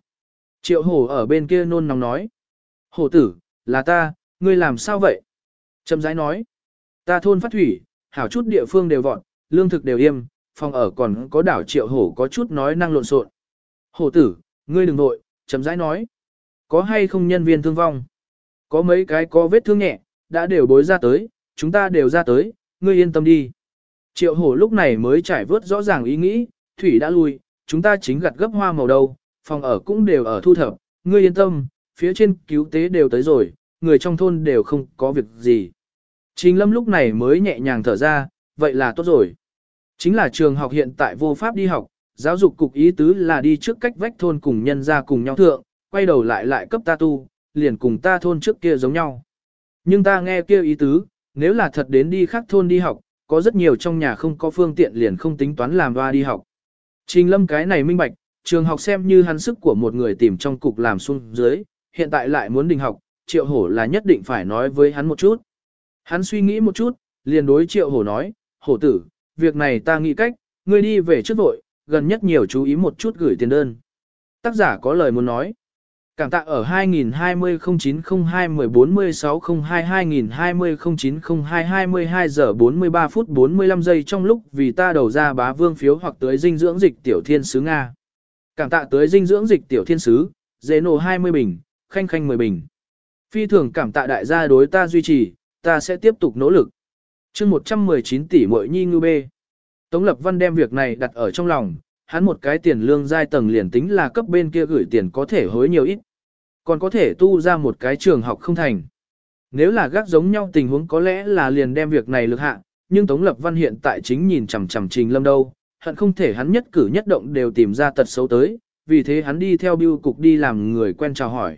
Triệu Hổ ở bên kia nôn nóng nói. Hổ tử, là ta, ngươi làm sao vậy? Trầm rãi nói. Ta thôn phát thủy, hảo chút địa phương đều vọn, lương thực đều im, phòng ở còn có đảo Triệu Hổ có chút nói năng lộn xộn. Hổ tử, ngươi đừng nội, chấm rãi nói. Có hay không nhân viên thương vong? Có mấy cái có vết thương nhẹ, đã đều bối ra tới, chúng ta đều ra tới, ngươi yên tâm đi. Triệu hổ lúc này mới trải vớt rõ ràng ý nghĩ, thủy đã lui, chúng ta chính gặt gấp hoa màu đầu phòng ở cũng đều ở thu thập, ngươi yên tâm, phía trên cứu tế đều tới rồi, người trong thôn đều không có việc gì. Trình lâm lúc này mới nhẹ nhàng thở ra, vậy là tốt rồi. Chính là trường học hiện tại vô pháp đi học, giáo dục cục ý tứ là đi trước cách vách thôn cùng nhân ra cùng nhau thượng, quay đầu lại lại cấp ta tu, liền cùng ta thôn trước kia giống nhau. Nhưng ta nghe kia ý tứ, nếu là thật đến đi khác thôn đi học, có rất nhiều trong nhà không có phương tiện liền không tính toán làm hoa đi học. Trình lâm cái này minh bạch, trường học xem như hắn sức của một người tìm trong cục làm xuống dưới, hiện tại lại muốn đình học, triệu hổ là nhất định phải nói với hắn một chút. Hắn suy nghĩ một chút, liền đối triệu hổ nói, hổ tử, việc này ta nghĩ cách, ngươi đi về trước vội, gần nhất nhiều chú ý một chút gửi tiền đơn. Tác giả có lời muốn nói. Cảm tạ ở 2020-0902-141602-2020-0902-22 giờ 43 phút 45 giây trong lúc vì ta đầu ra bá vương phiếu hoặc tới dinh dưỡng dịch tiểu thiên sứ Nga. Cảm tạ tới dinh dưỡng dịch tiểu thiên sứ, dễ nổ 20 bình, khanh khanh 10 bình. Phi thường cảm tạ đại gia đối ta duy trì, ta sẽ tiếp tục nỗ lực. chương 119 tỷ mội nhi ngư bê. Tống Lập Văn đem việc này đặt ở trong lòng, hắn một cái tiền lương giai tầng liền tính là cấp bên kia gửi tiền có thể hối nhiều ít. Còn có thể tu ra một cái trường học không thành. Nếu là gác giống nhau tình huống có lẽ là liền đem việc này lực hạ, nhưng Tống Lập Văn hiện tại chính nhìn chằm chằm Trình Lâm đâu, hận không thể hắn nhất cử nhất động đều tìm ra tật xấu tới, vì thế hắn đi theo biêu cục đi làm người quen chào hỏi.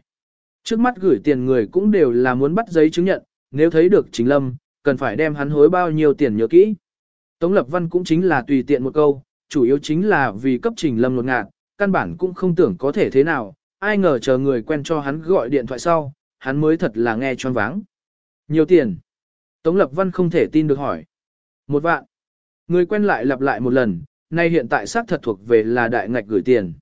Trước mắt gửi tiền người cũng đều là muốn bắt giấy chứng nhận, nếu thấy được Trình Lâm, cần phải đem hắn hối bao nhiêu tiền nhớ kỹ. Tống Lập Văn cũng chính là tùy tiện một câu, chủ yếu chính là vì cấp Trình Lâm lột ngạt, căn bản cũng không tưởng có thể thế nào, ai ngờ chờ người quen cho hắn gọi điện thoại sau, hắn mới thật là nghe choáng váng. Nhiều tiền. Tống Lập Văn không thể tin được hỏi. Một vạn. Người quen lại lặp lại một lần, nay hiện tại xác thật thuộc về là đại ngạch gửi tiền.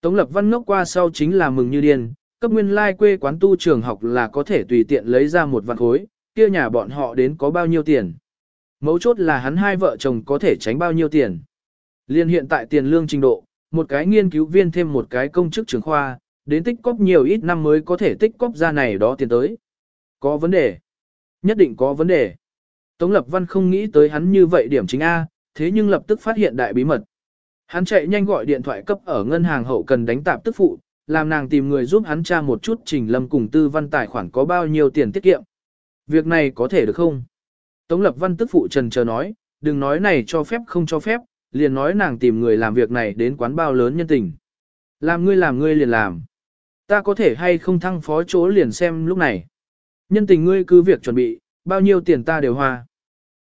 Tống Lập Văn ngốc qua sau chính là mừng như điên, cấp nguyên lai like quê quán tu trường học là có thể tùy tiện lấy ra một vạn khối, kia nhà bọn họ đến có bao nhiêu tiền. Mấu chốt là hắn hai vợ chồng có thể tránh bao nhiêu tiền. Liên hiện tại tiền lương trình độ, một cái nghiên cứu viên thêm một cái công chức trường khoa, đến tích cóp nhiều ít năm mới có thể tích cóp ra này đó tiền tới. Có vấn đề. Nhất định có vấn đề. Tống Lập Văn không nghĩ tới hắn như vậy điểm chính A, thế nhưng lập tức phát hiện đại bí mật. Hắn chạy nhanh gọi điện thoại cấp ở ngân hàng hậu cần đánh tạp tức phụ, làm nàng tìm người giúp hắn tra một chút trình lâm cùng tư văn tài khoản có bao nhiêu tiền tiết kiệm. Việc này có thể được không? Tống Lập Văn tức phụ trần chờ nói, đừng nói này cho phép không cho phép, liền nói nàng tìm người làm việc này đến quán bao lớn nhân tình. Làm ngươi làm ngươi liền làm. Ta có thể hay không thăng phó chỗ liền xem lúc này. Nhân tình ngươi cứ việc chuẩn bị, bao nhiêu tiền ta đều hoa.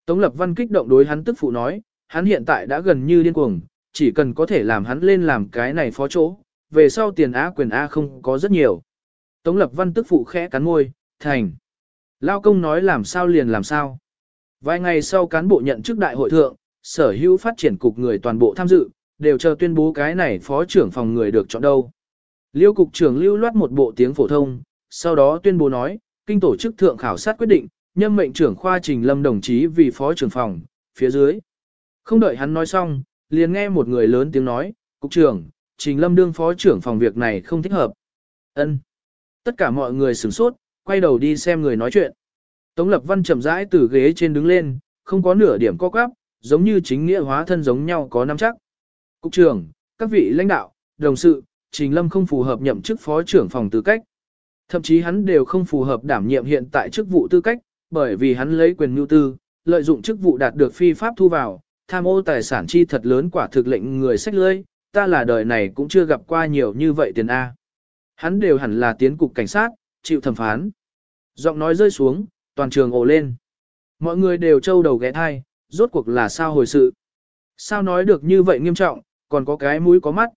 Tống Lập Văn kích động đối hắn tức phụ nói, hắn hiện tại đã gần như điên cuồng, chỉ cần có thể làm hắn lên làm cái này phó chỗ, về sau tiền á quyền A không có rất nhiều. Tống Lập Văn tức phụ khẽ cắn môi, thành. Lao công nói làm sao liền làm sao. Vài ngày sau cán bộ nhận chức đại hội thượng, sở hữu phát triển cục người toàn bộ tham dự, đều chờ tuyên bố cái này phó trưởng phòng người được chọn đâu. Liêu cục trưởng lưu loát một bộ tiếng phổ thông, sau đó tuyên bố nói, kinh tổ chức thượng khảo sát quyết định, nhâm mệnh trưởng khoa trình lâm đồng chí vì phó trưởng phòng, phía dưới. Không đợi hắn nói xong, liền nghe một người lớn tiếng nói, cục trưởng, trình lâm đương phó trưởng phòng việc này không thích hợp. ân Tất cả mọi người sửng sốt, quay đầu đi xem người nói chuyện. Tống Lập Văn chậm rãi từ ghế trên đứng lên, không có nửa điểm co quắp, giống như chính nghĩa hóa thân giống nhau có nắm chắc. Cục trưởng, các vị lãnh đạo, đồng sự, Trình Lâm không phù hợp nhậm chức phó trưởng phòng tư cách. Thậm chí hắn đều không phù hợp đảm nhiệm hiện tại chức vụ tư cách, bởi vì hắn lấy quyền nhu tư, lợi dụng chức vụ đạt được phi pháp thu vào, tham ô tài sản chi thật lớn quả thực lệnh người sách lơi ta là đời này cũng chưa gặp qua nhiều như vậy tiền A. Hắn đều hẳn là tiến cục cảnh sát, chịu thẩm phán. Giọng nói rơi xuống, toàn trường ồ lên. Mọi người đều trâu đầu ghé thai, rốt cuộc là sao hồi sự. Sao nói được như vậy nghiêm trọng, còn có cái mũi có mắt.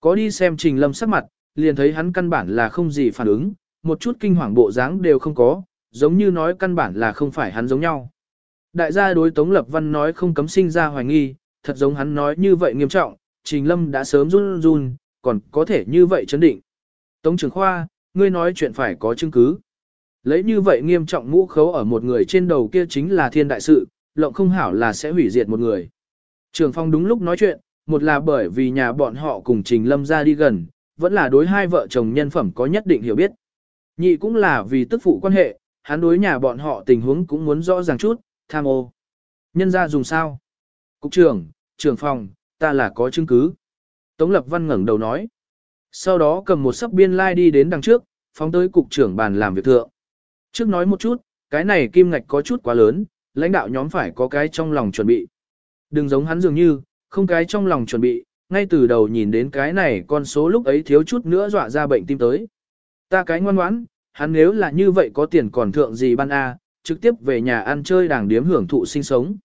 Có đi xem trình lâm sắc mặt, liền thấy hắn căn bản là không gì phản ứng, một chút kinh hoàng bộ dáng đều không có, giống như nói căn bản là không phải hắn giống nhau. Đại gia đối Tống Lập Văn nói không cấm sinh ra hoài nghi, thật giống hắn nói như vậy nghiêm trọng, Trình Lâm đã sớm run run, còn có thể như vậy chấn định. Tống trưởng khoa, ngươi nói chuyện phải có chứng cứ. Lấy như vậy nghiêm trọng mũ khấu ở một người trên đầu kia chính là thiên đại sự, lộng không hảo là sẽ hủy diệt một người. Trường phong đúng lúc nói chuyện, một là bởi vì nhà bọn họ cùng Trình Lâm ra đi gần, vẫn là đối hai vợ chồng nhân phẩm có nhất định hiểu biết. Nhị cũng là vì tức phụ quan hệ, hắn đối nhà bọn họ tình huống cũng muốn rõ ràng chút, tham ô. Nhân ra dùng sao? Cục trưởng, trưởng phòng, ta là có chứng cứ. Tống Lập Văn ngẩng đầu nói. Sau đó cầm một sấp biên lai like đi đến đằng trước, phóng tới cục trưởng bàn làm việc thượng. Trước nói một chút, cái này kim ngạch có chút quá lớn, lãnh đạo nhóm phải có cái trong lòng chuẩn bị. Đừng giống hắn dường như, không cái trong lòng chuẩn bị, ngay từ đầu nhìn đến cái này con số lúc ấy thiếu chút nữa dọa ra bệnh tim tới. Ta cái ngoan ngoãn, hắn nếu là như vậy có tiền còn thượng gì ban A, trực tiếp về nhà ăn chơi đàng điếm hưởng thụ sinh sống.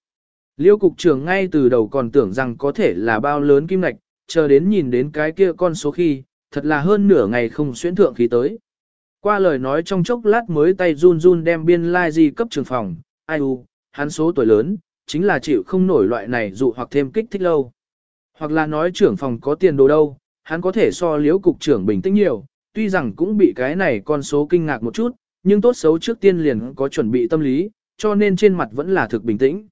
Liêu cục trưởng ngay từ đầu còn tưởng rằng có thể là bao lớn kim ngạch, chờ đến nhìn đến cái kia con số khi, thật là hơn nửa ngày không xuyên thượng khí tới. Qua lời nói trong chốc lát mới tay run run đem biên lai like di cấp trường phòng, ai u, hắn số tuổi lớn, chính là chịu không nổi loại này dụ hoặc thêm kích thích lâu. Hoặc là nói trưởng phòng có tiền đồ đâu, hắn có thể so liễu cục trưởng bình tĩnh nhiều, tuy rằng cũng bị cái này con số kinh ngạc một chút, nhưng tốt xấu trước tiên liền có chuẩn bị tâm lý, cho nên trên mặt vẫn là thực bình tĩnh.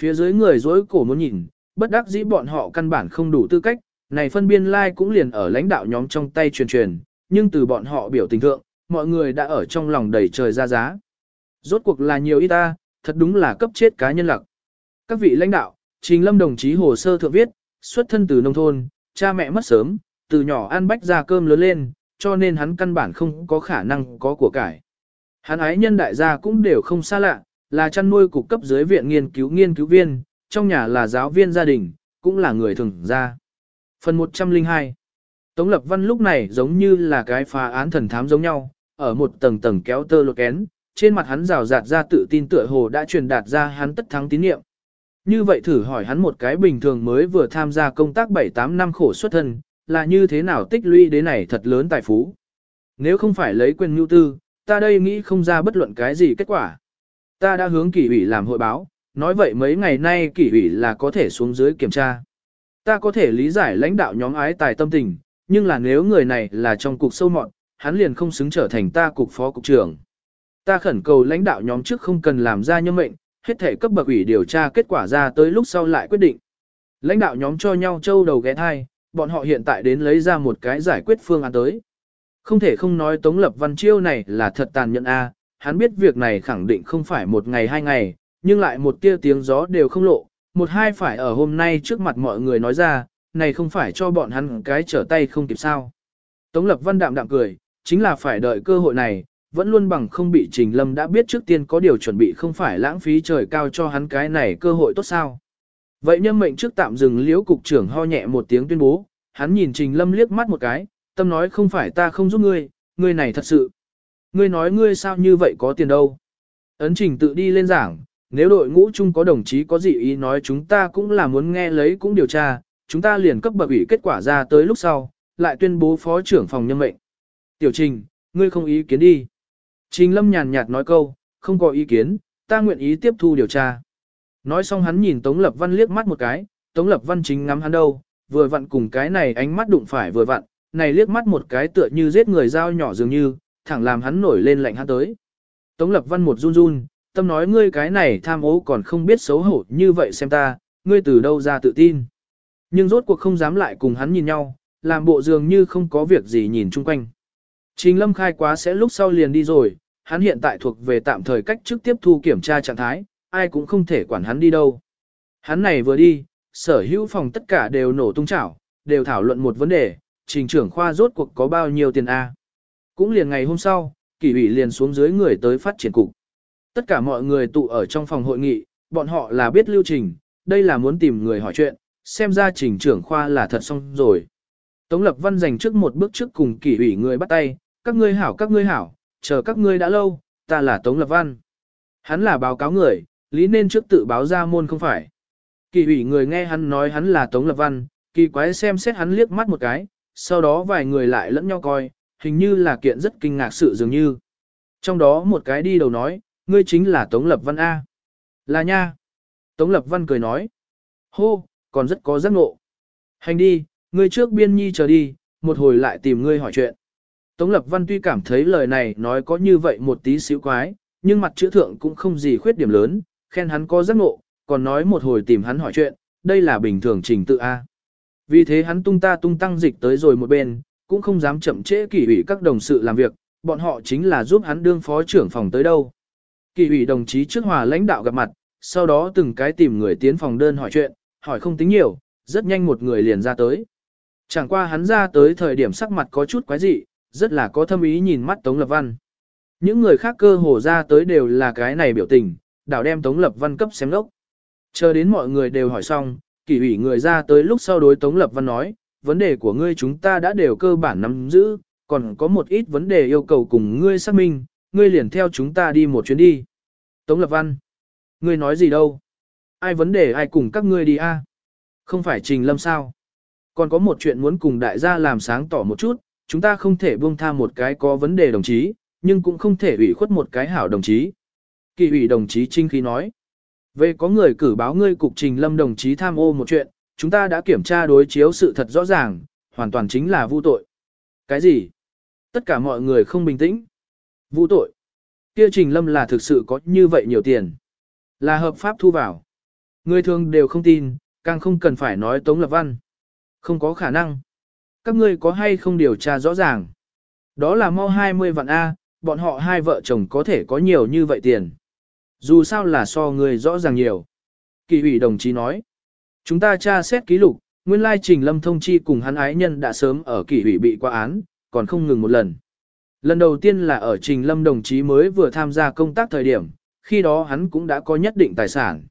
Phía dưới người dối cổ muốn nhìn, bất đắc dĩ bọn họ căn bản không đủ tư cách, này phân biên lai like cũng liền ở lãnh đạo nhóm trong tay truyền truyền, nhưng từ bọn họ biểu tình thượng, mọi người đã ở trong lòng đầy trời ra giá. Rốt cuộc là nhiều ít ta, thật đúng là cấp chết cá nhân lặc. Các vị lãnh đạo, Trình Lâm đồng chí hồ sơ thượng viết, xuất thân từ nông thôn, cha mẹ mất sớm, từ nhỏ ăn bách ra cơm lớn lên, cho nên hắn căn bản không có khả năng có của cải. Hắn ái nhân đại gia cũng đều không xa lạ, là chăn nuôi cục cấp dưới viện nghiên cứu nghiên cứu viên, trong nhà là giáo viên gia đình, cũng là người thường gia. Phần 102 Tống Lập Văn lúc này giống như là cái phá án thần thám giống nhau, ở một tầng tầng kéo tơ lột kén, trên mặt hắn rào rạt ra tự tin tựa hồ đã truyền đạt ra hắn tất thắng tín nhiệm. Như vậy thử hỏi hắn một cái bình thường mới vừa tham gia công tác 7-8 năm khổ xuất thân, là như thế nào tích lũy đến này thật lớn tài phú. Nếu không phải lấy quyền nhu tư, ta đây nghĩ không ra bất luận cái gì kết quả. Ta đã hướng kỷ ủy làm hội báo, nói vậy mấy ngày nay kỷ ủy là có thể xuống dưới kiểm tra. Ta có thể lý giải lãnh đạo nhóm ái tài tâm tình, nhưng là nếu người này là trong cục sâu mọn, hắn liền không xứng trở thành ta cục phó cục trưởng. Ta khẩn cầu lãnh đạo nhóm trước không cần làm ra nhân mệnh, hết thể cấp bậc ủy điều tra kết quả ra tới lúc sau lại quyết định. Lãnh đạo nhóm cho nhau châu đầu ghé thai, bọn họ hiện tại đến lấy ra một cái giải quyết phương án tới. Không thể không nói Tống Lập Văn chiêu này là thật tàn nhẫn a, hắn biết việc này khẳng định không phải một ngày hai ngày, nhưng lại một tia tiếng gió đều không lộ, một hai phải ở hôm nay trước mặt mọi người nói ra, này không phải cho bọn hắn cái trở tay không kịp sao. Tống Lập Văn đạm đạm cười, chính là phải đợi cơ hội này, vẫn luôn bằng không bị Trình Lâm đã biết trước tiên có điều chuẩn bị không phải lãng phí trời cao cho hắn cái này cơ hội tốt sao. Vậy nhân mệnh trước tạm dừng liễu cục trưởng ho nhẹ một tiếng tuyên bố, hắn nhìn Trình Lâm liếc mắt một cái, tâm nói không phải ta không giúp ngươi, ngươi này thật sự. Ngươi nói ngươi sao như vậy có tiền đâu. Ấn trình tự đi lên giảng, nếu đội ngũ chung có đồng chí có gì ý nói chúng ta cũng là muốn nghe lấy cũng điều tra, chúng ta liền cấp bậc ủy kết quả ra tới lúc sau, lại tuyên bố phó trưởng phòng nhân mệnh. Tiểu trình, ngươi không ý kiến đi. Trình lâm nhàn nhạt nói câu, không có ý kiến, ta nguyện ý tiếp thu điều tra. Nói xong hắn nhìn Tống Lập Văn liếc mắt một cái, Tống Lập Văn chính ngắm hắn đâu, vừa vặn cùng cái này ánh mắt đụng phải vừa vặn, này liếc mắt một cái tựa như giết người dao nhỏ dường như, thẳng làm hắn nổi lên lạnh hắn tới. Tống Lập Văn một run run, tâm nói ngươi cái này tham ố còn không biết xấu hổ như vậy xem ta, ngươi từ đâu ra tự tin. Nhưng rốt cuộc không dám lại cùng hắn nhìn nhau, làm bộ dường như không có việc gì nhìn chung quanh. Trình lâm khai quá sẽ lúc sau liền đi rồi, hắn hiện tại thuộc về tạm thời cách trước tiếp thu kiểm tra trạng thái, ai cũng không thể quản hắn đi đâu. Hắn này vừa đi, sở hữu phòng tất cả đều nổ tung chảo, đều thảo luận một vấn đề, trình trưởng khoa rốt cuộc có bao nhiêu tiền A. Cũng liền ngày hôm sau, kỷ ủy liền xuống dưới người tới phát triển cục. Tất cả mọi người tụ ở trong phòng hội nghị, bọn họ là biết lưu trình, đây là muốn tìm người hỏi chuyện, xem ra trình trưởng khoa là thật xong rồi. Tống Lập Văn dành trước một bước trước cùng kỷ ủy người bắt tay, các ngươi hảo các ngươi hảo, chờ các ngươi đã lâu, ta là Tống Lập Văn. Hắn là báo cáo người, lý nên trước tự báo ra môn không phải. Kỳ ủy người nghe hắn nói hắn là Tống Lập Văn, kỳ quái xem xét hắn liếc mắt một cái, sau đó vài người lại lẫn nhau coi, hình như là kiện rất kinh ngạc sự dường như. Trong đó một cái đi đầu nói, ngươi chính là Tống Lập Văn A. Là nha. Tống Lập Văn cười nói. Hô, còn rất có giác ngộ. Hành đi, ngươi trước biên nhi chờ đi, một hồi lại tìm ngươi hỏi chuyện. Tống Lập Văn tuy cảm thấy lời này nói có như vậy một tí xíu quái, nhưng mặt chữ thượng cũng không gì khuyết điểm lớn, khen hắn có giác ngộ, còn nói một hồi tìm hắn hỏi chuyện, đây là bình thường trình tự A. Vì thế hắn tung ta tung tăng dịch tới rồi một bên, cũng không dám chậm trễ kỷ ủy các đồng sự làm việc, bọn họ chính là giúp hắn đương phó trưởng phòng tới đâu. Kỷ ủy đồng chí trước hòa lãnh đạo gặp mặt, sau đó từng cái tìm người tiến phòng đơn hỏi chuyện, hỏi không tính nhiều, rất nhanh một người liền ra tới. Chẳng qua hắn ra tới thời điểm sắc mặt có chút quái dị, rất là có thâm ý nhìn mắt Tống Lập Văn. Những người khác cơ hồ ra tới đều là cái này biểu tình, đảo đem Tống Lập Văn cấp xem lốc Chờ đến mọi người đều hỏi xong, kỷ ủy người ra tới lúc sau đối Tống Lập Văn nói, vấn đề của ngươi chúng ta đã đều cơ bản nắm giữ, còn có một ít vấn đề yêu cầu cùng ngươi xác minh, ngươi liền theo chúng ta đi một chuyến đi. Tống Lập Văn, ngươi nói gì đâu? Ai vấn đề ai cùng các ngươi đi a? Không phải Trình Lâm sao? Còn có một chuyện muốn cùng đại gia làm sáng tỏ một chút, chúng ta không thể buông tha một cái có vấn đề đồng chí, nhưng cũng không thể ủy khuất một cái hảo đồng chí. Kỳ ủy đồng chí Trinh Khí nói. Về có người cử báo ngươi cục trình lâm đồng chí tham ô một chuyện, chúng ta đã kiểm tra đối chiếu sự thật rõ ràng, hoàn toàn chính là vu tội. Cái gì? Tất cả mọi người không bình tĩnh. Vu tội. Kia trình lâm là thực sự có như vậy nhiều tiền. Là hợp pháp thu vào. Người thường đều không tin, càng không cần phải nói Tống Lập Văn. Không có khả năng. Các ngươi có hay không điều tra rõ ràng. Đó là mau 20 vạn A, bọn họ hai vợ chồng có thể có nhiều như vậy tiền. Dù sao là so người rõ ràng nhiều. Kỳ ủy đồng chí nói. Chúng ta tra xét ký lục, nguyên lai trình lâm thông chi cùng hắn ái nhân đã sớm ở kỷ ủy bị qua án, còn không ngừng một lần. Lần đầu tiên là ở trình lâm đồng chí mới vừa tham gia công tác thời điểm, khi đó hắn cũng đã có nhất định tài sản.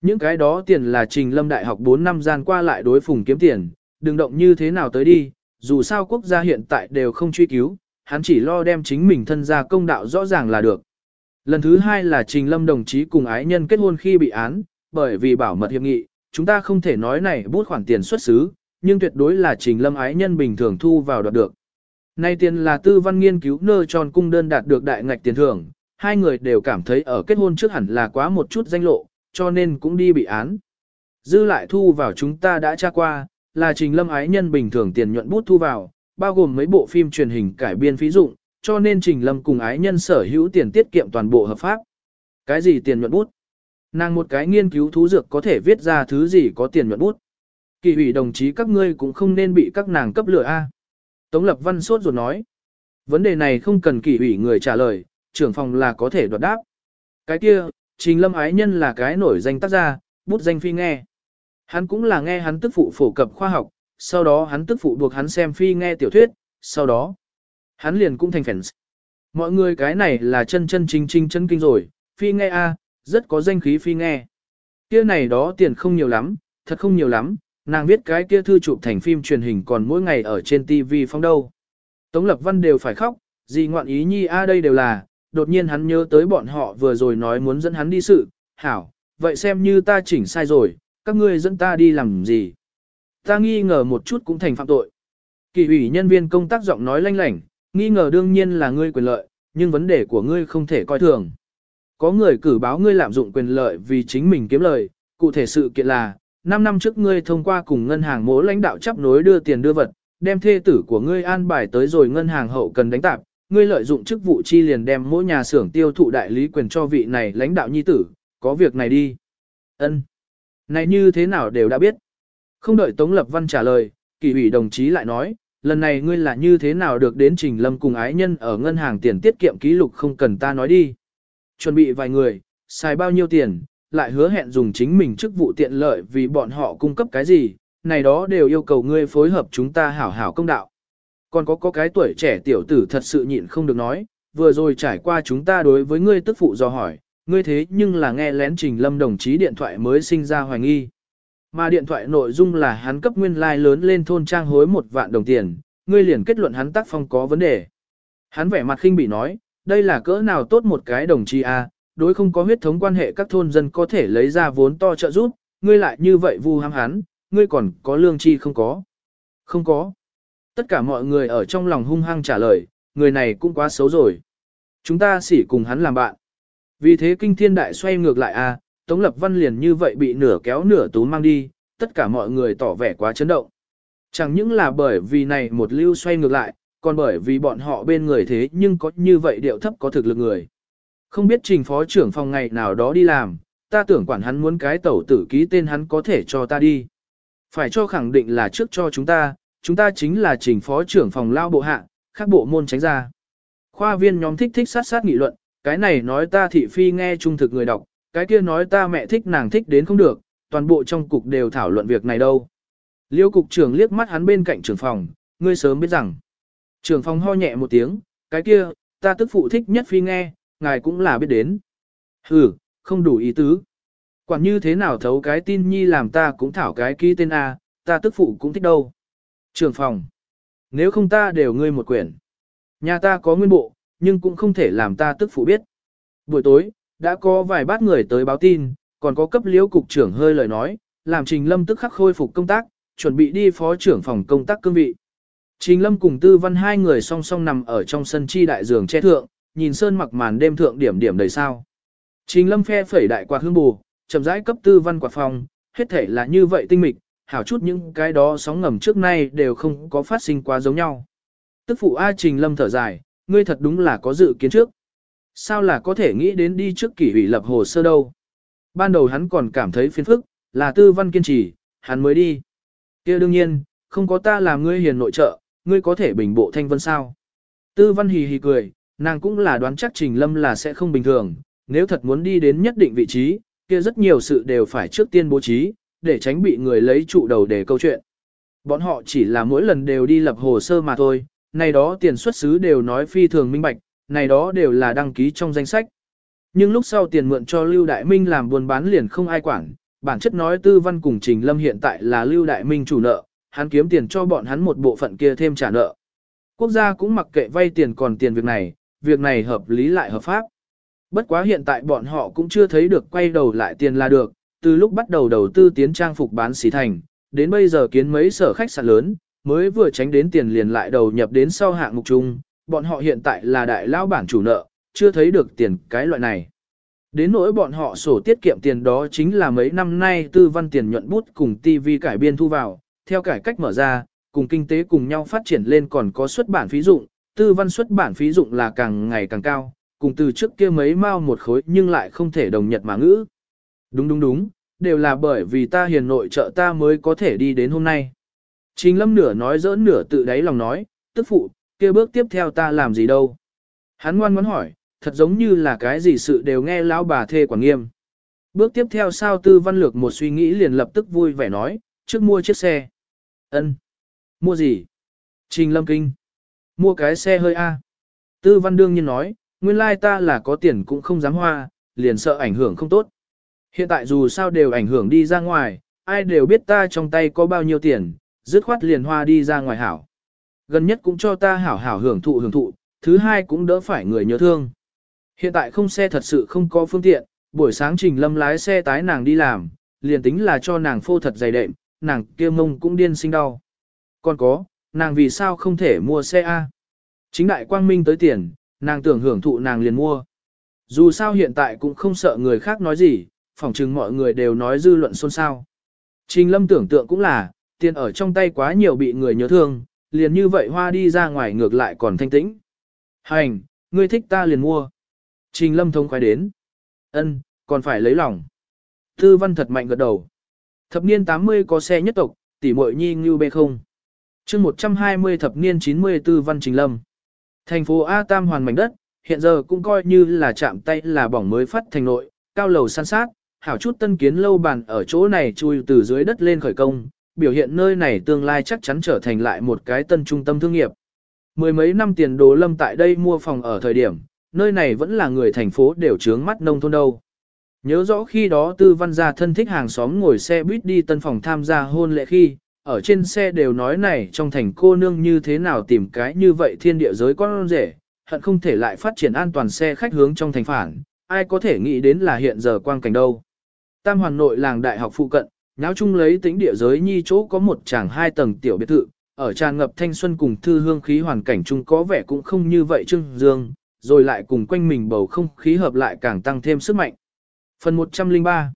Những cái đó tiền là trình lâm đại học 4 năm gian qua lại đối phùng kiếm tiền, đừng động như thế nào tới đi, dù sao quốc gia hiện tại đều không truy cứu, hắn chỉ lo đem chính mình thân ra công đạo rõ ràng là được. Lần thứ hai là Trình Lâm đồng chí cùng ái nhân kết hôn khi bị án, bởi vì bảo mật hiệp nghị, chúng ta không thể nói này bút khoản tiền xuất xứ, nhưng tuyệt đối là Trình Lâm ái nhân bình thường thu vào đoạt được. Nay tiền là tư văn nghiên cứu nơ tròn cung đơn đạt được đại ngạch tiền thưởng, hai người đều cảm thấy ở kết hôn trước hẳn là quá một chút danh lộ, cho nên cũng đi bị án. Dư lại thu vào chúng ta đã tra qua, là Trình Lâm ái nhân bình thường tiền nhuận bút thu vào, bao gồm mấy bộ phim truyền hình cải biên phí dụng, cho nên Trình Lâm cùng ái nhân sở hữu tiền tiết kiệm toàn bộ hợp pháp. Cái gì tiền nhuận bút? Nàng một cái nghiên cứu thú dược có thể viết ra thứ gì có tiền nhuận bút. Kỳ ủy đồng chí các ngươi cũng không nên bị các nàng cấp lửa A. Tống Lập Văn sốt ruột nói. Vấn đề này không cần kỳ ủy người trả lời, trưởng phòng là có thể đoạt đáp. Cái kia, Trình Lâm Ái Nhân là cái nổi danh tác gia, bút danh phi nghe. Hắn cũng là nghe hắn tức phụ phổ cập khoa học, sau đó hắn tức phụ buộc hắn xem phi nghe tiểu thuyết, sau đó hắn liền cũng thành fans. Mọi người cái này là chân chân chính chính chân kinh rồi, phi nghe a, rất có danh khí phi nghe. Kia này đó tiền không nhiều lắm, thật không nhiều lắm, nàng viết cái kia thư chụp thành phim truyền hình còn mỗi ngày ở trên TV phong đâu. Tống Lập Văn đều phải khóc, gì ngoạn ý nhi a đây đều là, đột nhiên hắn nhớ tới bọn họ vừa rồi nói muốn dẫn hắn đi sự, hảo, vậy xem như ta chỉnh sai rồi, các ngươi dẫn ta đi làm gì. Ta nghi ngờ một chút cũng thành phạm tội. Kỳ ủy nhân viên công tác giọng nói lanh lảnh, nghi ngờ đương nhiên là ngươi quyền lợi, nhưng vấn đề của ngươi không thể coi thường. Có người cử báo ngươi lạm dụng quyền lợi vì chính mình kiếm lời, cụ thể sự kiện là, 5 năm trước ngươi thông qua cùng ngân hàng mỗi lãnh đạo chấp nối đưa tiền đưa vật, đem thê tử của ngươi an bài tới rồi ngân hàng hậu cần đánh tạp, ngươi lợi dụng chức vụ chi liền đem mỗi nhà xưởng tiêu thụ đại lý quyền cho vị này lãnh đạo nhi tử, có việc này đi. Ân, Này như thế nào đều đã biết. Không đợi Tống Lập Văn trả lời, kỳ ủy đồng chí lại nói, lần này ngươi là như thế nào được đến Trình Lâm cùng ái nhân ở ngân hàng tiền tiết kiệm ký lục không cần ta nói đi. Chuẩn bị vài người, xài bao nhiêu tiền, lại hứa hẹn dùng chính mình chức vụ tiện lợi vì bọn họ cung cấp cái gì, này đó đều yêu cầu ngươi phối hợp chúng ta hảo hảo công đạo. Còn có có cái tuổi trẻ tiểu tử thật sự nhịn không được nói, vừa rồi trải qua chúng ta đối với ngươi tức phụ do hỏi, ngươi thế nhưng là nghe lén trình lâm đồng chí điện thoại mới sinh ra hoài nghi. Mà điện thoại nội dung là hắn cấp nguyên lai like lớn lên thôn trang hối một vạn đồng tiền, ngươi liền kết luận hắn tác phong có vấn đề. Hắn vẻ mặt khinh bị nói, đây là cỡ nào tốt một cái đồng chí a, đối không có huyết thống quan hệ các thôn dân có thể lấy ra vốn to trợ giúp, ngươi lại như vậy vu ham hắn, ngươi còn có lương chi không có. Không có. Tất cả mọi người ở trong lòng hung hăng trả lời, người này cũng quá xấu rồi. Chúng ta xỉ cùng hắn làm bạn. Vì thế kinh thiên đại xoay ngược lại a, Tống Lập Văn liền như vậy bị nửa kéo nửa tú mang đi, tất cả mọi người tỏ vẻ quá chấn động. Chẳng những là bởi vì này một lưu xoay ngược lại, còn bởi vì bọn họ bên người thế nhưng có như vậy điệu thấp có thực lực người. Không biết trình phó trưởng phòng ngày nào đó đi làm, ta tưởng quản hắn muốn cái tẩu tử ký tên hắn có thể cho ta đi. Phải cho khẳng định là trước cho chúng ta, chúng ta chính là trình phó trưởng phòng lao bộ hạ, khác bộ môn tránh ra. Khoa viên nhóm thích thích sát sát nghị luận, cái này nói ta thị phi nghe trung thực người đọc, cái kia nói ta mẹ thích nàng thích đến không được, toàn bộ trong cục đều thảo luận việc này đâu. Liêu cục trưởng liếc mắt hắn bên cạnh trưởng phòng, ngươi sớm biết rằng. Trưởng phòng ho nhẹ một tiếng, cái kia, ta tức phụ thích nhất phi nghe, ngài cũng là biết đến. Hừ, không đủ ý tứ. Quản như thế nào thấu cái tin nhi làm ta cũng thảo cái ký tên A, ta tức phụ cũng thích đâu. Trưởng phòng. Nếu không ta đều ngươi một quyển. Nhà ta có nguyên bộ, nhưng cũng không thể làm ta tức phụ biết. Buổi tối, đã có vài bát người tới báo tin, còn có cấp liễu cục trưởng hơi lời nói, làm Trình Lâm tức khắc khôi phục công tác, chuẩn bị đi phó trưởng phòng công tác cương vị. Trình Lâm cùng Tư Văn hai người song song nằm ở trong sân chi đại giường che thượng, nhìn sơn mặc màn đêm thượng điểm điểm đầy sao. Trình Lâm phe phẩy đại quạt hương bù, chậm rãi cấp Tư Văn quạt phòng, hết thể là như vậy tinh mịch, hảo chút những cái đó sóng ngầm trước nay đều không có phát sinh quá giống nhau. Tức phụ A Trình Lâm thở dài, ngươi thật đúng là có dự kiến trước. Sao là có thể nghĩ đến đi trước kỷ ủy lập hồ sơ đâu? Ban đầu hắn còn cảm thấy phiền phức, là tư văn kiên trì, hắn mới đi. kia đương nhiên, không có ta làm ngươi hiền nội trợ, ngươi có thể bình bộ thanh vân sao? Tư văn hì hì cười, nàng cũng là đoán chắc Trình Lâm là sẽ không bình thường, nếu thật muốn đi đến nhất định vị trí, kia rất nhiều sự đều phải trước tiên bố trí, để tránh bị người lấy trụ đầu để câu chuyện. Bọn họ chỉ là mỗi lần đều đi lập hồ sơ mà thôi, này đó tiền xuất xứ đều nói phi thường minh bạch, này đó đều là đăng ký trong danh sách. Nhưng lúc sau tiền mượn cho Lưu Đại Minh làm buôn bán liền không ai quản, bản chất nói tư văn cùng Trình Lâm hiện tại là Lưu Đại Minh chủ nợ, hắn kiếm tiền cho bọn hắn một bộ phận kia thêm trả nợ. Quốc gia cũng mặc kệ vay tiền còn tiền việc này, việc này hợp lý lại hợp pháp. Bất quá hiện tại bọn họ cũng chưa thấy được quay đầu lại tiền là được, từ lúc bắt đầu đầu tư tiến trang phục bán xỉ thành, đến bây giờ kiến mấy sở khách sạn lớn, mới vừa tránh đến tiền liền lại đầu nhập đến sau hạng mục chung, bọn họ hiện tại là đại lao bản chủ nợ, chưa thấy được tiền cái loại này. Đến nỗi bọn họ sổ tiết kiệm tiền đó chính là mấy năm nay tư văn tiền nhuận bút cùng TV cải biên thu vào, theo cải cách mở ra, cùng kinh tế cùng nhau phát triển lên còn có xuất bản phí dụng, tư văn xuất bản phí dụng là càng ngày càng cao, cùng từ trước kia mấy mao một khối nhưng lại không thể đồng nhật mà ngữ. Đúng đúng đúng, đều là bởi vì ta hiền nội trợ ta mới có thể đi đến hôm nay. Trình lâm nửa nói giỡn nửa tự đáy lòng nói, tức phụ, kia bước tiếp theo ta làm gì đâu. Hắn ngoan ngoãn hỏi, thật giống như là cái gì sự đều nghe lão bà thê quản nghiêm. Bước tiếp theo sao tư văn lược một suy nghĩ liền lập tức vui vẻ nói, trước mua chiếc xe ân Mua gì? Trình lâm kinh. Mua cái xe hơi A. Tư văn đương nhiên nói, nguyên lai ta là có tiền cũng không dám hoa, liền sợ ảnh hưởng không tốt. Hiện tại dù sao đều ảnh hưởng đi ra ngoài, ai đều biết ta trong tay có bao nhiêu tiền, dứt khoát liền hoa đi ra ngoài hảo. Gần nhất cũng cho ta hảo hảo hưởng thụ hưởng thụ, thứ hai cũng đỡ phải người nhớ thương. Hiện tại không xe thật sự không có phương tiện, buổi sáng Trình Lâm lái xe tái nàng đi làm, liền tính là cho nàng phô thật dày đệm, nàng kia mông cũng điên sinh đau. Còn có, nàng vì sao không thể mua xe A? Chính đại quang minh tới tiền, nàng tưởng hưởng thụ nàng liền mua. Dù sao hiện tại cũng không sợ người khác nói gì, phỏng chừng mọi người đều nói dư luận xôn xao. Trình lâm tưởng tượng cũng là, tiền ở trong tay quá nhiều bị người nhớ thương, liền như vậy hoa đi ra ngoài ngược lại còn thanh tĩnh. Hành, ngươi thích ta liền mua. Trình lâm thông khoái đến. ân còn phải lấy lòng. Tư văn thật mạnh gật đầu. Thập niên 80 có xe nhất tộc, tỷ muội nhi như bê không. chương 120 thập niên 94 văn trình lâm. Thành phố A Tam hoàn mảnh đất, hiện giờ cũng coi như là chạm tay là bỏng mới phát thành nội, cao lầu san sát, hảo chút tân kiến lâu bàn ở chỗ này chui từ dưới đất lên khởi công, biểu hiện nơi này tương lai chắc chắn trở thành lại một cái tân trung tâm thương nghiệp. Mười mấy năm tiền đồ lâm tại đây mua phòng ở thời điểm, nơi này vẫn là người thành phố đều trướng mắt nông thôn đâu. Nhớ rõ khi đó tư văn gia thân thích hàng xóm ngồi xe buýt đi tân phòng tham gia hôn lễ khi, ở trên xe đều nói này trong thành cô nương như thế nào tìm cái như vậy thiên địa giới con rể, hận không thể lại phát triển an toàn xe khách hướng trong thành phản, ai có thể nghĩ đến là hiện giờ quang cảnh đâu. Tam hoàn nội làng đại học phụ cận, nháo chung lấy tính địa giới nhi chỗ có một tràng hai tầng tiểu biệt thự, ở tràn ngập thanh xuân cùng thư hương khí hoàn cảnh chung có vẻ cũng không như vậy trưng dương, rồi lại cùng quanh mình bầu không khí hợp lại càng tăng thêm sức mạnh. Phần 103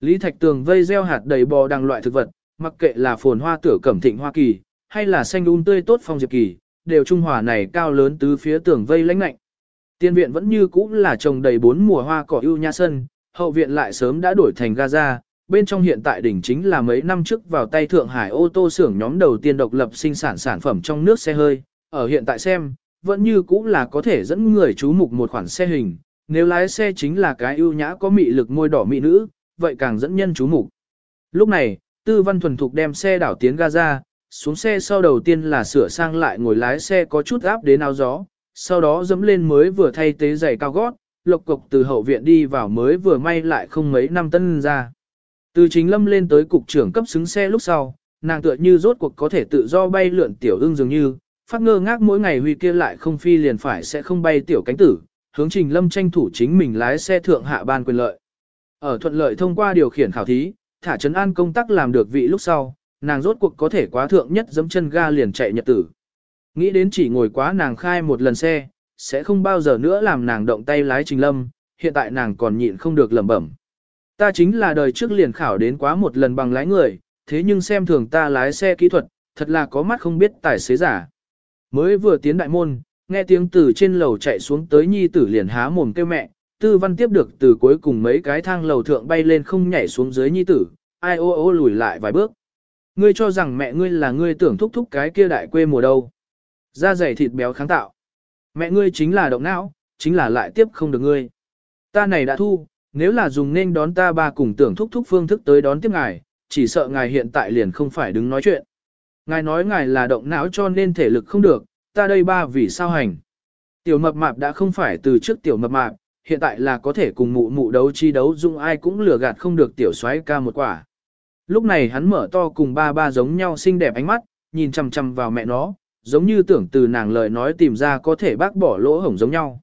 Lý Thạch Tường vây gieo hạt đầy bò đằng loại thực vật, mặc kệ là phồn hoa tửa cẩm thịnh hoa kỳ, hay là xanh un tươi tốt phong diệp kỳ, đều trung hòa này cao lớn tứ phía tường vây lãnh lạnh. Tiên viện vẫn như cũ là trồng đầy bốn mùa hoa cỏ ưu nha sân, hậu viện lại sớm đã đổi thành Gaza, bên trong hiện tại đỉnh chính là mấy năm trước vào tay Thượng Hải ô tô xưởng nhóm đầu tiên độc lập sinh sản sản phẩm trong nước xe hơi, ở hiện tại xem, vẫn như cũ là có thể dẫn người chú mục một khoản xe hình, nếu lái xe chính là cái ưu nhã có mị lực môi đỏ mị nữ, vậy càng dẫn nhân chú mục. Lúc này, Tư Văn thuần thục đem xe đảo tiến Gaza, xuống xe sau đầu tiên là sửa sang lại ngồi lái xe có chút áp đến áo gió, sau đó dẫm lên mới vừa thay tế giày cao gót, lộc cục từ hậu viện đi vào mới vừa may lại không mấy năm tân ra. Từ chính lâm lên tới cục trưởng cấp xứng xe lúc sau, nàng tựa như rốt cuộc có thể tự do bay lượn tiểu ưng dường như, phát ngơ ngác mỗi ngày huy kia lại không phi liền phải sẽ không bay tiểu cánh tử, hướng trình lâm tranh thủ chính mình lái xe thượng hạ ban quyền lợi. Ở thuận lợi thông qua điều khiển khảo thí, thả trấn an công tác làm được vị lúc sau, nàng rốt cuộc có thể quá thượng nhất dẫm chân ga liền chạy nhật tử. Nghĩ đến chỉ ngồi quá nàng khai một lần xe, sẽ không bao giờ nữa làm nàng động tay lái trình lâm, hiện tại nàng còn nhịn không được lẩm bẩm. Ta chính là đời trước liền khảo đến quá một lần bằng lái người, thế nhưng xem thường ta lái xe kỹ thuật, thật là có mắt không biết tài xế giả. Mới vừa tiến đại môn, nghe tiếng từ trên lầu chạy xuống tới nhi tử liền há mồm kêu mẹ, tư văn tiếp được từ cuối cùng mấy cái thang lầu thượng bay lên không nhảy xuống dưới nhi tử, ai ô ô lùi lại vài bước. Ngươi cho rằng mẹ ngươi là ngươi tưởng thúc thúc cái kia đại quê mùa đâu. Da dày thịt béo kháng tạo. Mẹ ngươi chính là động não, chính là lại tiếp không được ngươi. Ta này đã thu, nếu là dùng nên đón ta ba cùng tưởng thúc thúc phương thức tới đón tiếp ngài, chỉ sợ ngài hiện tại liền không phải đứng nói chuyện. Ngài nói ngài là động não cho nên thể lực không được, ta đây ba vì sao hành. Tiểu mập mạp đã không phải từ trước tiểu mập mạp, hiện tại là có thể cùng mụ mụ đấu chi đấu dung ai cũng lừa gạt không được tiểu xoáy ca một quả. Lúc này hắn mở to cùng ba ba giống nhau xinh đẹp ánh mắt, nhìn chằm chằm vào mẹ nó, giống như tưởng từ nàng lời nói tìm ra có thể bác bỏ lỗ hổng giống nhau.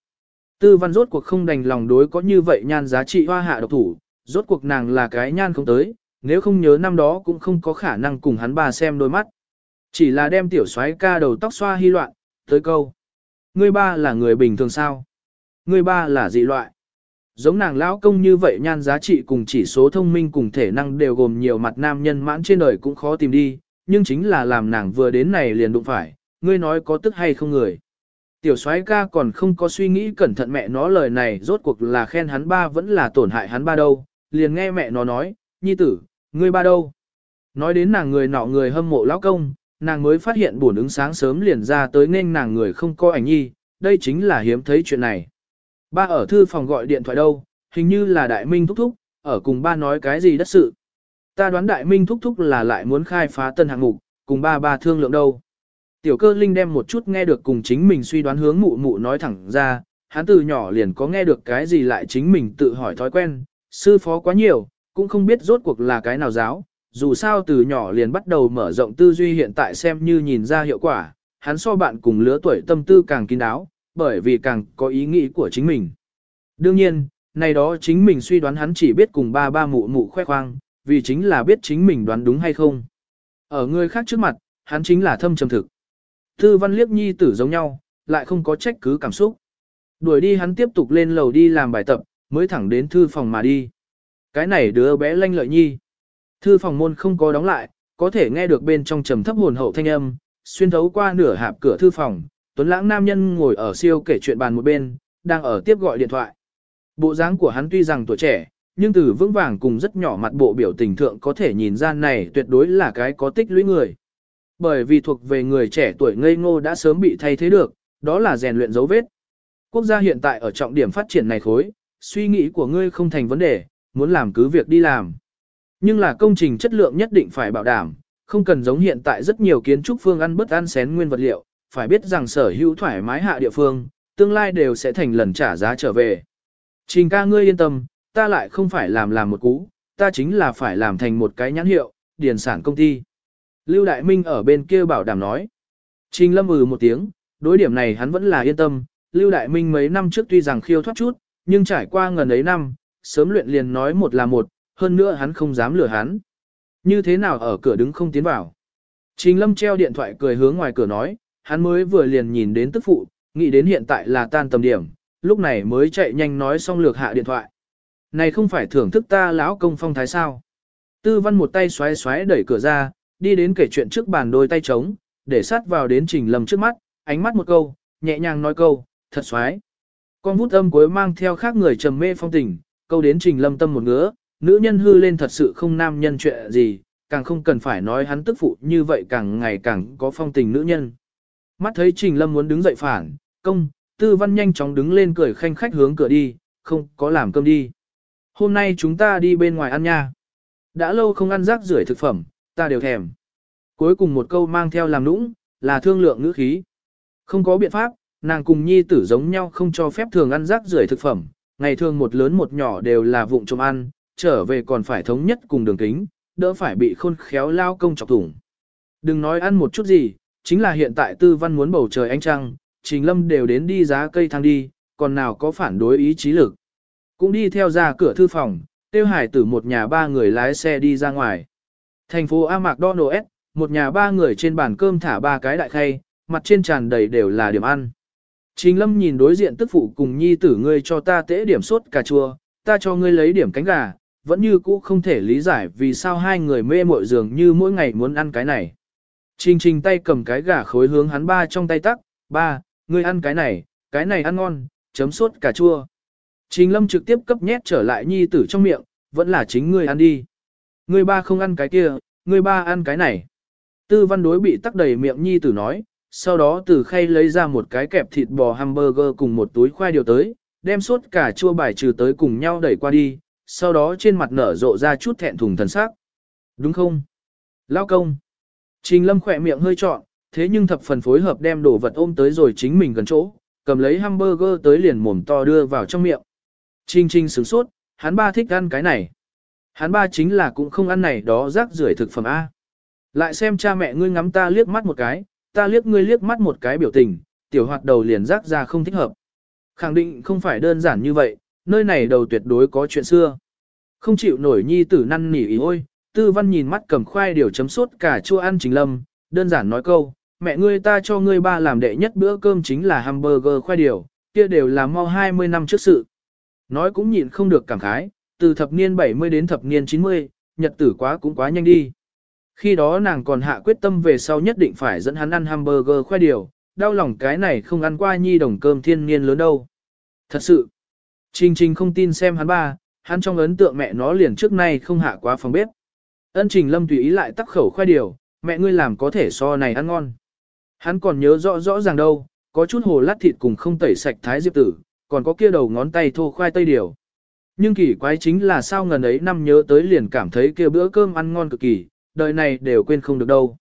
Tư văn rốt cuộc không đành lòng đối có như vậy nhan giá trị hoa hạ độc thủ, rốt cuộc nàng là cái nhan không tới, nếu không nhớ năm đó cũng không có khả năng cùng hắn bà xem đôi mắt. Chỉ là đem tiểu soái ca đầu tóc xoa hy loạn, tới câu. Ngươi ba là người bình thường sao? Ngươi ba là dị loại. Giống nàng lão công như vậy nhan giá trị cùng chỉ số thông minh cùng thể năng đều gồm nhiều mặt nam nhân mãn trên đời cũng khó tìm đi, nhưng chính là làm nàng vừa đến này liền đụng phải, ngươi nói có tức hay không người. Tiểu soái ca còn không có suy nghĩ cẩn thận mẹ nó lời này rốt cuộc là khen hắn ba vẫn là tổn hại hắn ba đâu, liền nghe mẹ nó nói, nhi tử, ngươi ba đâu? Nói đến nàng người nọ người hâm mộ lão công, nàng mới phát hiện buồn ứng sáng sớm liền ra tới nên nàng người không có ảnh nhi, đây chính là hiếm thấy chuyện này. Ba ở thư phòng gọi điện thoại đâu, hình như là đại minh thúc thúc, ở cùng ba nói cái gì đất sự. Ta đoán đại minh thúc thúc là lại muốn khai phá tân hạng mục, cùng ba ba thương lượng đâu. Tiểu cơ linh đem một chút nghe được cùng chính mình suy đoán hướng mụ mụ nói thẳng ra, hắn từ nhỏ liền có nghe được cái gì lại chính mình tự hỏi thói quen, sư phó quá nhiều, cũng không biết rốt cuộc là cái nào giáo, dù sao từ nhỏ liền bắt đầu mở rộng tư duy hiện tại xem như nhìn ra hiệu quả, hắn so bạn cùng lứa tuổi tâm tư càng kín đáo, bởi vì càng có ý nghĩ của chính mình. Đương nhiên, này đó chính mình suy đoán hắn chỉ biết cùng ba ba mụ mụ khoe khoang, vì chính là biết chính mình đoán đúng hay không. Ở người khác trước mặt, hắn chính là thâm trầm thực. Thư văn liếc nhi tử giống nhau, lại không có trách cứ cảm xúc. Đuổi đi hắn tiếp tục lên lầu đi làm bài tập, mới thẳng đến thư phòng mà đi. Cái này đứa bé lanh lợi nhi. Thư phòng môn không có đóng lại, có thể nghe được bên trong trầm thấp hồn hậu thanh âm, xuyên thấu qua nửa hạp cửa thư phòng, tuấn lãng nam nhân ngồi ở siêu kể chuyện bàn một bên, đang ở tiếp gọi điện thoại. Bộ dáng của hắn tuy rằng tuổi trẻ, nhưng từ vững vàng cùng rất nhỏ mặt bộ biểu tình thượng có thể nhìn ra này tuyệt đối là cái có tích lũy người. Bởi vì thuộc về người trẻ tuổi ngây ngô đã sớm bị thay thế được, đó là rèn luyện dấu vết. Quốc gia hiện tại ở trọng điểm phát triển này khối, suy nghĩ của ngươi không thành vấn đề, muốn làm cứ việc đi làm. Nhưng là công trình chất lượng nhất định phải bảo đảm, không cần giống hiện tại rất nhiều kiến trúc phương ăn bất ăn xén nguyên vật liệu, phải biết rằng sở hữu thoải mái hạ địa phương, tương lai đều sẽ thành lần trả giá trở về. Trình ca ngươi yên tâm, ta lại không phải làm làm một cú, ta chính là phải làm thành một cái nhãn hiệu, điền sản công ty. Lưu Đại Minh ở bên kia bảo đảm nói. Trình lâm ừ một tiếng, đối điểm này hắn vẫn là yên tâm, Lưu Đại Minh mấy năm trước tuy rằng khiêu thoát chút, nhưng trải qua ngần ấy năm, sớm luyện liền nói một là một, hơn nữa hắn không dám lừa hắn. Như thế nào ở cửa đứng không tiến vào. Trình lâm treo điện thoại cười hướng ngoài cửa nói, hắn mới vừa liền nhìn đến tức phụ, nghĩ đến hiện tại là tan tầm điểm, lúc này mới chạy nhanh nói xong lược hạ điện thoại. Này không phải thưởng thức ta lão công phong thái sao. Tư văn một tay xoáy xoáy đẩy cửa ra, đi đến kể chuyện trước bàn đôi tay trống, để sát vào đến trình lâm trước mắt, ánh mắt một câu, nhẹ nhàng nói câu, thật xoáy. Con vút âm cuối mang theo khác người trầm mê phong tình, câu đến trình lâm tâm một ngứa, nữ nhân hư lên thật sự không nam nhân chuyện gì, càng không cần phải nói hắn tức phụ như vậy càng ngày càng có phong tình nữ nhân. Mắt thấy trình lâm muốn đứng dậy phản, công, tư văn nhanh chóng đứng lên cười khanh khách hướng cửa đi, không có làm cơm đi. Hôm nay chúng ta đi bên ngoài ăn nha. Đã lâu không ăn rác rưởi thực phẩm, ta đều thèm. Cuối cùng một câu mang theo làm nũng, là thương lượng ngữ khí. Không có biện pháp, nàng cùng nhi tử giống nhau không cho phép thường ăn rác rưởi thực phẩm, ngày thường một lớn một nhỏ đều là vụng trộm ăn, trở về còn phải thống nhất cùng đường kính, đỡ phải bị khôn khéo lao công chọc thủng. Đừng nói ăn một chút gì, chính là hiện tại tư văn muốn bầu trời ánh trăng, trình lâm đều đến đi giá cây thang đi, còn nào có phản đối ý chí lực. Cũng đi theo ra cửa thư phòng, tiêu hải tử một nhà ba người lái xe đi ra ngoài. Thành phố A Mạc Donald một nhà ba người trên bàn cơm thả ba cái đại khay, mặt trên tràn đầy đều là điểm ăn. Trình lâm nhìn đối diện tức phụ cùng nhi tử ngươi cho ta tễ điểm sốt cà chua, ta cho ngươi lấy điểm cánh gà, vẫn như cũ không thể lý giải vì sao hai người mê mội dường như mỗi ngày muốn ăn cái này. Trình trình tay cầm cái gà khối hướng hắn ba trong tay tắc, ba, ngươi ăn cái này, cái này ăn ngon, chấm sốt cà chua. Trình lâm trực tiếp cấp nhét trở lại nhi tử trong miệng, vẫn là chính ngươi ăn đi. Ngươi ba không ăn cái kia, ngươi ba ăn cái này. Tư văn đối bị tắc đầy miệng nhi tử nói, sau đó từ khay lấy ra một cái kẹp thịt bò hamburger cùng một túi khoai điều tới, đem suốt cà chua bài trừ tới cùng nhau đẩy qua đi, sau đó trên mặt nở rộ ra chút thẹn thùng thần sắc. Đúng không? Lao công. Trình lâm khỏe miệng hơi trọn, thế nhưng thập phần phối hợp đem đồ vật ôm tới rồi chính mình gần chỗ, cầm lấy hamburger tới liền mồm to đưa vào trong miệng. Trình trình sửng sốt, hắn ba thích ăn cái này. Hắn ba chính là cũng không ăn này đó rác rưởi thực phẩm A. Lại xem cha mẹ ngươi ngắm ta liếc mắt một cái, ta liếc ngươi liếc mắt một cái biểu tình, tiểu hoạt đầu liền rác ra không thích hợp. Khẳng định không phải đơn giản như vậy, nơi này đầu tuyệt đối có chuyện xưa. Không chịu nổi nhi tử năn nỉ ý ôi, tư văn nhìn mắt cầm khoai điều chấm sốt cả chua ăn chính lâm, đơn giản nói câu, mẹ ngươi ta cho ngươi ba làm đệ nhất bữa cơm chính là hamburger khoai điều, kia đều là mau 20 năm trước sự. Nói cũng nhịn không được cảm khái, từ thập niên 70 đến thập niên 90, nhật tử quá cũng quá nhanh đi. Khi đó nàng còn hạ quyết tâm về sau nhất định phải dẫn hắn ăn hamburger khoai điều, đau lòng cái này không ăn qua nhi đồng cơm thiên niên lớn đâu. Thật sự, Trình Trình không tin xem hắn ba, Hắn trong ấn tượng mẹ nó liền trước nay không hạ quá phòng bếp. Ân Trình Lâm tùy ý lại tắc khẩu khoai điều, mẹ ngươi làm có thể so này ăn ngon. Hắn còn nhớ rõ rõ ràng đâu, có chút hồ lát thịt cùng không tẩy sạch thái diệp tử, còn có kia đầu ngón tay thô khoai tây điều. Nhưng kỳ quái chính là sao ngần ấy năm nhớ tới liền cảm thấy kia bữa cơm ăn ngon cực kỳ, đời này đều quên không được đâu.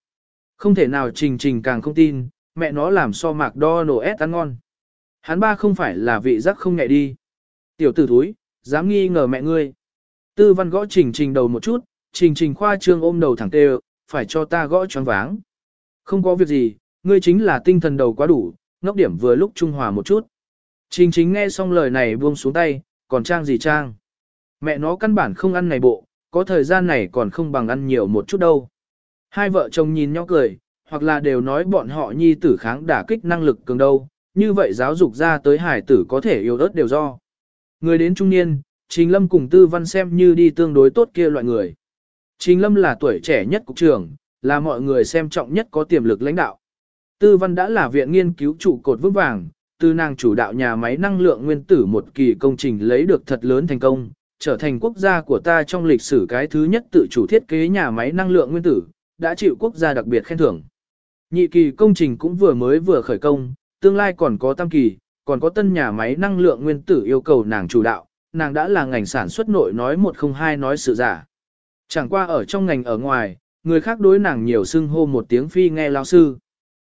Không thể nào trình trình càng không tin, mẹ nó làm so mạc đo nổ ép ăn ngon. Hắn ba không phải là vị giác không nhẹ đi. Tiểu tử thúi, dám nghi ngờ mẹ ngươi. Tư văn gõ trình trình đầu một chút, trình trình khoa trương ôm đầu thẳng tê phải cho ta gõ choáng váng. Không có việc gì, ngươi chính là tinh thần đầu quá đủ, ngốc điểm vừa lúc trung hòa một chút. Trình chính nghe xong lời này buông xuống tay, còn trang gì trang. Mẹ nó căn bản không ăn này bộ, có thời gian này còn không bằng ăn nhiều một chút đâu. Hai vợ chồng nhìn nhau cười, hoặc là đều nói bọn họ nhi tử kháng đả kích năng lực cường đâu, như vậy giáo dục ra tới hải tử có thể yêu đất đều do. Người đến trung niên, Trình Lâm cùng Tư Văn xem như đi tương đối tốt kia loại người. Trình Lâm là tuổi trẻ nhất cục trưởng, là mọi người xem trọng nhất có tiềm lực lãnh đạo. Tư Văn đã là viện nghiên cứu trụ cột vững vàng, từ nàng chủ đạo nhà máy năng lượng nguyên tử một kỳ công trình lấy được thật lớn thành công, trở thành quốc gia của ta trong lịch sử cái thứ nhất tự chủ thiết kế nhà máy năng lượng nguyên tử, đã chịu quốc gia đặc biệt khen thưởng. Nhị kỳ công trình cũng vừa mới vừa khởi công, tương lai còn có tam kỳ, còn có tân nhà máy năng lượng nguyên tử yêu cầu nàng chủ đạo, nàng đã là ngành sản xuất nội nói một không hai nói sự giả. Chẳng qua ở trong ngành ở ngoài, người khác đối nàng nhiều xưng hô một tiếng phi nghe lao sư.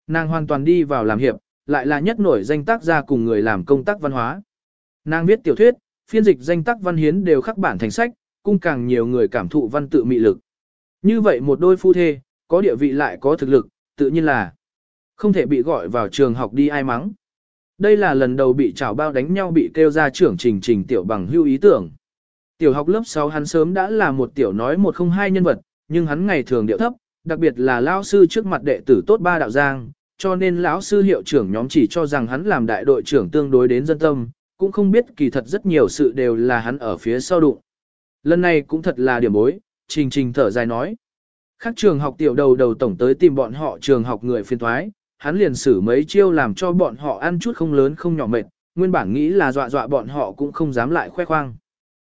Nàng hoàn toàn đi vào làm hiệp, lại là nhất nổi danh tác gia cùng người làm công tác văn hóa. Nàng viết tiểu thuyết, phiên dịch danh tác văn hiến đều khắc bản thành sách, cung càng nhiều người cảm thụ văn tự mị lực. Như vậy một đôi phu thê, có địa vị lại có thực lực, tự nhiên là không thể bị gọi vào trường học đi ai mắng. Đây là lần đầu bị chảo bao đánh nhau bị kêu ra trưởng trình trình tiểu bằng hưu ý tưởng. Tiểu học lớp 6 hắn sớm đã là một tiểu nói một không hai nhân vật, nhưng hắn ngày thường điệu thấp, đặc biệt là lão sư trước mặt đệ tử tốt ba đạo giang, cho nên lão sư hiệu trưởng nhóm chỉ cho rằng hắn làm đại đội trưởng tương đối đến dân tâm, cũng không biết kỳ thật rất nhiều sự đều là hắn ở phía sau đụng. Lần này cũng thật là điểm bối, trình trình thở dài nói. Khác trường học tiểu đầu đầu tổng tới tìm bọn họ trường học người phiên thoái, hắn liền xử mấy chiêu làm cho bọn họ ăn chút không lớn không nhỏ mệt, nguyên bản nghĩ là dọa dọa bọn họ cũng không dám lại khoe khoang.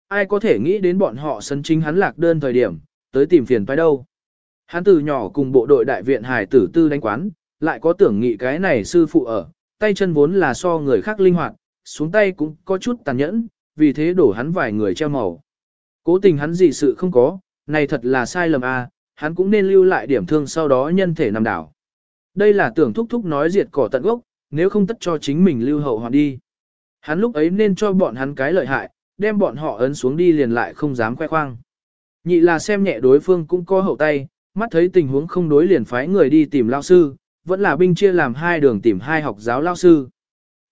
Ai có thể nghĩ đến bọn họ sân chính hắn lạc đơn thời điểm, tới tìm phiền phải đâu. Hắn từ nhỏ cùng bộ đội đại viện hải tử tư đánh quán, lại có tưởng nghị cái này sư phụ ở, tay chân vốn là so người khác linh hoạt, xuống tay cũng có chút tàn nhẫn, vì thế đổ hắn vài người treo màu. Cố tình hắn gì sự không có, này thật là sai lầm a, à, hắn cũng nên lưu lại điểm thương sau đó nhân thể nằm đảo. Đây là tưởng thúc thúc nói diệt cỏ tận gốc, nếu không tất cho chính mình lưu hậu hoạn đi. Hắn lúc ấy nên cho bọn hắn cái lợi hại, đem bọn họ ấn xuống đi liền lại không dám khoe khoang. Nhị là xem nhẹ đối phương cũng có hậu tay, mắt thấy tình huống không đối liền phái người đi tìm lao sư, vẫn là binh chia làm hai đường tìm hai học giáo lao sư.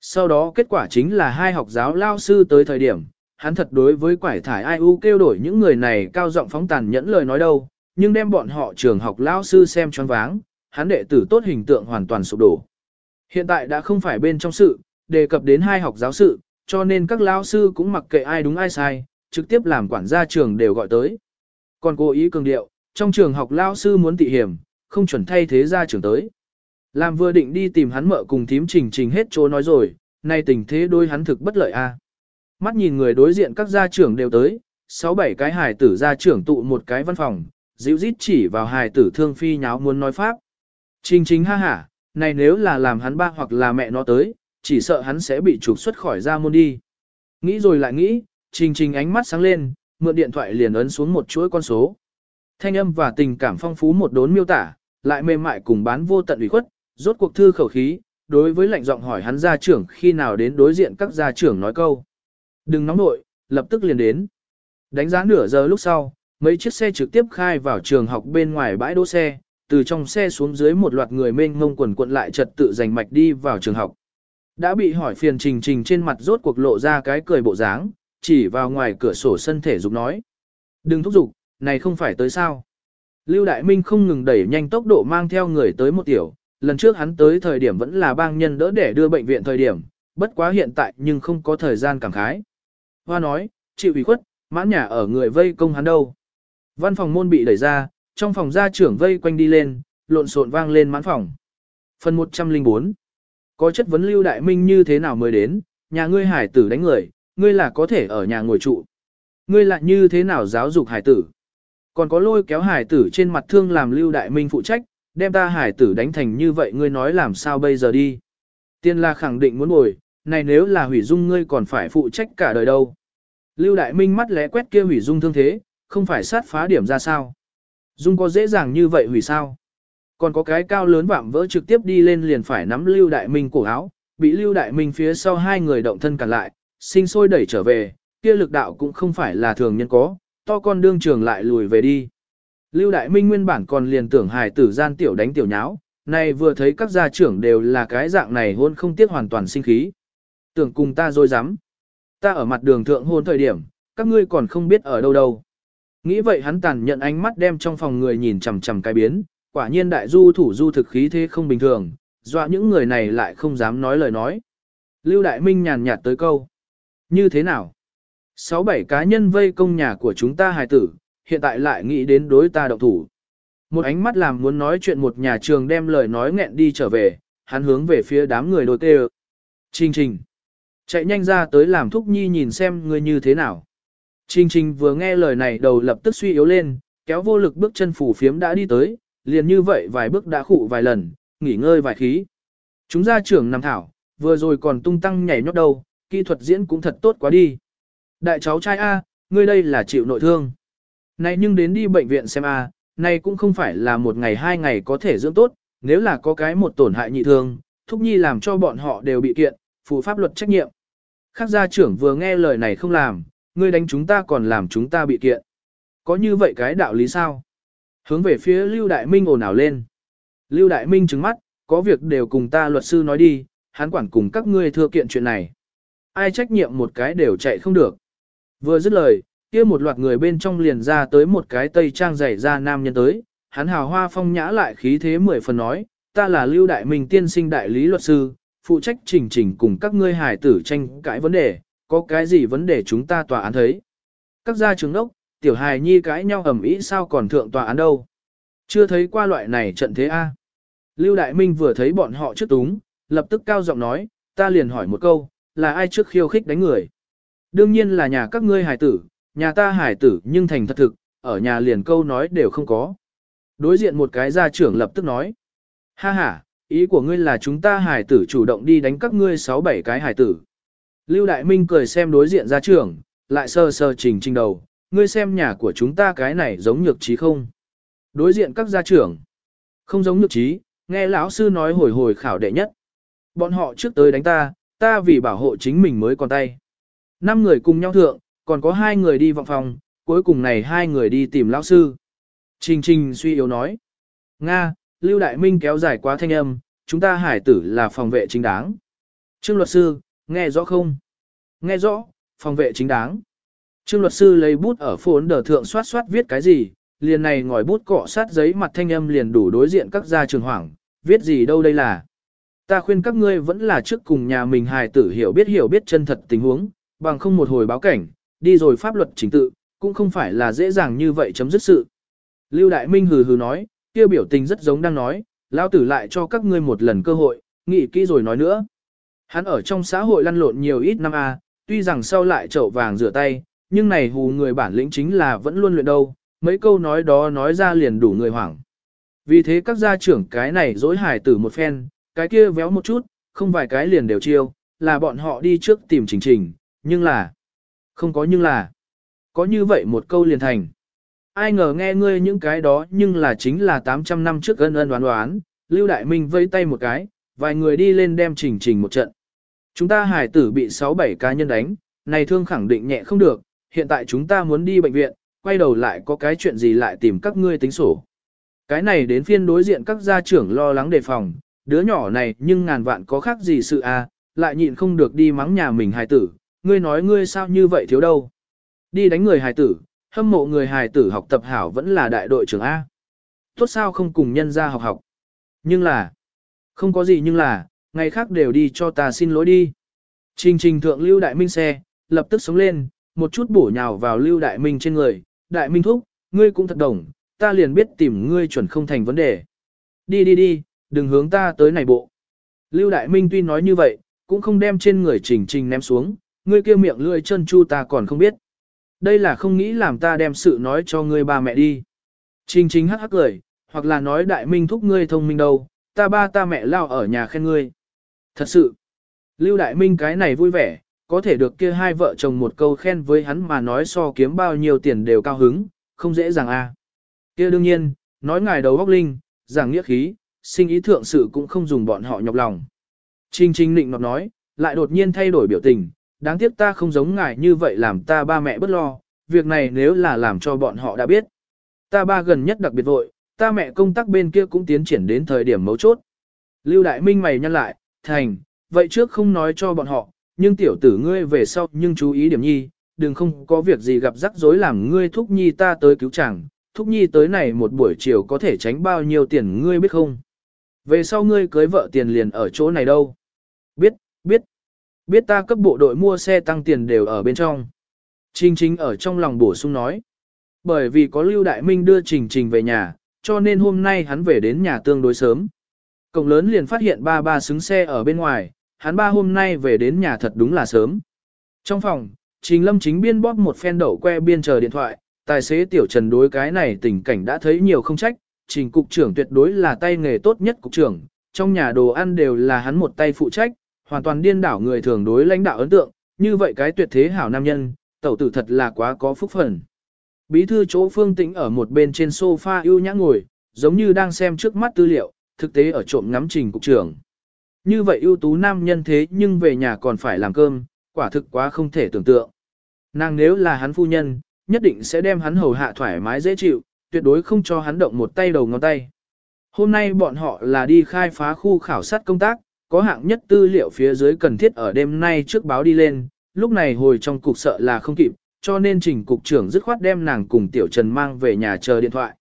Sau đó kết quả chính là hai học giáo lao sư tới thời điểm, hắn thật đối với quải thải ai u kêu đổi những người này cao giọng phóng tàn nhẫn lời nói đâu, nhưng đem bọn họ trường học lao sư xem choáng váng, hắn đệ tử tốt hình tượng hoàn toàn sụp đổ. Hiện tại đã không phải bên trong sự, đề cập đến hai học giáo sự, cho nên các lao sư cũng mặc kệ ai đúng ai sai, trực tiếp làm quản gia trường đều gọi tới. Còn cố ý cường điệu, trong trường học lao sư muốn tị hiểm, không chuẩn thay thế ra trường tới. Làm vừa định đi tìm hắn mợ cùng thím trình trình hết chỗ nói rồi, nay tình thế đôi hắn thực bất lợi a. Mắt nhìn người đối diện các gia trưởng đều tới, sáu bảy cái hài tử gia trưởng tụ một cái văn phòng, dịu rít chỉ vào hài tử thương phi nháo muốn nói pháp. Trình chính ha hả, này nếu là làm hắn ba hoặc là mẹ nó tới, chỉ sợ hắn sẽ bị trục xuất khỏi ra môn đi. Nghĩ rồi lại nghĩ, trình trình ánh mắt sáng lên, mượn điện thoại liền ấn xuống một chuỗi con số. Thanh âm và tình cảm phong phú một đốn miêu tả, lại mềm mại cùng bán vô tận ủy khuất, rốt cuộc thư khẩu khí, đối với lệnh giọng hỏi hắn gia trưởng khi nào đến đối diện các gia trưởng nói câu. Đừng nóng nội, lập tức liền đến. Đánh giá nửa giờ lúc sau, mấy chiếc xe trực tiếp khai vào trường học bên ngoài bãi đỗ xe, từ trong xe xuống dưới một loạt người mênh mông quần quận lại trật tự giành mạch đi vào trường học. Đã bị hỏi phiền trình trình trên mặt rốt cuộc lộ ra cái cười bộ dáng, chỉ vào ngoài cửa sổ sân thể dục nói. Đừng thúc giục, này không phải tới sao. Lưu Đại Minh không ngừng đẩy nhanh tốc độ mang theo người tới một tiểu, lần trước hắn tới thời điểm vẫn là bang nhân đỡ để đưa bệnh viện thời điểm, bất quá hiện tại nhưng không có thời gian cảm khái. Hoa nói, chịu ủy khuất, mãn nhà ở người vây công hắn đâu. Văn phòng môn bị đẩy ra, trong phòng gia trưởng vây quanh đi lên, lộn xộn vang lên mãn phòng. Phần 104 Có chất vấn Lưu Đại Minh như thế nào mới đến, nhà ngươi hải tử đánh người, ngươi là có thể ở nhà ngồi trụ. Ngươi lại như thế nào giáo dục hải tử? Còn có lôi kéo hải tử trên mặt thương làm Lưu Đại Minh phụ trách, đem ta hải tử đánh thành như vậy ngươi nói làm sao bây giờ đi? Tiên là khẳng định muốn ngồi này nếu là hủy dung ngươi còn phải phụ trách cả đời đâu. Lưu Đại Minh mắt lẽ quét kia hủy dung thương thế, không phải sát phá điểm ra sao. Dung có dễ dàng như vậy hủy sao. Còn có cái cao lớn vạm vỡ trực tiếp đi lên liền phải nắm Lưu Đại Minh cổ áo, bị Lưu Đại Minh phía sau hai người động thân cản lại, sinh sôi đẩy trở về, kia lực đạo cũng không phải là thường nhân có, to con đương trường lại lùi về đi. Lưu Đại Minh nguyên bản còn liền tưởng hài tử gian tiểu đánh tiểu nháo, nay vừa thấy các gia trưởng đều là cái dạng này hôn không tiếc hoàn toàn sinh khí. Tưởng cùng ta rồi dám. Ta ở mặt đường thượng hôn thời điểm, các ngươi còn không biết ở đâu đâu. Nghĩ vậy hắn tàn nhận ánh mắt đem trong phòng người nhìn chằm chằm cái biến, quả nhiên đại du thủ du thực khí thế không bình thường, dọa những người này lại không dám nói lời nói. Lưu Đại Minh nhàn nhạt tới câu. Như thế nào? Sáu bảy cá nhân vây công nhà của chúng ta hài tử, hiện tại lại nghĩ đến đối ta động thủ. Một ánh mắt làm muốn nói chuyện một nhà trường đem lời nói nghẹn đi trở về, hắn hướng về phía đám người đôi tê Trình trình. Chạy nhanh ra tới làm thúc nhi nhìn xem người như thế nào. Trình trình vừa nghe lời này đầu lập tức suy yếu lên, kéo vô lực bước chân phủ phiếm đã đi tới, liền như vậy vài bước đã khụ vài lần, nghỉ ngơi vài khí. Chúng ra trưởng nằm thảo, vừa rồi còn tung tăng nhảy nhót đâu, kỹ thuật diễn cũng thật tốt quá đi. Đại cháu trai A, ngươi đây là chịu nội thương. Này nhưng đến đi bệnh viện xem A, này cũng không phải là một ngày hai ngày có thể dưỡng tốt, nếu là có cái một tổn hại nhị thương, thúc nhi làm cho bọn họ đều bị kiện, phụ pháp luật trách nhiệm. Khác gia trưởng vừa nghe lời này không làm, ngươi đánh chúng ta còn làm chúng ta bị kiện. Có như vậy cái đạo lý sao? Hướng về phía Lưu Đại Minh ồn ào lên. Lưu Đại Minh trừng mắt, có việc đều cùng ta luật sư nói đi, hắn quản cùng các ngươi thưa kiện chuyện này. Ai trách nhiệm một cái đều chạy không được. Vừa dứt lời, kia một loạt người bên trong liền ra tới một cái tây trang dày ra nam nhân tới, hắn hào hoa phong nhã lại khí thế mười phần nói, ta là Lưu Đại Minh tiên sinh đại lý luật sư, phụ trách trình trình cùng các ngươi hài tử tranh cãi vấn đề, có cái gì vấn đề chúng ta tòa án thấy. Các gia trưởng đốc, tiểu hài nhi cãi nhau ầm ĩ sao còn thượng tòa án đâu. Chưa thấy qua loại này trận thế A. Lưu Đại Minh vừa thấy bọn họ trước túng, lập tức cao giọng nói, ta liền hỏi một câu, là ai trước khiêu khích đánh người? Đương nhiên là nhà các ngươi hải tử, nhà ta hải tử nhưng thành thật thực, ở nhà liền câu nói đều không có. Đối diện một cái gia trưởng lập tức nói, ha ha, ý của ngươi là chúng ta hải tử chủ động đi đánh các ngươi sáu bảy cái hải tử. Lưu Đại Minh cười xem đối diện gia trưởng, lại sơ sơ trình trình đầu, ngươi xem nhà của chúng ta cái này giống nhược trí không? Đối diện các gia trưởng, không giống nhược trí, nghe lão sư nói hồi hồi khảo đệ nhất. Bọn họ trước tới đánh ta, ta vì bảo hộ chính mình mới còn tay. Năm người cùng nhau thượng, còn có hai người đi vọng phòng, cuối cùng này hai người đi tìm lão sư. Trình trình suy yếu nói. Nga, Lưu Đại Minh kéo dài quá thanh âm, chúng ta hải tử là phòng vệ chính đáng. Trương luật sư, nghe rõ không? Nghe rõ, phòng vệ chính đáng. Trương luật sư lấy bút ở phốn đờ thượng soát soát viết cái gì, liền này ngòi bút cọ sát giấy mặt thanh âm liền đủ đối diện các gia trường hoảng, viết gì đâu đây là. Ta khuyên các ngươi vẫn là trước cùng nhà mình hài tử hiểu biết hiểu biết chân thật tình huống, bằng không một hồi báo cảnh, đi rồi pháp luật chính tự, cũng không phải là dễ dàng như vậy chấm dứt sự. Lưu Đại Minh hừ hừ nói, kia biểu tình rất giống đang nói, lão tử lại cho các ngươi một lần cơ hội, nghĩ kỹ rồi nói nữa. Hắn ở trong xã hội lăn lộn nhiều ít năm a, tuy rằng sau lại chậu vàng rửa tay, nhưng này hù người bản lĩnh chính là vẫn luôn luyện đâu, mấy câu nói đó nói ra liền đủ người hoảng. Vì thế các gia trưởng cái này dối hài tử một phen, cái kia véo một chút, không vài cái liền đều chiêu, là bọn họ đi trước tìm trình trình, nhưng là, không có nhưng là, có như vậy một câu liền thành. Ai ngờ nghe ngươi những cái đó nhưng là chính là 800 năm trước ân ân đoán đoán, Lưu Đại Minh vẫy tay một cái, vài người đi lên đem trình trình một trận. Chúng ta hải tử bị 6-7 cá nhân đánh, này thương khẳng định nhẹ không được, hiện tại chúng ta muốn đi bệnh viện, quay đầu lại có cái chuyện gì lại tìm các ngươi tính sổ. Cái này đến phiên đối diện các gia trưởng lo lắng đề phòng, đứa nhỏ này nhưng ngàn vạn có khác gì sự à, lại nhịn không được đi mắng nhà mình hài tử, ngươi nói ngươi sao như vậy thiếu đâu. Đi đánh người hài tử, hâm mộ người hài tử học tập hảo vẫn là đại đội trưởng A. Tốt sao không cùng nhân gia học học. Nhưng là, không có gì nhưng là, ngày khác đều đi cho ta xin lỗi đi. Trình trình thượng lưu đại minh xe, lập tức sống lên, một chút bổ nhào vào lưu đại minh trên người, đại minh thúc, ngươi cũng thật đồng, ta liền biết tìm ngươi chuẩn không thành vấn đề. Đi đi đi, đừng hướng ta tới này bộ. Lưu đại minh tuy nói như vậy, cũng không đem trên người trình trình ném xuống, ngươi kia miệng lươi chân chu ta còn không biết. đây là không nghĩ làm ta đem sự nói cho ngươi ba mẹ đi. Trình Trình hắc hắc cười, hoặc là nói đại minh thúc ngươi thông minh đâu, ta ba ta mẹ lao ở nhà khen ngươi. Thật sự, Lưu Đại Minh cái này vui vẻ, có thể được kia hai vợ chồng một câu khen với hắn mà nói so kiếm bao nhiêu tiền đều cao hứng, không dễ dàng a. À. Kia đương nhiên, nói ngài đầu góc linh, giảng nghĩa khí, sinh ý thượng sự cũng không dùng bọn họ nhọc lòng. Trình Trình Nịnh Nọt nói, lại đột nhiên thay đổi biểu tình, đáng tiếc ta không giống ngài như vậy làm ta ba mẹ bất lo, việc này nếu là làm cho bọn họ đã biết. Ta ba gần nhất đặc biệt vội, ta mẹ công tác bên kia cũng tiến triển đến thời điểm mấu chốt. Lưu Đại Minh mày nhăn lại, thành, vậy trước không nói cho bọn họ, nhưng tiểu tử ngươi về sau nhưng chú ý điểm nhi, đừng không có việc gì gặp rắc rối làm ngươi thúc nhi ta tới cứu chàng, thúc nhi tới này một buổi chiều có thể tránh bao nhiêu tiền ngươi biết không? Về sau ngươi cưới vợ tiền liền ở chỗ này đâu? Biết, biết. Biết ta cấp bộ đội mua xe tăng tiền đều ở bên trong. Trình Trình ở trong lòng bổ sung nói. Bởi vì có Lưu Đại Minh đưa Trình Trình về nhà, cho nên hôm nay hắn về đến nhà tương đối sớm. Cổng lớn liền phát hiện ba ba xứng xe ở bên ngoài, hắn ba hôm nay về đến nhà thật đúng là sớm. Trong phòng, Trình Lâm chính biên bóp một phen đậu que biên chờ điện thoại, tài xế tiểu trần đối cái này tình cảnh đã thấy nhiều không trách, Trình cục trưởng tuyệt đối là tay nghề tốt nhất cục trưởng, trong nhà đồ ăn đều là hắn một tay phụ trách, hoàn toàn điên đảo người thường đối lãnh đạo ấn tượng, như vậy cái tuyệt thế hảo nam nhân, tẩu tử thật là quá có phúc phần. Bí thư chỗ phương tĩnh ở một bên trên sofa ưu nhã ngồi, giống như đang xem trước mắt tư liệu, thực tế ở trộm ngắm trình cục trưởng. Như vậy ưu tú nam nhân thế nhưng về nhà còn phải làm cơm, quả thực quá không thể tưởng tượng. Nàng nếu là hắn phu nhân, nhất định sẽ đem hắn hầu hạ thoải mái dễ chịu, tuyệt đối không cho hắn động một tay đầu ngón tay. Hôm nay bọn họ là đi khai phá khu khảo sát công tác, có hạng nhất tư liệu phía dưới cần thiết ở đêm nay trước báo đi lên, lúc này hồi trong cục sợ là không kịp, cho nên trình cục trưởng dứt khoát đem nàng cùng Tiểu Trần mang về nhà chờ điện thoại.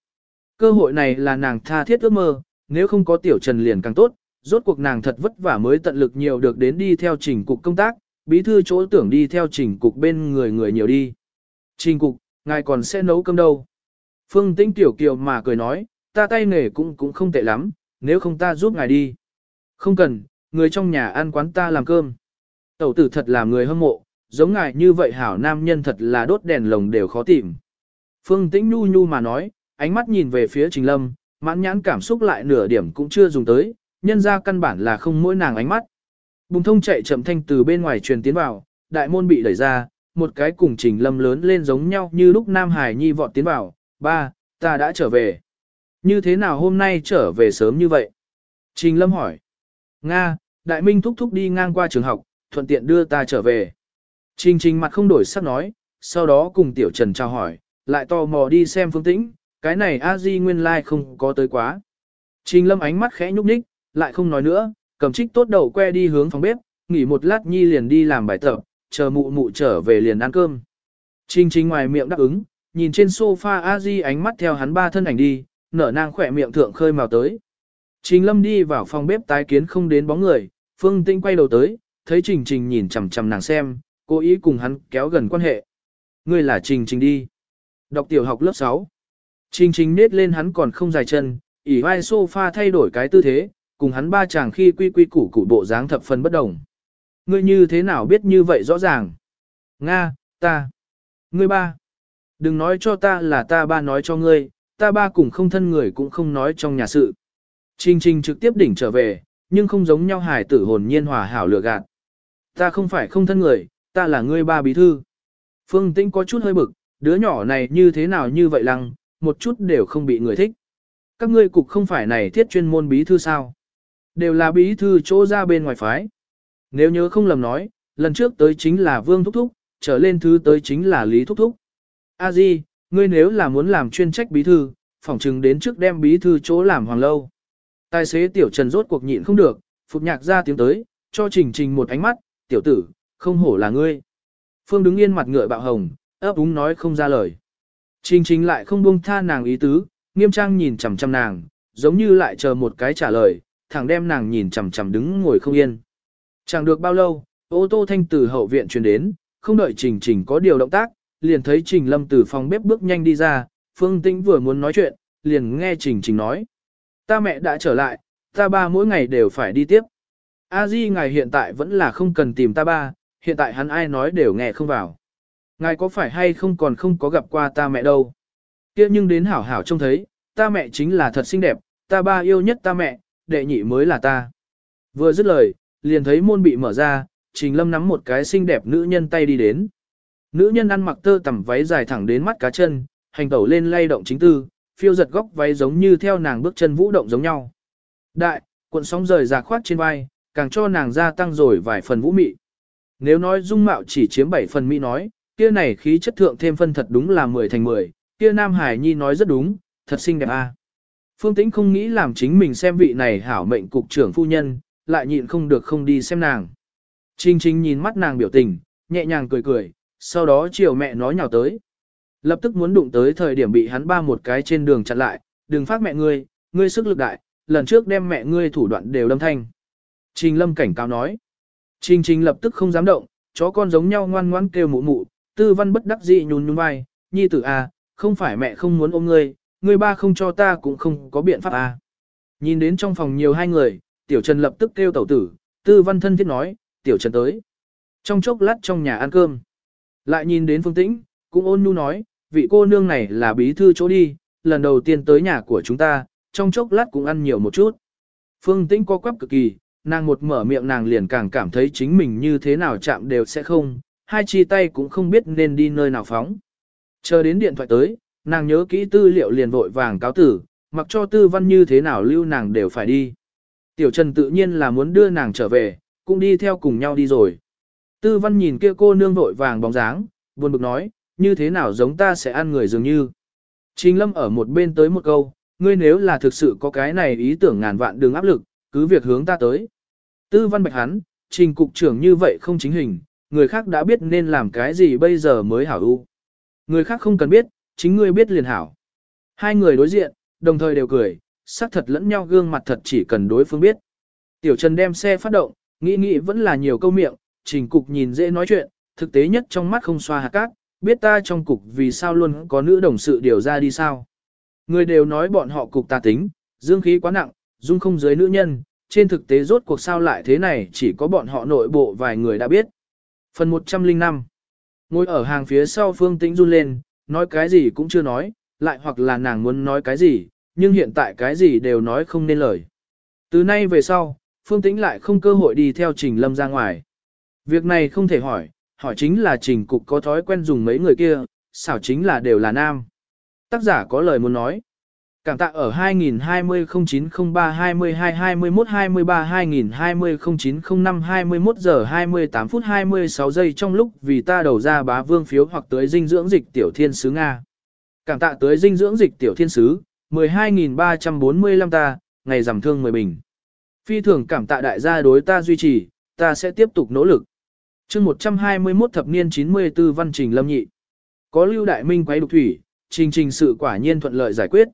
Cơ hội này là nàng tha thiết ước mơ, nếu không có Tiểu Trần liền càng tốt, rốt cuộc nàng thật vất vả mới tận lực nhiều được đến đi theo trình cục công tác, bí thư chỗ tưởng đi theo trình cục bên người người nhiều đi. Trình cục, ngài còn sẽ nấu cơm đâu. Phương Tĩnh Tiểu Kiều mà cười nói, ta tay nghề cũng cũng không tệ lắm, nếu không ta giúp ngài đi. Không cần, người trong nhà ăn quán ta làm cơm. Tẩu tử thật là người hâm mộ, giống ngài như vậy hảo nam nhân thật là đốt đèn lồng đều khó tìm. Phương Tĩnh nhu nhu mà nói, ánh mắt nhìn về phía Trình Lâm, mãn nhãn cảm xúc lại nửa điểm cũng chưa dùng tới, nhân ra căn bản là không mỗi nàng ánh mắt. Bùng thông chạy chậm thanh từ bên ngoài truyền tiến vào, đại môn bị đẩy ra, một cái cùng Trình Lâm lớn lên giống nhau như lúc Nam Hải Nhi vọt tiến vào, ba, ta đã trở về. Như thế nào hôm nay trở về sớm như vậy? Trình Lâm hỏi. Nga, Đại Minh thúc thúc đi ngang qua trường học, thuận tiện đưa ta trở về. Trình trình mặt không đổi sắc nói, sau đó cùng Tiểu Trần chào hỏi, lại tò mò đi xem phương tĩnh, cái này a di nguyên lai like không có tới quá. Trình lâm ánh mắt khẽ nhúc nhích, lại không nói nữa, cầm trích tốt đầu que đi hướng phòng bếp, nghỉ một lát nhi liền đi làm bài tập, chờ mụ mụ trở về liền ăn cơm. Trình trình ngoài miệng đáp ứng, nhìn trên sofa a di ánh mắt theo hắn ba thân ảnh đi, nở nang khỏe miệng thượng khơi màu tới. Trình lâm đi vào phòng bếp tái kiến không đến bóng người, phương tinh quay đầu tới, thấy trình trình nhìn chằm chằm nàng xem, cố ý cùng hắn kéo gần quan hệ. Ngươi là Trình Trình đi. Đọc tiểu học lớp 6. Trình Trình nết lên hắn còn không dài chân, ỉ vai sofa thay đổi cái tư thế, cùng hắn ba chàng khi quy quy củ củ bộ dáng thập phần bất đồng. Ngươi như thế nào biết như vậy rõ ràng? Nga, ta. Ngươi ba. Đừng nói cho ta là ta ba nói cho ngươi, ta ba cùng không thân người cũng không nói trong nhà sự. Trình Trình trực tiếp đỉnh trở về, nhưng không giống nhau hài tử hồn nhiên hòa hảo lựa gạt. Ta không phải không thân người, ta là ngươi ba bí thư. Phương Tĩnh có chút hơi bực, đứa nhỏ này như thế nào như vậy lăng, một chút đều không bị người thích. Các ngươi cục không phải này thiết chuyên môn bí thư sao? Đều là bí thư chỗ ra bên ngoài phái. Nếu nhớ không lầm nói, lần trước tới chính là Vương Thúc Thúc, trở lên thứ tới chính là Lý Thúc Thúc. A Di, ngươi nếu là muốn làm chuyên trách bí thư, phỏng chừng đến trước đem bí thư chỗ làm hoàng lâu. Tài xế tiểu trần rốt cuộc nhịn không được, phục nhạc ra tiếng tới, cho trình trình một ánh mắt, tiểu tử, không hổ là ngươi. Phương đứng yên mặt ngựa bạo hồng, ấp úng nói không ra lời. Trình trình lại không buông tha nàng ý tứ, nghiêm trang nhìn chằm chằm nàng, giống như lại chờ một cái trả lời, thẳng đem nàng nhìn chằm chằm đứng ngồi không yên. Chẳng được bao lâu, ô tô thanh từ hậu viện truyền đến, không đợi trình trình có điều động tác, liền thấy trình lâm từ phòng bếp bước nhanh đi ra, phương tĩnh vừa muốn nói chuyện, liền nghe trình trình nói. Ta mẹ đã trở lại, ta ba mỗi ngày đều phải đi tiếp. A Di ngài hiện tại vẫn là không cần tìm ta ba, hiện tại hắn ai nói đều nghe không vào. Ngài có phải hay không còn không có gặp qua ta mẹ đâu. kia nhưng đến hảo hảo trông thấy, ta mẹ chính là thật xinh đẹp, ta ba yêu nhất ta mẹ, đệ nhị mới là ta. Vừa dứt lời, liền thấy môn bị mở ra, Trình Lâm nắm một cái xinh đẹp nữ nhân tay đi đến. Nữ nhân ăn mặc tơ tằm váy dài thẳng đến mắt cá chân, hành tẩu lên lay động chính tư, phiêu giật góc váy giống như theo nàng bước chân vũ động giống nhau. Đại, cuộn sóng rời rạc khoát trên vai, càng cho nàng gia tăng rồi vài phần vũ mị. Nếu nói dung mạo chỉ chiếm 7 phần mỹ nói, kia này khí chất thượng thêm phân thật đúng là 10 thành 10, kia Nam Hải Nhi nói rất đúng, thật xinh đẹp a. Phương Tĩnh không nghĩ làm chính mình xem vị này hảo mệnh cục trưởng phu nhân, lại nhịn không được không đi xem nàng. Trinh Trinh nhìn mắt nàng biểu tình, nhẹ nhàng cười cười, sau đó chiều mẹ nói nhào tới. Lập tức muốn đụng tới thời điểm bị hắn ba một cái trên đường chặn lại, đừng phát mẹ ngươi, ngươi sức lực đại, lần trước đem mẹ ngươi thủ đoạn đều đâm thanh. Trình Lâm cảnh cáo nói. Trình Trình lập tức không dám động, chó con giống nhau ngoan ngoãn kêu mụ mụ, tư văn bất đắc dĩ nhún nhún vai, nhi tử à, không phải mẹ không muốn ôm ngươi, ngươi ba không cho ta cũng không có biện pháp à. Nhìn đến trong phòng nhiều hai người, tiểu trần lập tức kêu tẩu tử, tư văn thân thiết nói, tiểu trần tới. Trong chốc lát trong nhà ăn cơm, lại nhìn đến phương tĩnh, cũng ôn nhu nói, vị cô nương này là bí thư chỗ đi, lần đầu tiên tới nhà của chúng ta, trong chốc lát cũng ăn nhiều một chút. Phương tĩnh có quắp cực kỳ, nàng một mở miệng nàng liền càng cảm thấy chính mình như thế nào chạm đều sẽ không, hai chi tay cũng không biết nên đi nơi nào phóng. Chờ đến điện thoại tới, nàng nhớ kỹ tư liệu liền vội vàng cáo tử, mặc cho tư văn như thế nào lưu nàng đều phải đi. Tiểu Trần tự nhiên là muốn đưa nàng trở về, cũng đi theo cùng nhau đi rồi. Tư văn nhìn kia cô nương vội vàng bóng dáng, buồn bực nói, như thế nào giống ta sẽ ăn người dường như. Trình lâm ở một bên tới một câu, ngươi nếu là thực sự có cái này ý tưởng ngàn vạn đường áp lực, cứ việc hướng ta tới. Tư văn bạch hắn, trình cục trưởng như vậy không chính hình, người khác đã biết nên làm cái gì bây giờ mới hảo ưu. Người khác không cần biết, chính ngươi biết liền hảo. Hai người đối diện, đồng thời đều cười, sắc thật lẫn nhau gương mặt thật chỉ cần đối phương biết. Tiểu Trần đem xe phát động, nghĩ nghĩ vẫn là nhiều câu miệng, trình cục nhìn dễ nói chuyện, thực tế nhất trong mắt không xoa hạt cát, biết ta trong cục vì sao luôn có nữ đồng sự điều ra đi sao. Người đều nói bọn họ cục tà tính, dương khí quá nặng, dung không giới nữ nhân, trên thực tế rốt cuộc sao lại thế này chỉ có bọn họ nội bộ vài người đã biết. Phần 105 Ngồi ở hàng phía sau Phương Tĩnh run lên, nói cái gì cũng chưa nói, lại hoặc là nàng muốn nói cái gì, nhưng hiện tại cái gì đều nói không nên lời. Từ nay về sau, Phương Tĩnh lại không cơ hội đi theo Trình Lâm ra ngoài. Việc này không thể hỏi, hỏi chính là Trình Cục có thói quen dùng mấy người kia, xảo chính là đều là nam. Tác giả có lời muốn nói. Cảm tạ ở 2020-09-03-22-21-23-2020-09-05-21 giờ 28 phút 26 giây trong lúc vì ta đầu ra bá vương phiếu hoặc tới dinh dưỡng dịch tiểu thiên sứ Nga. Cảm tạ tới dinh dưỡng dịch tiểu thiên sứ, 12.345 ta, ngày giảm thương 10 bình. Phi thường cảm tạ đại gia đối ta duy trì, ta sẽ tiếp tục nỗ lực. chương 121 thập niên 94 văn trình lâm nhị. Có lưu đại minh quấy đục thủy, trình trình sự quả nhiên thuận lợi giải quyết.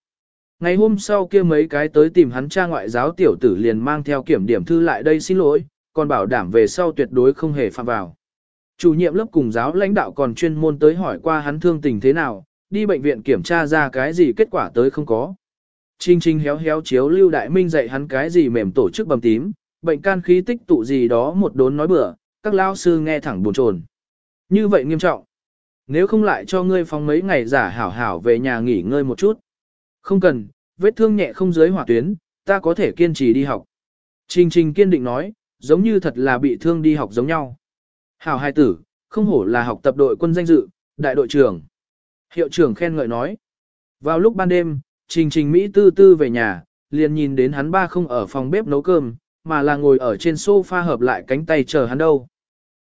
Ngày hôm sau kia mấy cái tới tìm hắn cha ngoại giáo tiểu tử liền mang theo kiểm điểm thư lại đây xin lỗi, còn bảo đảm về sau tuyệt đối không hề phạm vào. Chủ nhiệm lớp cùng giáo lãnh đạo còn chuyên môn tới hỏi qua hắn thương tình thế nào, đi bệnh viện kiểm tra ra cái gì kết quả tới không có. Trinh Trinh héo héo chiếu Lưu Đại Minh dạy hắn cái gì mềm tổ chức bầm tím, bệnh can khí tích tụ gì đó một đốn nói bừa, các lao sư nghe thẳng buồn chồn. Như vậy nghiêm trọng. Nếu không lại cho ngươi phóng mấy ngày giả hảo hảo về nhà nghỉ ngơi một chút. Không cần, vết thương nhẹ không dưới hỏa tuyến, ta có thể kiên trì đi học. Trình trình kiên định nói, giống như thật là bị thương đi học giống nhau. Hảo hai tử, không hổ là học tập đội quân danh dự, đại đội trưởng. Hiệu trưởng khen ngợi nói. Vào lúc ban đêm, trình trình Mỹ tư tư về nhà, liền nhìn đến hắn ba không ở phòng bếp nấu cơm, mà là ngồi ở trên sofa hợp lại cánh tay chờ hắn đâu.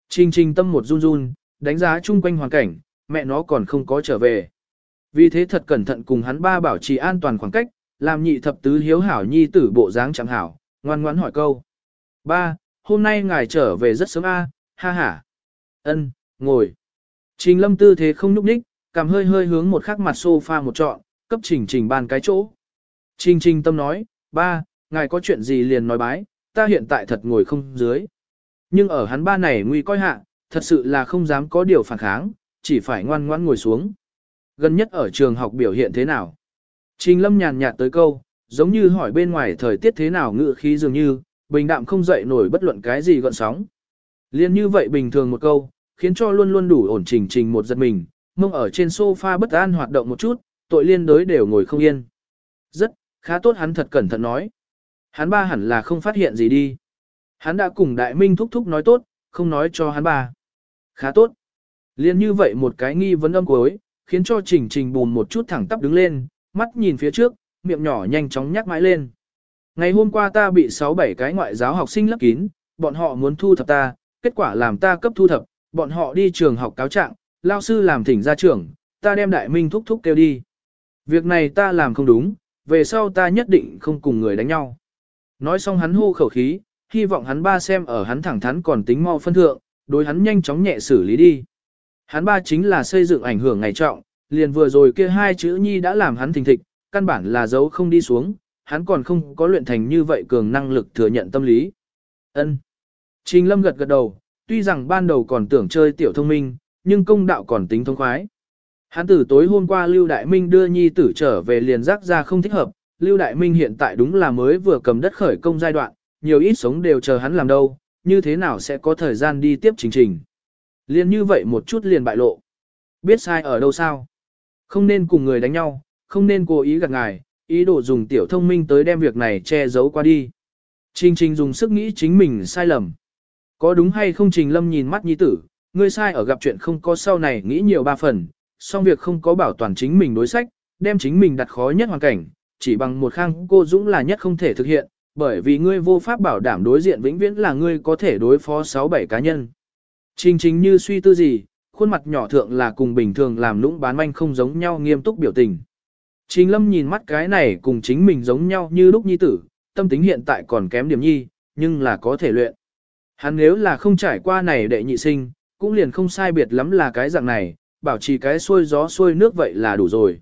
Trình trình tâm một run run, đánh giá chung quanh hoàn cảnh, mẹ nó còn không có trở về. Vì thế thật cẩn thận cùng hắn ba bảo trì an toàn khoảng cách, làm nhị thập tứ hiếu hảo nhi tử bộ dáng chẳng hảo, ngoan ngoãn hỏi câu. Ba, hôm nay ngài trở về rất sớm a, ha ha. Ân, ngồi. Trình lâm tư thế không nhúc nhích, cảm hơi hơi hướng một khắc mặt sofa một trọn, cấp trình trình bàn cái chỗ. Trình trình tâm nói, ba, ngài có chuyện gì liền nói bái, ta hiện tại thật ngồi không dưới. Nhưng ở hắn ba này nguy coi hạ, thật sự là không dám có điều phản kháng, chỉ phải ngoan ngoãn ngồi xuống. Gần nhất ở trường học biểu hiện thế nào? Trình lâm nhàn nhạt tới câu, giống như hỏi bên ngoài thời tiết thế nào ngự khí dường như, bình đạm không dậy nổi bất luận cái gì gọn sóng. Liên như vậy bình thường một câu, khiến cho luôn luôn đủ ổn chỉnh trình một giật mình, mông ở trên sofa bất an hoạt động một chút, tội liên đối đều ngồi không yên. Rất, khá tốt hắn thật cẩn thận nói. Hắn ba hẳn là không phát hiện gì đi. Hắn đã cùng đại minh thúc thúc nói tốt, không nói cho hắn ba. Khá tốt. Liên như vậy một cái nghi vấn âm cuối, khiến cho trình trình bùn một chút thẳng tắp đứng lên, mắt nhìn phía trước, miệng nhỏ nhanh chóng nhắc mãi lên. Ngày hôm qua ta bị 6-7 cái ngoại giáo học sinh lấp kín, bọn họ muốn thu thập ta, kết quả làm ta cấp thu thập, bọn họ đi trường học cáo trạng, lao sư làm thỉnh ra trường, ta đem đại minh thúc thúc kêu đi. Việc này ta làm không đúng, về sau ta nhất định không cùng người đánh nhau. Nói xong hắn hô khẩu khí, hy vọng hắn ba xem ở hắn thẳng thắn còn tính mau phân thượng, đối hắn nhanh chóng nhẹ xử lý đi. Hắn ba chính là xây dựng ảnh hưởng ngày trọng, liền vừa rồi kia hai chữ nhi đã làm hắn thình thịch, căn bản là dấu không đi xuống, hắn còn không có luyện thành như vậy cường năng lực thừa nhận tâm lý. Ân. Trình Lâm gật gật đầu, tuy rằng ban đầu còn tưởng chơi tiểu thông minh, nhưng công đạo còn tính thông khoái. Hắn tử tối hôm qua Lưu Đại Minh đưa nhi tử trở về liền rắc ra không thích hợp, Lưu Đại Minh hiện tại đúng là mới vừa cầm đất khởi công giai đoạn, nhiều ít sống đều chờ hắn làm đâu, như thế nào sẽ có thời gian đi tiếp trình trình. Liên như vậy một chút liền bại lộ. Biết sai ở đâu sao? Không nên cùng người đánh nhau, không nên cố ý gạt ngài, ý đồ dùng tiểu thông minh tới đem việc này che giấu qua đi. Trình trình dùng sức nghĩ chính mình sai lầm. Có đúng hay không trình lâm nhìn mắt nhi tử, ngươi sai ở gặp chuyện không có sau này nghĩ nhiều ba phần, song việc không có bảo toàn chính mình đối sách, đem chính mình đặt khó nhất hoàn cảnh, chỉ bằng một khang cô dũng là nhất không thể thực hiện, bởi vì ngươi vô pháp bảo đảm đối diện vĩnh viễn là ngươi có thể đối phó 6-7 cá nhân. Trình Trình như suy tư gì, khuôn mặt nhỏ thượng là cùng bình thường làm lũng bán manh không giống nhau nghiêm túc biểu tình. Trình lâm nhìn mắt cái này cùng chính mình giống nhau như lúc nhi tử, tâm tính hiện tại còn kém điểm nhi, nhưng là có thể luyện. Hắn nếu là không trải qua này đệ nhị sinh, cũng liền không sai biệt lắm là cái dạng này, bảo trì cái xuôi gió xuôi nước vậy là đủ rồi.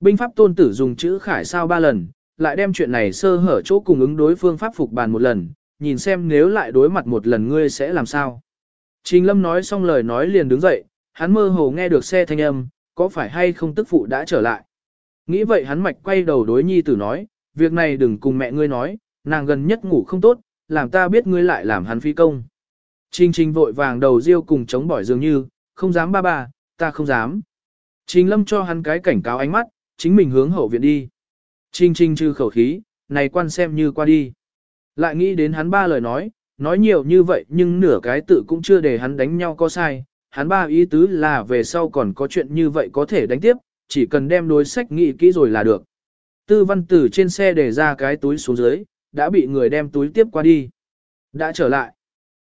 Binh pháp tôn tử dùng chữ khải sao ba lần, lại đem chuyện này sơ hở chỗ cùng ứng đối phương pháp phục bàn một lần, nhìn xem nếu lại đối mặt một lần ngươi sẽ làm sao. Trình Lâm nói xong lời nói liền đứng dậy, hắn mơ hồ nghe được xe thanh âm, có phải hay không tức phụ đã trở lại. Nghĩ vậy hắn mạch quay đầu đối nhi tử nói, việc này đừng cùng mẹ ngươi nói, nàng gần nhất ngủ không tốt, làm ta biết ngươi lại làm hắn phi công. Trình trình vội vàng đầu riêu cùng chống bỏi dường như, không dám ba ba, ta không dám. Trình lâm cho hắn cái cảnh cáo ánh mắt, chính mình hướng hậu viện đi. Trình trình trừ khẩu khí, này quan xem như qua đi. Lại nghĩ đến hắn ba lời nói, nói nhiều như vậy nhưng nửa cái tự cũng chưa để hắn đánh nhau có sai. Hắn ba ý tứ là về sau còn có chuyện như vậy có thể đánh tiếp, chỉ cần đem đối sách nghị kỹ rồi là được. Tư văn tử trên xe để ra cái túi xuống dưới, đã bị người đem túi tiếp qua đi. Đã trở lại.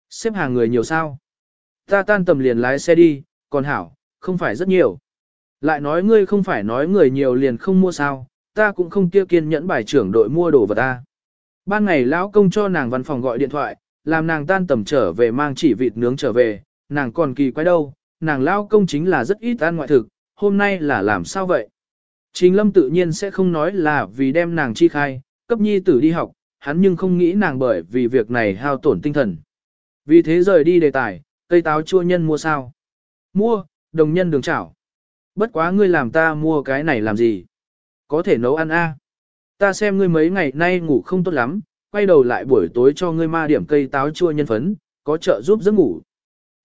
Xếp hàng người nhiều sao? Ta tan tầm liền lái xe đi, còn hảo, không phải rất nhiều. Lại nói ngươi không phải nói người nhiều liền không mua sao, ta cũng không kia kiên nhẫn bài trưởng đội mua đồ vật ta. Ban ngày lão công cho nàng văn phòng gọi điện thoại, làm nàng tan tầm trở về mang chỉ vịt nướng trở về, nàng còn kỳ quái đâu, nàng lao công chính là rất ít ăn ngoại thực, hôm nay là làm sao vậy? Trình lâm tự nhiên sẽ không nói là vì đem nàng chi khai, cấp nhi tử đi học, hắn nhưng không nghĩ nàng bởi vì việc này hao tổn tinh thần. Vì thế rời đi đề tài, cây táo chua nhân mua sao? Mua, đồng nhân đường chảo. Bất quá ngươi làm ta mua cái này làm gì? Có thể nấu ăn a? Ta xem ngươi mấy ngày nay ngủ không tốt lắm, quay đầu lại buổi tối cho ngươi ma điểm cây táo chua nhân phấn, có trợ giúp giấc ngủ.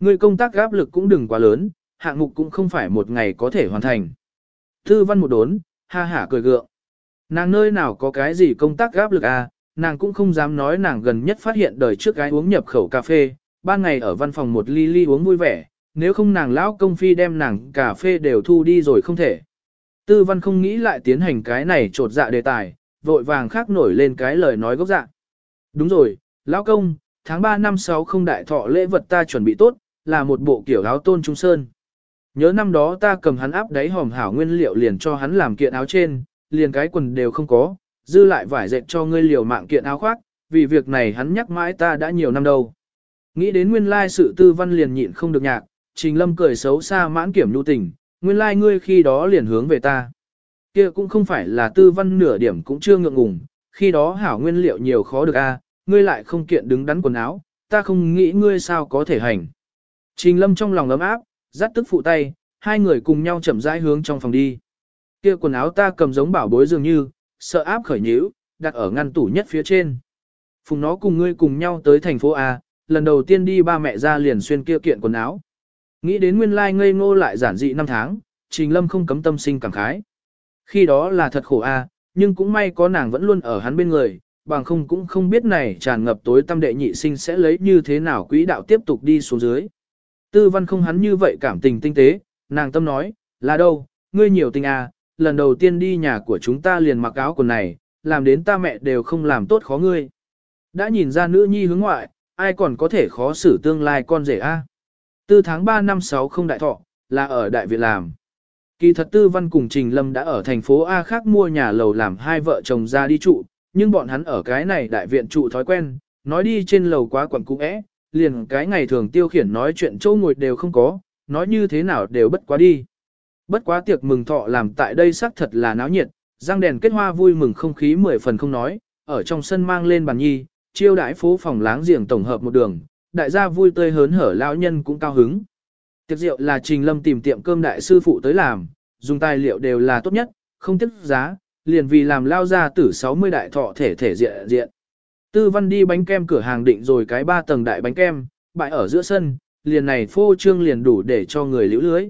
Ngươi công tác áp lực cũng đừng quá lớn, hạng mục cũng không phải một ngày có thể hoàn thành. Thư văn một đốn, ha hả cười gượng. Nàng nơi nào có cái gì công tác áp lực à, nàng cũng không dám nói nàng gần nhất phát hiện đời trước gái uống nhập khẩu cà phê, ban ngày ở văn phòng một ly ly uống vui vẻ, nếu không nàng lão công phi đem nàng cà phê đều thu đi rồi không thể. Tư văn không nghĩ lại tiến hành cái này trột dạ đề tài, vội vàng khác nổi lên cái lời nói gốc dạ. Đúng rồi, lão công, tháng 3 năm 6 không đại thọ lễ vật ta chuẩn bị tốt, là một bộ kiểu áo tôn trung sơn. Nhớ năm đó ta cầm hắn áp đáy hòm hảo nguyên liệu liền cho hắn làm kiện áo trên, liền cái quần đều không có, dư lại vải dệt cho ngươi liều mạng kiện áo khoác, vì việc này hắn nhắc mãi ta đã nhiều năm đâu. Nghĩ đến nguyên lai sự tư văn liền nhịn không được nhạc, trình lâm cười xấu xa mãn kiểm nhu tình, nguyên lai ngươi khi đó liền hướng về ta. kia cũng không phải là tư văn nửa điểm cũng chưa ngượng ngùng, khi đó hảo nguyên liệu nhiều khó được a, ngươi lại không kiện đứng đắn quần áo, ta không nghĩ ngươi sao có thể hành. Trình lâm trong lòng ấm áp, dắt tức phụ tay, hai người cùng nhau chậm rãi hướng trong phòng đi. Kia quần áo ta cầm giống bảo bối dường như, sợ áp khởi nhíu, đặt ở ngăn tủ nhất phía trên. Phùng nó cùng ngươi cùng nhau tới thành phố A, lần đầu tiên đi ba mẹ ra liền xuyên kia kiện quần áo. Nghĩ đến nguyên lai ngây ngô lại giản dị năm tháng, Trình Lâm không cấm tâm sinh cảm khái. Khi đó là thật khổ a, nhưng cũng may có nàng vẫn luôn ở hắn bên người, bằng không cũng không biết này tràn ngập tối tâm đệ nhị sinh sẽ lấy như thế nào quỹ đạo tiếp tục đi xuống dưới. Tư văn không hắn như vậy cảm tình tinh tế, nàng tâm nói, là đâu, ngươi nhiều tình a, lần đầu tiên đi nhà của chúng ta liền mặc áo quần này, làm đến ta mẹ đều không làm tốt khó ngươi. Đã nhìn ra nữ nhi hướng ngoại, ai còn có thể khó xử tương lai con rể a? Từ tháng 3 năm 6 không đại thọ, là ở đại viện làm. Kỳ thật tư văn cùng Trình Lâm đã ở thành phố A khác mua nhà lầu làm hai vợ chồng ra đi trụ, nhưng bọn hắn ở cái này đại viện trụ thói quen, nói đi trên lầu quá quẩn cũ é, liền cái ngày thường tiêu khiển nói chuyện châu ngồi đều không có, nói như thế nào đều bất quá đi. Bất quá tiệc mừng thọ làm tại đây xác thật là náo nhiệt, răng đèn kết hoa vui mừng không khí mười phần không nói, ở trong sân mang lên bàn nhi, chiêu đãi phố phòng láng giềng tổng hợp một đường, đại gia vui tươi hớn hở lão nhân cũng cao hứng. Tiệc rượu là Trình Lâm tìm tiệm cơm đại sư phụ tới làm, dùng tài liệu đều là tốt nhất, không tiếc giá, liền vì làm lao ra tử 60 đại thọ thể thể diện diện. Tư văn đi bánh kem cửa hàng định rồi cái ba tầng đại bánh kem, bãi ở giữa sân, liền này phô trương liền đủ để cho người liễu lưới.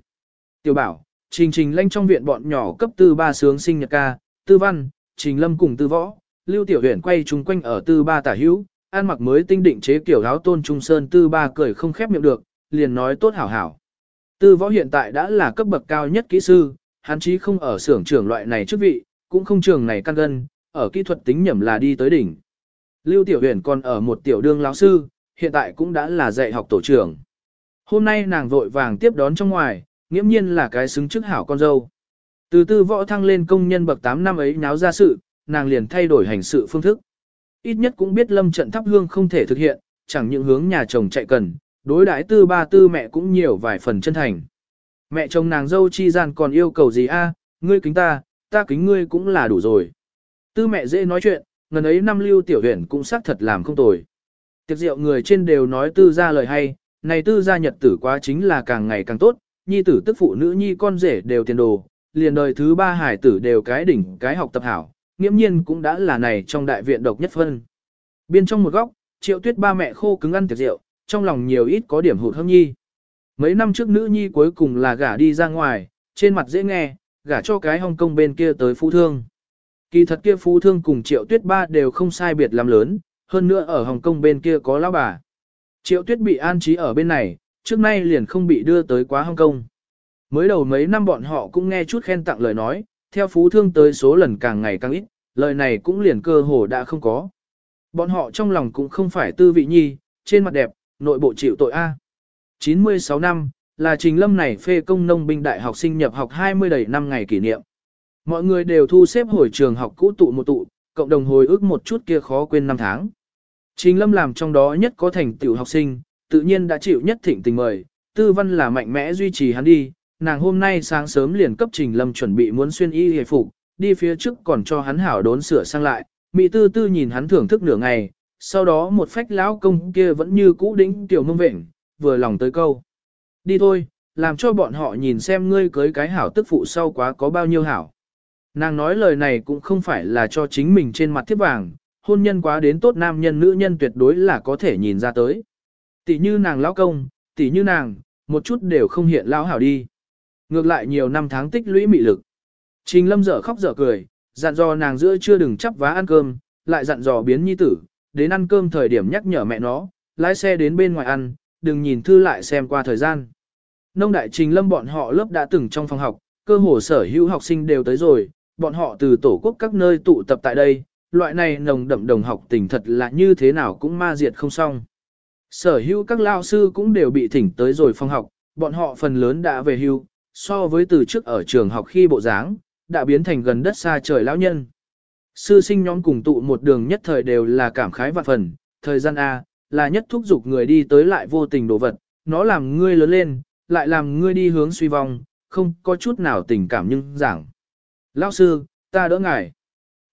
Tiểu bảo, trình trình lanh trong viện bọn nhỏ cấp tư ba sướng sinh nhật ca, tư văn, trình lâm cùng tư võ, lưu tiểu huyện quay chung quanh ở tư ba tả hữu, ăn mặc mới tinh định chế kiểu áo tôn trung sơn tư ba cười không khép miệng được, liền nói tốt hảo hảo. Tư võ hiện tại đã là cấp bậc cao nhất kỹ sư, hắn chí không ở xưởng trưởng loại này chức vị, cũng không trường này căn gân, ở kỹ thuật tính nhẩm là đi tới đỉnh. Lưu Tiểu Huyền còn ở một tiểu đương lão sư, hiện tại cũng đã là dạy học tổ trưởng. Hôm nay nàng vội vàng tiếp đón trong ngoài, nghiễm nhiên là cái xứng chức hảo con dâu. Từ tư võ thăng lên công nhân bậc 8 năm ấy náo ra sự, nàng liền thay đổi hành sự phương thức. Ít nhất cũng biết lâm trận thắp hương không thể thực hiện, chẳng những hướng nhà chồng chạy cần, đối đãi tư ba tư mẹ cũng nhiều vài phần chân thành. Mẹ chồng nàng dâu chi gian còn yêu cầu gì a? ngươi kính ta, ta kính ngươi cũng là đủ rồi. Tư mẹ dễ nói chuyện, ngần ấy năm lưu tiểu huyền cũng xác thật làm không tồi. Tiệc rượu người trên đều nói tư ra lời hay, này tư gia nhật tử quá chính là càng ngày càng tốt, nhi tử tức phụ nữ nhi con rể đều tiền đồ, liền đời thứ ba hải tử đều cái đỉnh cái học tập hảo, nghiễm nhiên cũng đã là này trong đại viện độc nhất phân. Biên trong một góc, triệu tuyết ba mẹ khô cứng ăn tiệc rượu, trong lòng nhiều ít có điểm hụt hâm nhi. Mấy năm trước nữ nhi cuối cùng là gả đi ra ngoài, trên mặt dễ nghe, gả cho cái Hồng Kông bên kia tới phú thương. Kỳ thật kia phú thương cùng triệu tuyết ba đều không sai biệt làm lớn, hơn nữa ở Hồng Kông bên kia có lão bà. Triệu tuyết bị an trí ở bên này, trước nay liền không bị đưa tới quá Hồng Kông. Mới đầu mấy năm bọn họ cũng nghe chút khen tặng lời nói, theo phú thương tới số lần càng ngày càng ít, lời này cũng liền cơ hồ đã không có. Bọn họ trong lòng cũng không phải tư vị nhi, trên mặt đẹp, nội bộ chịu tội A. 96 năm, là trình lâm này phê công nông binh đại học sinh nhập học 20 đầy năm ngày kỷ niệm. Mọi người đều thu xếp hồi trường học cũ tụ một tụ, cộng đồng hồi ức một chút kia khó quên năm tháng. Trình lâm làm trong đó nhất có thành tiểu học sinh, tự nhiên đã chịu nhất thịnh tình mời, tư văn là mạnh mẽ duy trì hắn đi, nàng hôm nay sáng sớm liền cấp trình lâm chuẩn bị muốn xuyên y hề phục, đi phía trước còn cho hắn hảo đốn sửa sang lại, mỹ tư tư nhìn hắn thưởng thức nửa ngày, sau đó một phách lão công kia vẫn như cũ đĩnh tiểu mông vệnh, vừa lòng tới câu. Đi thôi, làm cho bọn họ nhìn xem ngươi cưới cái hảo tức phụ sau quá có bao nhiêu hảo. Nàng nói lời này cũng không phải là cho chính mình trên mặt thiếp vàng, hôn nhân quá đến tốt nam nhân nữ nhân tuyệt đối là có thể nhìn ra tới. Tỷ như nàng lão công, tỷ như nàng, một chút đều không hiện lão hảo đi. Ngược lại nhiều năm tháng tích lũy mị lực. Trình lâm dở khóc dở cười, dặn dò nàng giữa chưa đừng chắp vá ăn cơm, lại dặn dò biến nhi tử, đến ăn cơm thời điểm nhắc nhở mẹ nó, lái xe đến bên ngoài ăn, đừng nhìn thư lại xem qua thời gian. Nông đại trình lâm bọn họ lớp đã từng trong phòng học, cơ hồ sở hữu học sinh đều tới rồi, bọn họ từ tổ quốc các nơi tụ tập tại đây, loại này nồng đậm đồng học tình thật là như thế nào cũng ma diệt không xong. Sở hữu các lao sư cũng đều bị thỉnh tới rồi phòng học, bọn họ phần lớn đã về hưu, so với từ trước ở trường học khi bộ dáng, đã biến thành gần đất xa trời lão nhân. Sư sinh nhóm cùng tụ một đường nhất thời đều là cảm khái vạn phần, thời gian A, là nhất thúc giục người đi tới lại vô tình đồ vật, nó làm ngươi lớn lên, lại làm ngươi đi hướng suy vong, không có chút nào tình cảm nhưng giảng. Lão sư, ta đỡ ngài.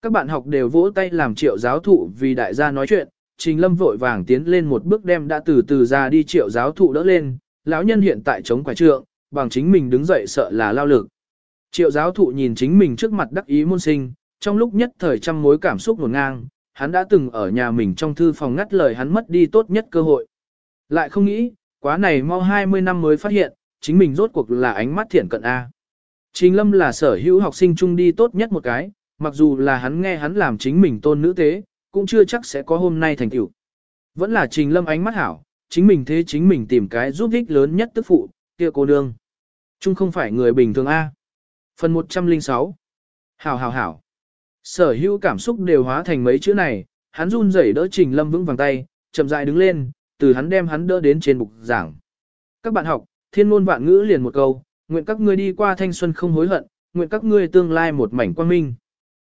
Các bạn học đều vỗ tay làm triệu giáo thụ vì đại gia nói chuyện, Trình Lâm vội vàng tiến lên một bước đem đã từ từ ra đi triệu giáo thụ đỡ lên, lão nhân hiện tại chống quả trượng, bằng chính mình đứng dậy sợ là lao lực. Triệu giáo thụ nhìn chính mình trước mặt đắc ý môn sinh, trong lúc nhất thời trăm mối cảm xúc nổn ngang, hắn đã từng ở nhà mình trong thư phòng ngắt lời hắn mất đi tốt nhất cơ hội. Lại không nghĩ, quá này mau 20 năm mới phát hiện, chính mình rốt cuộc là ánh mắt thiện cận A. Trình lâm là sở hữu học sinh chung đi tốt nhất một cái, mặc dù là hắn nghe hắn làm chính mình tôn nữ tế, cũng chưa chắc sẽ có hôm nay thành tựu. Vẫn là trình lâm ánh mắt hảo, chính mình thế chính mình tìm cái giúp ích lớn nhất tức phụ, kia cô nương. Chung không phải người bình thường A. Phần 106 Hảo hảo hảo. Sở hữu cảm xúc đều hóa thành mấy chữ này, hắn run rẩy đỡ Trình Lâm vững vàng tay, chậm rãi đứng lên, từ hắn đem hắn đỡ đến trên bục giảng. Các bạn học, thiên ngôn vạn ngữ liền một câu, nguyện các ngươi đi qua thanh xuân không hối hận, nguyện các ngươi tương lai một mảnh quang minh.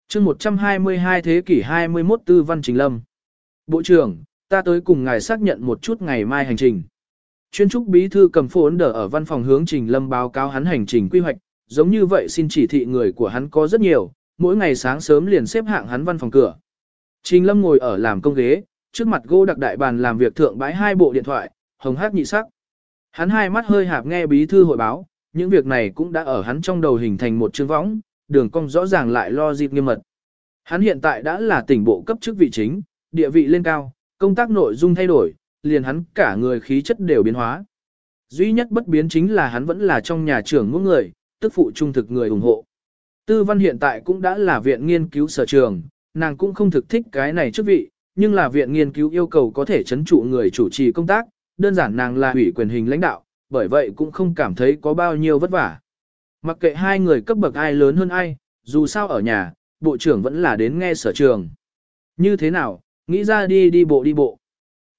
chương 122 thế kỷ 21 tư văn Trình Lâm. Bộ trưởng, ta tới cùng ngài xác nhận một chút ngày mai hành trình. Chuyên trúc bí thư cầm phốn đỡ ở văn phòng hướng Trình Lâm báo cáo hắn hành trình quy hoạch, giống như vậy xin chỉ thị người của hắn có rất nhiều, mỗi ngày sáng sớm liền xếp hạng hắn văn phòng cửa. Trình Lâm ngồi ở làm công ghế, trước mặt gỗ đặc đại bàn làm việc thượng bãi hai bộ điện thoại, hồng hát nhị sắc. Hắn hai mắt hơi hạp nghe bí thư hội báo, những việc này cũng đã ở hắn trong đầu hình thành một chương võng, đường cong rõ ràng lại lo dịp nghiêm mật. Hắn hiện tại đã là tỉnh bộ cấp chức vị chính, địa vị lên cao, công tác nội dung thay đổi, liền hắn cả người khí chất đều biến hóa. Duy nhất bất biến chính là hắn vẫn là trong nhà trưởng ngũ người, tức phụ trung thực người ủng hộ. Tư văn hiện tại cũng đã là viện nghiên cứu sở trường, nàng cũng không thực thích cái này chức vị, nhưng là viện nghiên cứu yêu cầu có thể chấn trụ người chủ trì công tác, đơn giản nàng là ủy quyền hình lãnh đạo, bởi vậy cũng không cảm thấy có bao nhiêu vất vả. Mặc kệ hai người cấp bậc ai lớn hơn ai, dù sao ở nhà, bộ trưởng vẫn là đến nghe sở trường. Như thế nào, nghĩ ra đi đi bộ đi bộ.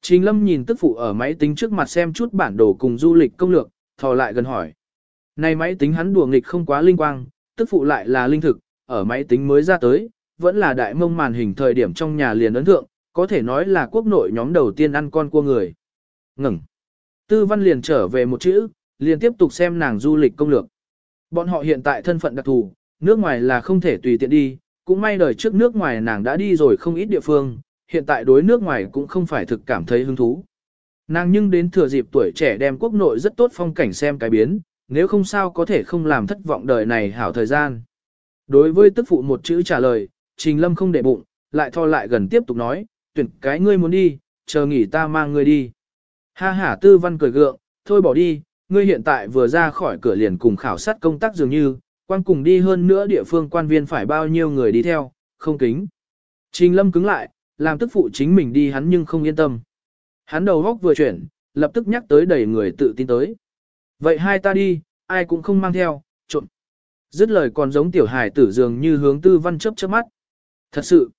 Trình Lâm nhìn tức phụ ở máy tính trước mặt xem chút bản đồ cùng du lịch công lược, thò lại gần hỏi. Này máy tính hắn đùa nghịch không quá linh quang, tức phụ lại là linh thực, ở máy tính mới ra tới, vẫn là đại mông màn hình thời điểm trong nhà liền ấn thượng, có thể nói là quốc nội nhóm đầu tiên ăn con cua người. Ngừng. Tư văn liền trở về một chữ, liền tiếp tục xem nàng du lịch công lược. Bọn họ hiện tại thân phận đặc thù, nước ngoài là không thể tùy tiện đi, cũng may đời trước nước ngoài nàng đã đi rồi không ít địa phương, hiện tại đối nước ngoài cũng không phải thực cảm thấy hứng thú. Nàng nhưng đến thừa dịp tuổi trẻ đem quốc nội rất tốt phong cảnh xem cái biến, nếu không sao có thể không làm thất vọng đời này hảo thời gian. Đối với tức phụ một chữ trả lời, Trình Lâm không để bụng, lại thò lại gần tiếp tục nói, tuyển cái ngươi muốn đi, chờ nghỉ ta mang ngươi đi. Ha ha tư văn cười gượng, thôi bỏ đi, ngươi hiện tại vừa ra khỏi cửa liền cùng khảo sát công tác dường như, quan cùng đi hơn nữa địa phương quan viên phải bao nhiêu người đi theo, không kính. Trình Lâm cứng lại, làm tức phụ chính mình đi hắn nhưng không yên tâm. Hắn đầu góc vừa chuyển, lập tức nhắc tới đẩy người tự tin tới. Vậy hai ta đi, ai cũng không mang theo, trộn. Dứt lời còn giống tiểu hài tử dường như hướng tư văn chớp chớp mắt. Thật sự,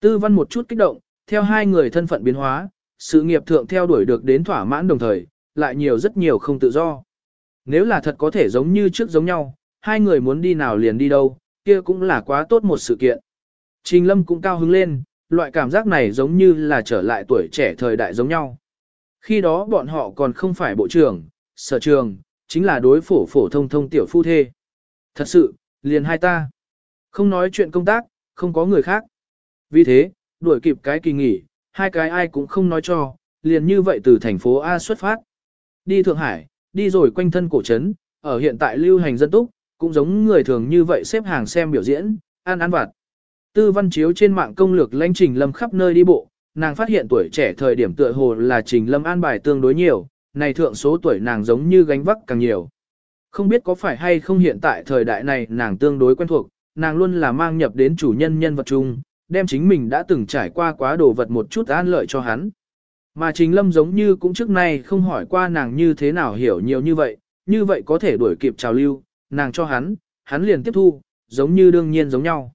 tư văn một chút kích động, theo hai người thân phận biến hóa, sự nghiệp thượng theo đuổi được đến thỏa mãn đồng thời, lại nhiều rất nhiều không tự do. Nếu là thật có thể giống như trước giống nhau, hai người muốn đi nào liền đi đâu, kia cũng là quá tốt một sự kiện. Trình Lâm cũng cao hứng lên, loại cảm giác này giống như là trở lại tuổi trẻ thời đại giống nhau. Khi đó bọn họ còn không phải bộ trưởng, sở trường, chính là đối phổ phổ thông thông tiểu phu thê. Thật sự, liền hai ta. Không nói chuyện công tác, không có người khác. Vì thế, đuổi kịp cái kỳ nghỉ, hai cái ai cũng không nói cho, liền như vậy từ thành phố A xuất phát. Đi Thượng Hải, đi rồi quanh thân cổ trấn, ở hiện tại lưu hành dân túc, cũng giống người thường như vậy xếp hàng xem biểu diễn, ăn ăn vặt. Tư văn chiếu trên mạng công lược lãnh trình lâm khắp nơi đi bộ, nàng phát hiện tuổi trẻ thời điểm tựa hồ là trình lâm an bài tương đối nhiều, này thượng số tuổi nàng giống như gánh vác càng nhiều. Không biết có phải hay không hiện tại thời đại này nàng tương đối quen thuộc, nàng luôn là mang nhập đến chủ nhân nhân vật chung, đem chính mình đã từng trải qua quá đồ vật một chút an lợi cho hắn. Mà chính Lâm giống như cũng trước nay không hỏi qua nàng như thế nào hiểu nhiều như vậy, như vậy có thể đuổi kịp trào lưu, nàng cho hắn, hắn liền tiếp thu, giống như đương nhiên giống nhau.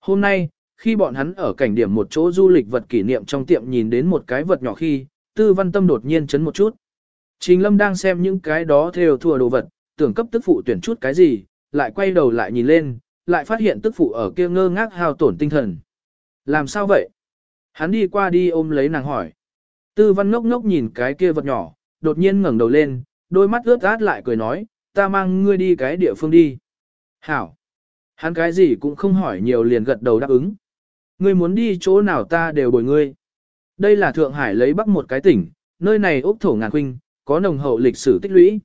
Hôm nay, khi bọn hắn ở cảnh điểm một chỗ du lịch vật kỷ niệm trong tiệm nhìn đến một cái vật nhỏ khi, tư văn tâm đột nhiên chấn một chút. Trình Lâm đang xem những cái đó theo thua đồ vật, tưởng cấp tức phụ tuyển chút cái gì, lại quay đầu lại nhìn lên, lại phát hiện tức phụ ở kia ngơ ngác hao tổn tinh thần. Làm sao vậy? Hắn đi qua đi ôm lấy nàng hỏi. Tư văn ngốc ngốc nhìn cái kia vật nhỏ, đột nhiên ngẩng đầu lên, đôi mắt ướt át lại cười nói, ta mang ngươi đi cái địa phương đi. Hảo. Hắn cái gì cũng không hỏi nhiều liền gật đầu đáp ứng. Ngươi muốn đi chỗ nào ta đều bồi ngươi. Đây là Thượng Hải lấy bắc một cái tỉnh, nơi này ốc thổ ngàn huynh, có nồng hậu lịch sử tích lũy.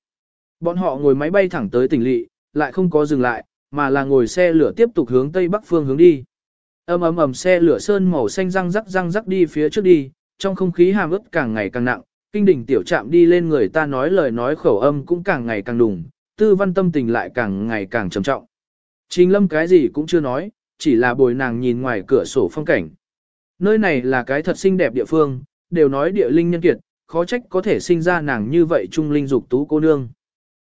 Bọn họ ngồi máy bay thẳng tới tỉnh lỵ, lại không có dừng lại, mà là ngồi xe lửa tiếp tục hướng tây bắc phương hướng đi. Ầm ầm ầm xe lửa sơn màu xanh răng rắc răng rắc đi phía trước đi, trong không khí hàm ướt càng ngày càng nặng, kinh đỉnh tiểu trạm đi lên người ta nói lời nói khẩu âm cũng càng ngày càng đùng, tư văn tâm tình lại càng ngày càng trầm trọng. Trình lâm cái gì cũng chưa nói, chỉ là bồi nàng nhìn ngoài cửa sổ phong cảnh. Nơi này là cái thật xinh đẹp địa phương, đều nói địa linh nhân kiệt, khó trách có thể sinh ra nàng như vậy trung linh dục tú cô nương.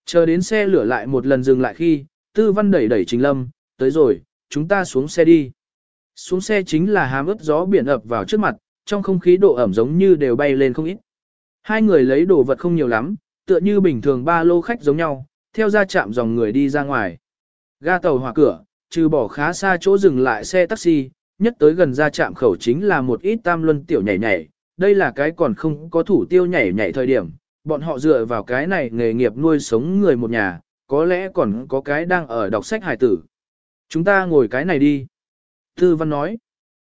Chờ đến xe lửa lại một lần dừng lại khi, tư văn đẩy đẩy trình lâm, tới rồi, chúng ta xuống xe đi. Xuống xe chính là hám ướt gió biển ập vào trước mặt, trong không khí độ ẩm giống như đều bay lên không ít. Hai người lấy đồ vật không nhiều lắm, tựa như bình thường ba lô khách giống nhau, theo ra chạm dòng người đi ra ngoài. Ga tàu hỏa cửa, trừ bỏ khá xa chỗ dừng lại xe taxi, nhất tới gần ra chạm khẩu chính là một ít tam luân tiểu nhảy nhảy, đây là cái còn không có thủ tiêu nhảy nhảy thời điểm, bọn họ dựa vào cái này nghề nghiệp nuôi sống người một nhà, có lẽ còn có cái đang ở đọc sách hải tử. Chúng ta ngồi cái này đi. Tư văn nói.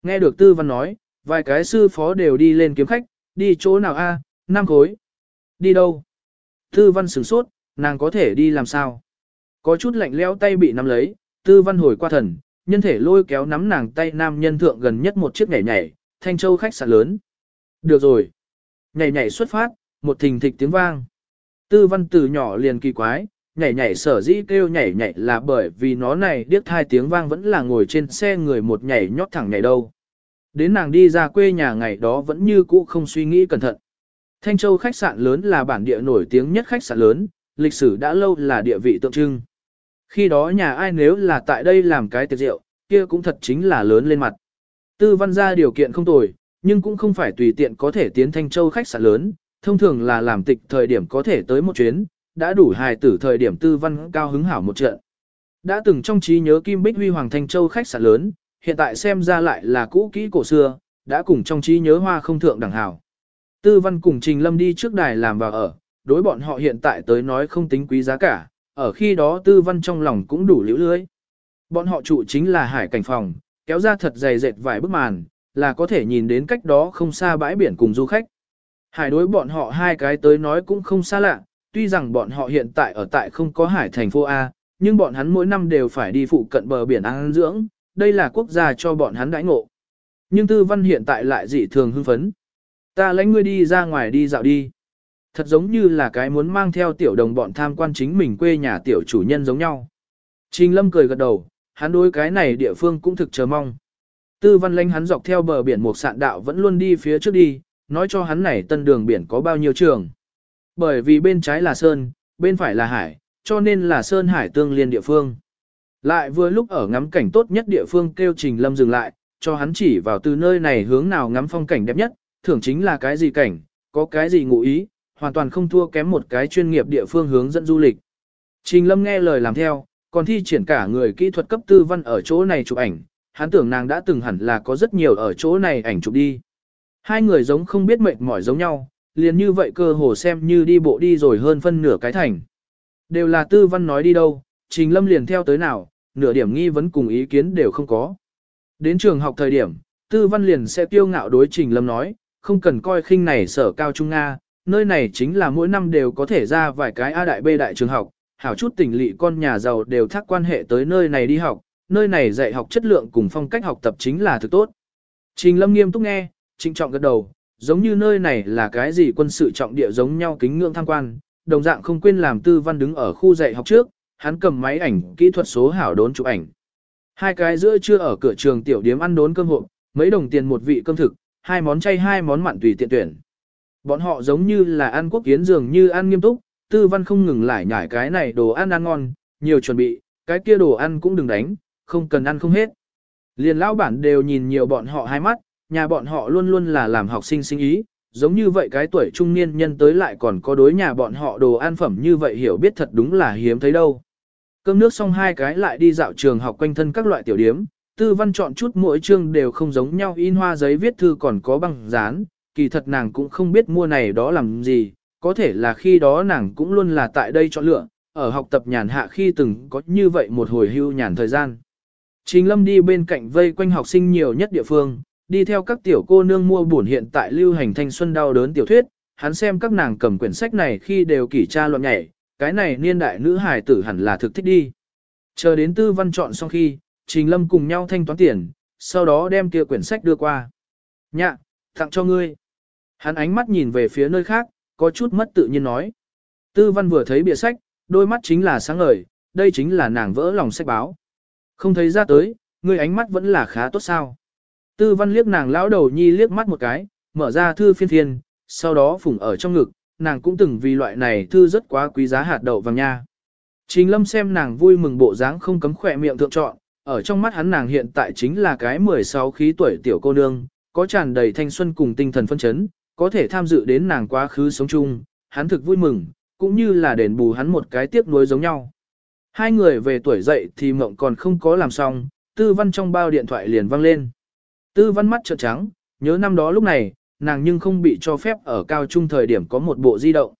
Nghe được tư văn nói, vài cái sư phó đều đi lên kiếm khách, đi chỗ nào a? năm khối. Đi đâu? Tư văn sửng sốt, nàng có thể đi làm sao? Có chút lạnh leo tay bị nắm lấy, tư văn hồi qua thần, nhân thể lôi kéo nắm nàng tay nam nhân thượng gần nhất một chiếc nhảy nhảy, thanh châu khách sạn lớn. Được rồi. Nhảy nhảy xuất phát, một thình thịch tiếng vang. Tư văn từ nhỏ liền kỳ quái, nhảy nhảy sở dĩ kêu nhảy nhảy là bởi vì nó này điếc thai tiếng vang vẫn là ngồi trên xe người một nhảy nhót thẳng nhảy đâu. Đến nàng đi ra quê nhà ngày đó vẫn như cũ không suy nghĩ cẩn thận. Thanh Châu khách sạn lớn là bản địa nổi tiếng nhất khách sạn lớn, lịch sử đã lâu là địa vị tượng trưng. Khi đó nhà ai nếu là tại đây làm cái tiệc rượu, kia cũng thật chính là lớn lên mặt. Tư văn ra điều kiện không tồi, nhưng cũng không phải tùy tiện có thể tiến Thanh Châu khách sạn lớn, thông thường là làm tịch thời điểm có thể tới một chuyến, đã đủ hài tử thời điểm tư văn cao hứng hảo một trận. Đã từng trong trí nhớ Kim Bích Huy Hoàng Thanh Châu khách sạn lớn, hiện tại xem ra lại là cũ kỹ cổ xưa, đã cùng trong trí nhớ hoa không thượng đẳng hảo. Tư văn cùng Trình Lâm đi trước đài làm vào ở, đối bọn họ hiện tại tới nói không tính quý giá cả, ở khi đó tư văn trong lòng cũng đủ liễu lưới. Bọn họ trụ chính là hải cảnh phòng, kéo ra thật dày dệt vài bức màn, là có thể nhìn đến cách đó không xa bãi biển cùng du khách. Hải đối bọn họ hai cái tới nói cũng không xa lạ, tuy rằng bọn họ hiện tại ở tại không có hải thành phố A, nhưng bọn hắn mỗi năm đều phải đi phụ cận bờ biển ăn dưỡng, đây là quốc gia cho bọn hắn đãi ngộ. Nhưng tư văn hiện tại lại dị thường hưng phấn. Ta lãnh ngươi đi ra ngoài đi dạo đi. Thật giống như là cái muốn mang theo tiểu đồng bọn tham quan chính mình quê nhà tiểu chủ nhân giống nhau. Trình lâm cười gật đầu, hắn đối cái này địa phương cũng thực chờ mong. Tư văn lãnh hắn dọc theo bờ biển một sạn đạo vẫn luôn đi phía trước đi, nói cho hắn này tân đường biển có bao nhiêu trường. Bởi vì bên trái là sơn, bên phải là hải, cho nên là sơn hải tương liên địa phương. Lại vừa lúc ở ngắm cảnh tốt nhất địa phương kêu Trình Lâm dừng lại, cho hắn chỉ vào từ nơi này hướng nào ngắm phong cảnh đẹp nhất, thưởng chính là cái gì cảnh, có cái gì ngụ ý, hoàn toàn không thua kém một cái chuyên nghiệp địa phương hướng dẫn du lịch. Trình Lâm nghe lời làm theo, còn thi triển cả người kỹ thuật cấp tư văn ở chỗ này chụp ảnh, hắn tưởng nàng đã từng hẳn là có rất nhiều ở chỗ này ảnh chụp đi. Hai người giống không biết mệt mỏi giống nhau, liền như vậy cơ hồ xem như đi bộ đi rồi hơn phân nửa cái thành. Đều là tư văn nói đi đâu, Trình Lâm liền theo tới nào, nửa điểm nghi vấn cùng ý kiến đều không có. Đến trường học thời điểm, tư văn liền sẽ tiêu ngạo đối Trình Lâm nói, không cần coi khinh này sở cao trung Nga, nơi này chính là mỗi năm đều có thể ra vài cái A đại B đại trường học, hảo chút tỉnh lỵ con nhà giàu đều thác quan hệ tới nơi này đi học, nơi này dạy học chất lượng cùng phong cách học tập chính là thực tốt. Trình Lâm nghiêm túc nghe, trinh trọng gật đầu, giống như nơi này là cái gì quân sự trọng địa giống nhau kính ngưỡng tham quan, đồng dạng không quên làm tư văn đứng ở khu dạy học trước, hắn cầm máy ảnh kỹ thuật số hảo đốn chụp ảnh. Hai cái giữa trưa ở cửa trường tiểu điếm ăn đốn cơm hộp, mấy đồng tiền một vị cơm thực, hai món chay hai món mặn tùy tiện tuyển. Bọn họ giống như là ăn quốc kiến dường như ăn nghiêm túc, tư văn không ngừng lại nhải cái này đồ ăn ăn ngon, nhiều chuẩn bị, cái kia đồ ăn cũng đừng đánh, không cần ăn không hết. Liền lão bản đều nhìn nhiều bọn họ hai mắt, nhà bọn họ luôn luôn là làm học sinh sinh ý, giống như vậy cái tuổi trung niên nhân tới lại còn có đối nhà bọn họ đồ ăn phẩm như vậy hiểu biết thật đúng là hiếm thấy đâu. Cơm nước xong hai cái lại đi dạo trường học quanh thân các loại tiểu điếm, tư văn chọn chút mỗi chương đều không giống nhau in hoa giấy viết thư còn có băng dán, kỳ thật nàng cũng không biết mua này đó làm gì, có thể là khi đó nàng cũng luôn là tại đây chọn lựa, ở học tập nhàn hạ khi từng có như vậy một hồi hưu nhàn thời gian. Trình lâm đi bên cạnh vây quanh học sinh nhiều nhất địa phương, đi theo các tiểu cô nương mua buồn hiện tại lưu hành thanh xuân đau đớn tiểu thuyết, hắn xem các nàng cầm quyển sách này khi đều kỷ tra loạn nhảy, cái này niên đại nữ hài tử hẳn là thực thích đi. Chờ đến tư văn chọn xong khi, Trình Lâm cùng nhau thanh toán tiền, sau đó đem kia quyển sách đưa qua. Nhạ, tặng cho ngươi. Hắn ánh mắt nhìn về phía nơi khác, có chút mất tự nhiên nói. Tư văn vừa thấy bìa sách, đôi mắt chính là sáng ngời, đây chính là nàng vỡ lòng sách báo. Không thấy ra tới, ngươi ánh mắt vẫn là khá tốt sao. Tư văn liếc nàng lão đầu nhi liếc mắt một cái, mở ra thư phiên thiên, sau đó phủng ở trong ngực, nàng cũng từng vì loại này thư rất quá quý giá hạt đậu vàng nha. Trình lâm xem nàng vui mừng bộ dáng không cấm khỏe miệng thượng trọn, ở trong mắt hắn nàng hiện tại chính là cái 16 khí tuổi tiểu cô nương, có tràn đầy thanh xuân cùng tinh thần phân chấn, có thể tham dự đến nàng quá khứ sống chung, hắn thực vui mừng, cũng như là đền bù hắn một cái tiếc nuối giống nhau. Hai người về tuổi dậy thì mộng còn không có làm xong, tư văn trong bao điện thoại liền vang lên. Tư văn mắt trợn trắng, nhớ năm đó lúc này, nàng nhưng không bị cho phép ở cao trung thời điểm có một bộ di động.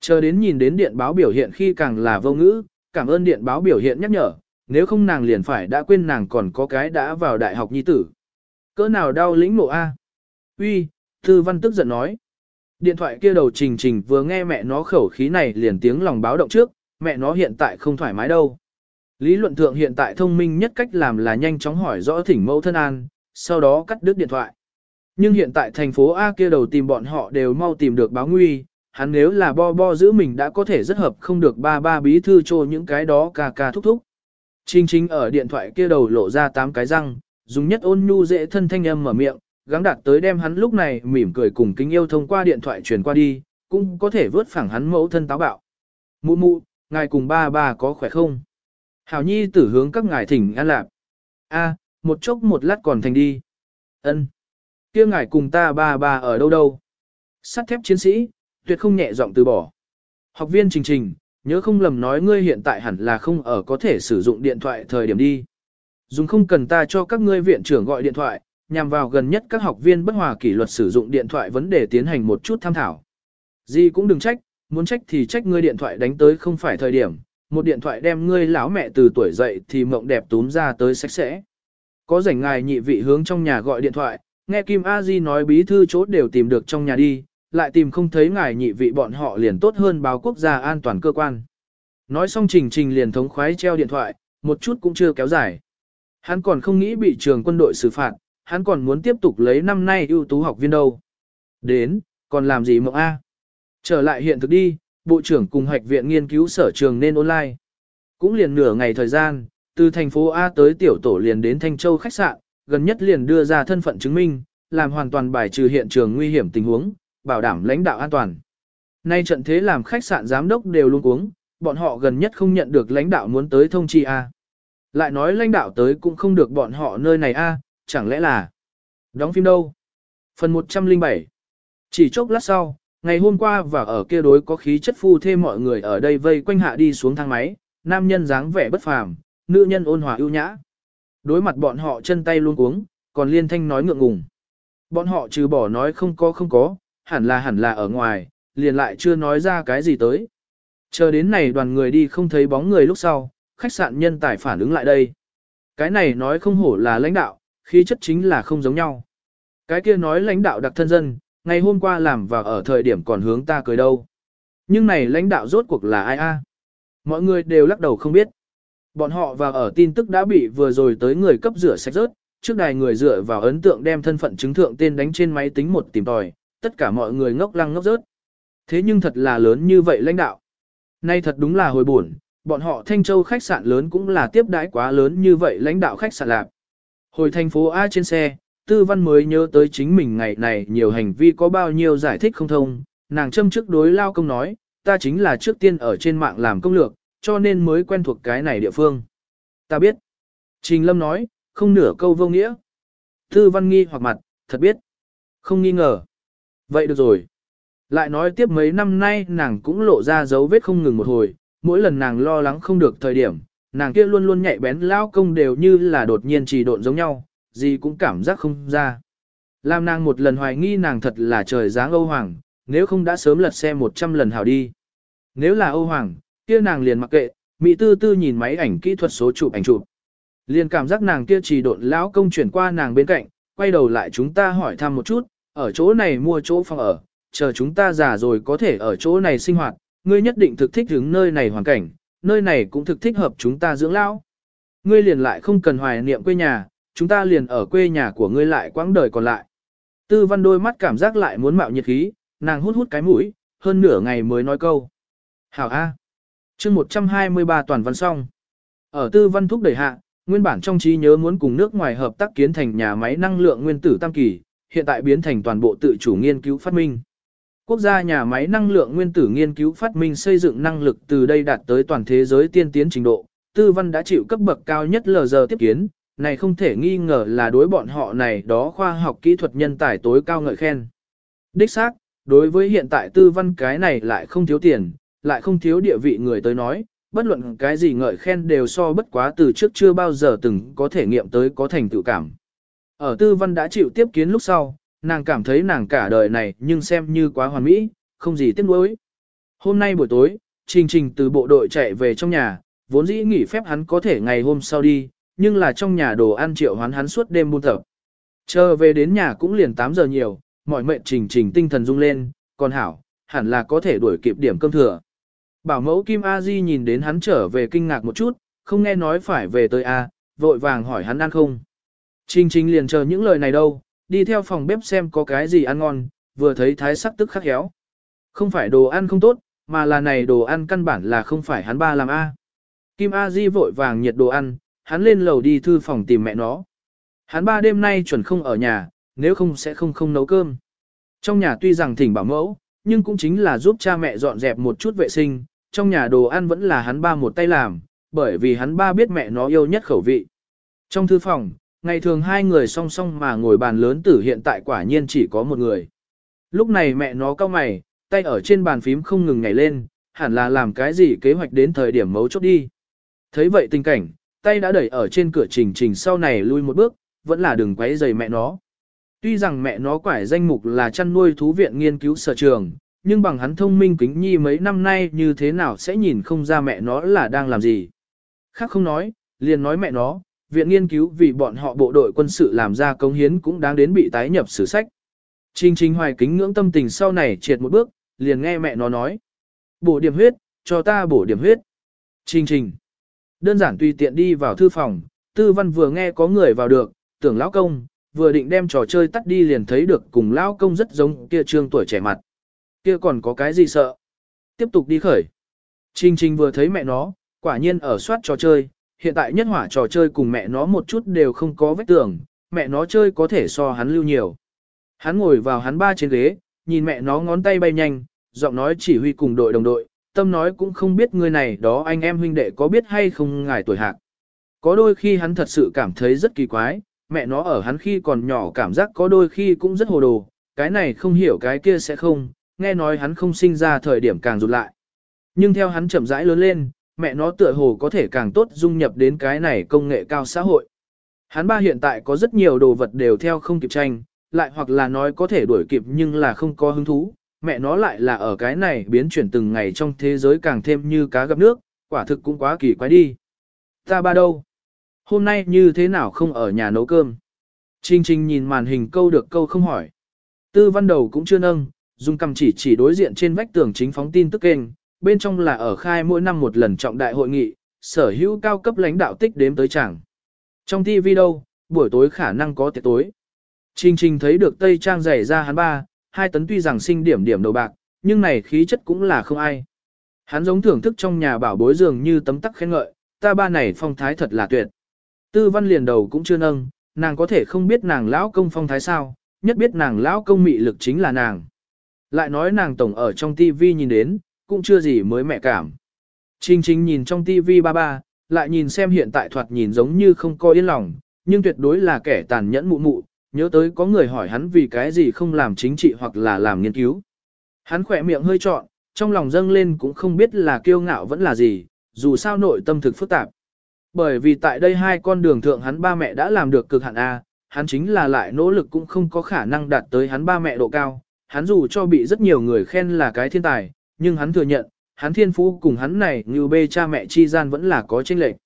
Chờ đến nhìn đến điện báo biểu hiện khi càng là vô ngữ, cảm ơn điện báo biểu hiện nhắc nhở, nếu không nàng liền phải đã quên nàng còn có cái đã vào đại học nhi tử. Cỡ nào đau lĩnh nộ A. Uy, Tư Văn tức giận nói. Điện thoại kia đầu trình trình vừa nghe mẹ nó khẩu khí này liền tiếng lòng báo động trước, mẹ nó hiện tại không thoải mái đâu. Lý luận thượng hiện tại thông minh nhất cách làm là nhanh chóng hỏi rõ thỉnh mẫu thân an, sau đó cắt đứt điện thoại. Nhưng hiện tại thành phố A kia đầu tìm bọn họ đều mau tìm được báo nguy, hắn nếu là bo bo giữ mình đã có thể rất hợp không được ba ba bí thư cho những cái đó ca ca thúc thúc. Trinh chính ở điện thoại kia đầu lộ ra tám cái răng, dùng nhất ôn nhu dễ thân thanh âm mở miệng, gắng đạt tới đem hắn lúc này mỉm cười cùng kính yêu thông qua điện thoại truyền qua đi, cũng có thể vớt phẳng hắn mẫu thân táo bạo. Mụ mụ, ngài cùng ba ba có khỏe không? Hảo nhi tử hướng các ngài thỉnh an lạc. A, một chốc một lát còn thành đi. Ân, kia ngài cùng ta ba ba ở đâu đâu? Sắt thép chiến sĩ, tuyệt không nhẹ giọng từ bỏ. Học viên trình trình, nhớ không lầm nói ngươi hiện tại hẳn là không ở có thể sử dụng điện thoại thời điểm đi. Dùng không cần ta cho các ngươi viện trưởng gọi điện thoại, nhằm vào gần nhất các học viên bất hòa kỷ luật sử dụng điện thoại vấn đề tiến hành một chút tham thảo. Gì cũng đừng trách, muốn trách thì trách ngươi điện thoại đánh tới không phải thời điểm, một điện thoại đem ngươi lão mẹ từ tuổi dậy thì mộng đẹp túm ra tới sạch sẽ. Có rảnh ngài nhị vị hướng trong nhà gọi điện thoại, nghe Kim A Di nói bí thư chốt đều tìm được trong nhà đi, lại tìm không thấy ngài nhị vị bọn họ liền tốt hơn báo quốc gia an toàn cơ quan. Nói xong trình trình liền thống khoái treo điện thoại, một chút cũng chưa kéo dài. Hắn còn không nghĩ bị trường quân đội xử phạt, hắn còn muốn tiếp tục lấy năm nay ưu tú học viên đâu. Đến, còn làm gì mộng A? Trở lại hiện thực đi, Bộ trưởng cùng hạch viện nghiên cứu sở trường nên online. Cũng liền nửa ngày thời gian, từ thành phố A tới tiểu tổ liền đến Thanh Châu khách sạn, gần nhất liền đưa ra thân phận chứng minh, làm hoàn toàn bài trừ hiện trường nguy hiểm tình huống, bảo đảm lãnh đạo an toàn. Nay trận thế làm khách sạn giám đốc đều luôn uống, bọn họ gần nhất không nhận được lãnh đạo muốn tới thông chi A. Lại nói lãnh đạo tới cũng không được bọn họ nơi này A, chẳng lẽ là đóng phim đâu. Phần 107 Chỉ chốc lát sau, ngày hôm qua và ở kia đối có khí chất phu thêm mọi người ở đây vây quanh hạ đi xuống thang máy, nam nhân dáng vẻ bất phàm, nữ nhân ôn hòa ưu nhã. Đối mặt bọn họ chân tay luôn cuống, còn liên thanh nói ngượng ngùng. Bọn họ trừ bỏ nói không có không có, hẳn là hẳn là ở ngoài, liền lại chưa nói ra cái gì tới. Chờ đến này đoàn người đi không thấy bóng người lúc sau, khách sạn nhân tài phản ứng lại đây. Cái này nói không hổ là lãnh đạo, khí chất chính là không giống nhau. Cái kia nói lãnh đạo đặc thân dân, ngày hôm qua làm và ở thời điểm còn hướng ta cười đâu. Nhưng này lãnh đạo rốt cuộc là ai a? Mọi người đều lắc đầu không biết. Bọn họ và ở tin tức đã bị vừa rồi tới người cấp rửa sạch rớt, trước đài người dựa vào ấn tượng đem thân phận chứng thượng tên đánh trên máy tính một tìm tòi, tất cả mọi người ngốc lăng ngốc rớt. Thế nhưng thật là lớn như vậy lãnh đạo. Nay thật đúng là hồi buồn, bọn họ Thanh Châu khách sạn lớn cũng là tiếp đãi quá lớn như vậy lãnh đạo khách sạn lạc. Hồi thành phố A trên xe, Tư Văn mới nhớ tới chính mình ngày này nhiều hành vi có bao nhiêu giải thích không thông, nàng châm trước đối lao công nói, ta chính là trước tiên ở trên mạng làm công lược, cho nên mới quen thuộc cái này địa phương. Ta biết. Trình Lâm nói, không nửa câu vô nghĩa. Tư Văn nghi hoặc mặt, thật biết. Không nghi ngờ. Vậy được rồi. Lại nói tiếp mấy năm nay nàng cũng lộ ra dấu vết không ngừng một hồi, mỗi lần nàng lo lắng không được thời điểm, nàng kia luôn luôn nhạy bén lao công đều như là đột nhiên trì độn giống nhau, gì cũng cảm giác không ra. Làm nàng một lần hoài nghi nàng thật là trời dáng Âu Hoàng, nếu không đã sớm lật xe 100 lần hảo đi. Nếu là Âu Hoàng, kia nàng liền mặc kệ, Mỹ tư tư nhìn máy ảnh kỹ thuật số chụp ảnh chụp. Liền cảm giác nàng kia chỉ độn lão công chuyển qua nàng bên cạnh, quay đầu lại chúng ta hỏi thăm một chút, ở chỗ này mua chỗ phòng ở, chờ chúng ta già rồi có thể ở chỗ này sinh hoạt, ngươi nhất định thực thích hướng nơi này hoàn cảnh, nơi này cũng thực thích hợp chúng ta dưỡng lão. Ngươi liền lại không cần hoài niệm quê nhà, chúng ta liền ở quê nhà của ngươi lại quãng đời còn lại. Tư văn đôi mắt cảm giác lại muốn mạo nhiệt khí, nàng hút hút cái mũi, hơn nửa ngày mới nói câu. Hảo A. chương 123 toàn văn xong. Ở tư văn thúc đẩy hạ, nguyên bản trong trí nhớ muốn cùng nước ngoài hợp tác kiến thành nhà máy năng lượng nguyên tử tam kỳ, hiện tại biến thành toàn bộ tự chủ nghiên cứu phát minh. Quốc gia nhà máy năng lượng nguyên tử nghiên cứu phát minh xây dựng năng lực từ đây đạt tới toàn thế giới tiên tiến trình độ, tư văn đã chịu cấp bậc cao nhất lờ giờ tiếp kiến, này không thể nghi ngờ là đối bọn họ này đó khoa học kỹ thuật nhân tài tối cao ngợi khen. Đích xác, đối với hiện tại tư văn cái này lại không thiếu tiền, lại không thiếu địa vị người tới nói, bất luận cái gì ngợi khen đều so bất quá từ trước chưa bao giờ từng có thể nghiệm tới có thành tựu cảm. Ở tư văn đã chịu tiếp kiến lúc sau, nàng cảm thấy nàng cả đời này nhưng xem như quá hoàn mỹ, không gì tiếc nuối. Hôm nay buổi tối, Trình Trình từ bộ đội chạy về trong nhà, vốn dĩ nghỉ phép hắn có thể ngày hôm sau đi, nhưng là trong nhà đồ ăn triệu hoán hắn suốt đêm buôn tập. Chờ về đến nhà cũng liền 8 giờ nhiều, mọi mệnh Trình Trình tinh thần rung lên, còn hảo, hẳn là có thể đuổi kịp điểm cơm thừa. Bảo mẫu Kim A Di nhìn đến hắn trở về kinh ngạc một chút, không nghe nói phải về tới A, vội vàng hỏi hắn ăn không. Trình Trình liền chờ những lời này đâu, đi theo phòng bếp xem có cái gì ăn ngon, vừa thấy thái sắc tức khắc khéo. Không phải đồ ăn không tốt, mà là này đồ ăn căn bản là không phải hắn ba làm A. Kim A Di vội vàng nhiệt đồ ăn, hắn lên lầu đi thư phòng tìm mẹ nó. Hắn ba đêm nay chuẩn không ở nhà, nếu không sẽ không không nấu cơm. Trong nhà tuy rằng thỉnh bảo mẫu, nhưng cũng chính là giúp cha mẹ dọn dẹp một chút vệ sinh, trong nhà đồ ăn vẫn là hắn ba một tay làm, bởi vì hắn ba biết mẹ nó yêu nhất khẩu vị. Trong thư phòng, ngày thường hai người song song mà ngồi bàn lớn tử hiện tại quả nhiên chỉ có một người. Lúc này mẹ nó cao mày, tay ở trên bàn phím không ngừng nhảy lên, hẳn là làm cái gì kế hoạch đến thời điểm mấu chốt đi. Thấy vậy tình cảnh, tay đã đẩy ở trên cửa trình trình sau này lui một bước, vẫn là đừng quấy rầy mẹ nó. Tuy rằng mẹ nó quải danh mục là chăn nuôi thú viện nghiên cứu sở trường, nhưng bằng hắn thông minh kính nhi mấy năm nay như thế nào sẽ nhìn không ra mẹ nó là đang làm gì. Khác không nói, liền nói mẹ nó, viện nghiên cứu vì bọn họ bộ đội quân sự làm ra công hiến cũng đáng đến bị tái nhập sử sách. Trình trình hoài kính ngưỡng tâm tình sau này triệt một bước, liền nghe mẹ nó nói. Bổ điểm huyết, cho ta bổ điểm huyết. Trình trình. Đơn giản tùy tiện đi vào thư phòng, tư văn vừa nghe có người vào được, tưởng lão công, vừa định đem trò chơi tắt đi liền thấy được cùng lão công rất giống kia trương tuổi trẻ mặt. Kia còn có cái gì sợ? Tiếp tục đi khởi. Trình trình vừa thấy mẹ nó, quả nhiên ở soát trò chơi, hiện tại nhất hỏa trò chơi cùng mẹ nó một chút đều không có vết tưởng, mẹ nó chơi có thể so hắn lưu nhiều. Hắn ngồi vào hắn ba trên ghế, nhìn mẹ nó ngón tay bay nhanh, giọng nói chỉ huy cùng đội đồng đội, tâm nói cũng không biết người này đó anh em huynh đệ có biết hay không ngài tuổi hạc. Có đôi khi hắn thật sự cảm thấy rất kỳ quái, mẹ nó ở hắn khi còn nhỏ cảm giác có đôi khi cũng rất hồ đồ, cái này không hiểu cái kia sẽ không, nghe nói hắn không sinh ra thời điểm càng rụt lại. Nhưng theo hắn chậm rãi lớn lên, mẹ nó tựa hồ có thể càng tốt dung nhập đến cái này công nghệ cao xã hội. Hắn ba hiện tại có rất nhiều đồ vật đều theo không kịp tranh, lại hoặc là nói có thể đuổi kịp nhưng là không có hứng thú, mẹ nó lại là ở cái này biến chuyển từng ngày trong thế giới càng thêm như cá gặp nước, quả thực cũng quá kỳ quái đi. Ta ba đâu? Hôm nay như thế nào không ở nhà nấu cơm? Trinh Trinh nhìn màn hình câu được câu không hỏi. Tư văn đầu cũng chưa nâng, dùng cầm chỉ chỉ đối diện trên vách tường chính phóng tin tức kênh, bên trong là ở khai mỗi năm một lần trọng đại hội nghị, sở hữu cao cấp lãnh đạo tích đếm tới chẳng. Trong TV đâu, buổi tối khả năng có tiệc tối. Trình trình thấy được Tây Trang giày ra hắn ba, hai tấn tuy rằng sinh điểm điểm đầu bạc, nhưng này khí chất cũng là không ai. Hắn giống thưởng thức trong nhà bảo bối dường như tấm tắc khen ngợi, ta ba này phong thái thật là tuyệt. Tư văn liền đầu cũng chưa nâng, nàng có thể không biết nàng lão công phong thái sao, nhất biết nàng lão công mị lực chính là nàng. Lại nói nàng tổng ở trong TV nhìn đến, cũng chưa gì mới mẹ cảm. Trình trình nhìn trong TV ba ba, lại nhìn xem hiện tại thoạt nhìn giống như không coi yên lòng, nhưng tuyệt đối là kẻ tàn nhẫn mụ mụ, nhớ tới có người hỏi hắn vì cái gì không làm chính trị hoặc là làm nghiên cứu. Hắn khỏe miệng hơi trọn, trong lòng dâng lên cũng không biết là kiêu ngạo vẫn là gì, dù sao nội tâm thực phức tạp. Bởi vì tại đây hai con đường thượng hắn ba mẹ đã làm được cực hạn A, hắn chính là lại nỗ lực cũng không có khả năng đạt tới hắn ba mẹ độ cao. Hắn dù cho bị rất nhiều người khen là cái thiên tài, nhưng hắn thừa nhận, hắn thiên phú cùng hắn này như bê cha mẹ chi gian vẫn là có chênh lệch.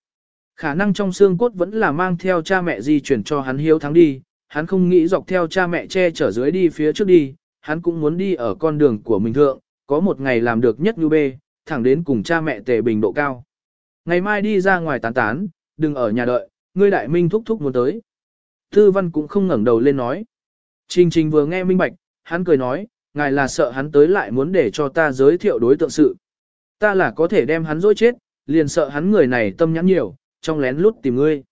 Khả năng trong xương cốt vẫn là mang theo cha mẹ di chuyển cho hắn hiếu thắng đi, hắn không nghĩ dọc theo cha mẹ che chở dưới đi phía trước đi, hắn cũng muốn đi ở con đường của mình thượng, có một ngày làm được nhất như bê, thẳng đến cùng cha mẹ tề bình độ cao. Ngày mai đi ra ngoài tán tán, đừng ở nhà đợi, ngươi đại minh thúc thúc muốn tới. Tư văn cũng không ngẩng đầu lên nói. Trình trình vừa nghe minh bạch, hắn cười nói, ngài là sợ hắn tới lại muốn để cho ta giới thiệu đối tượng sự. Ta là có thể đem hắn dối chết, liền sợ hắn người này tâm nhãn nhiều, trong lén lút tìm ngươi.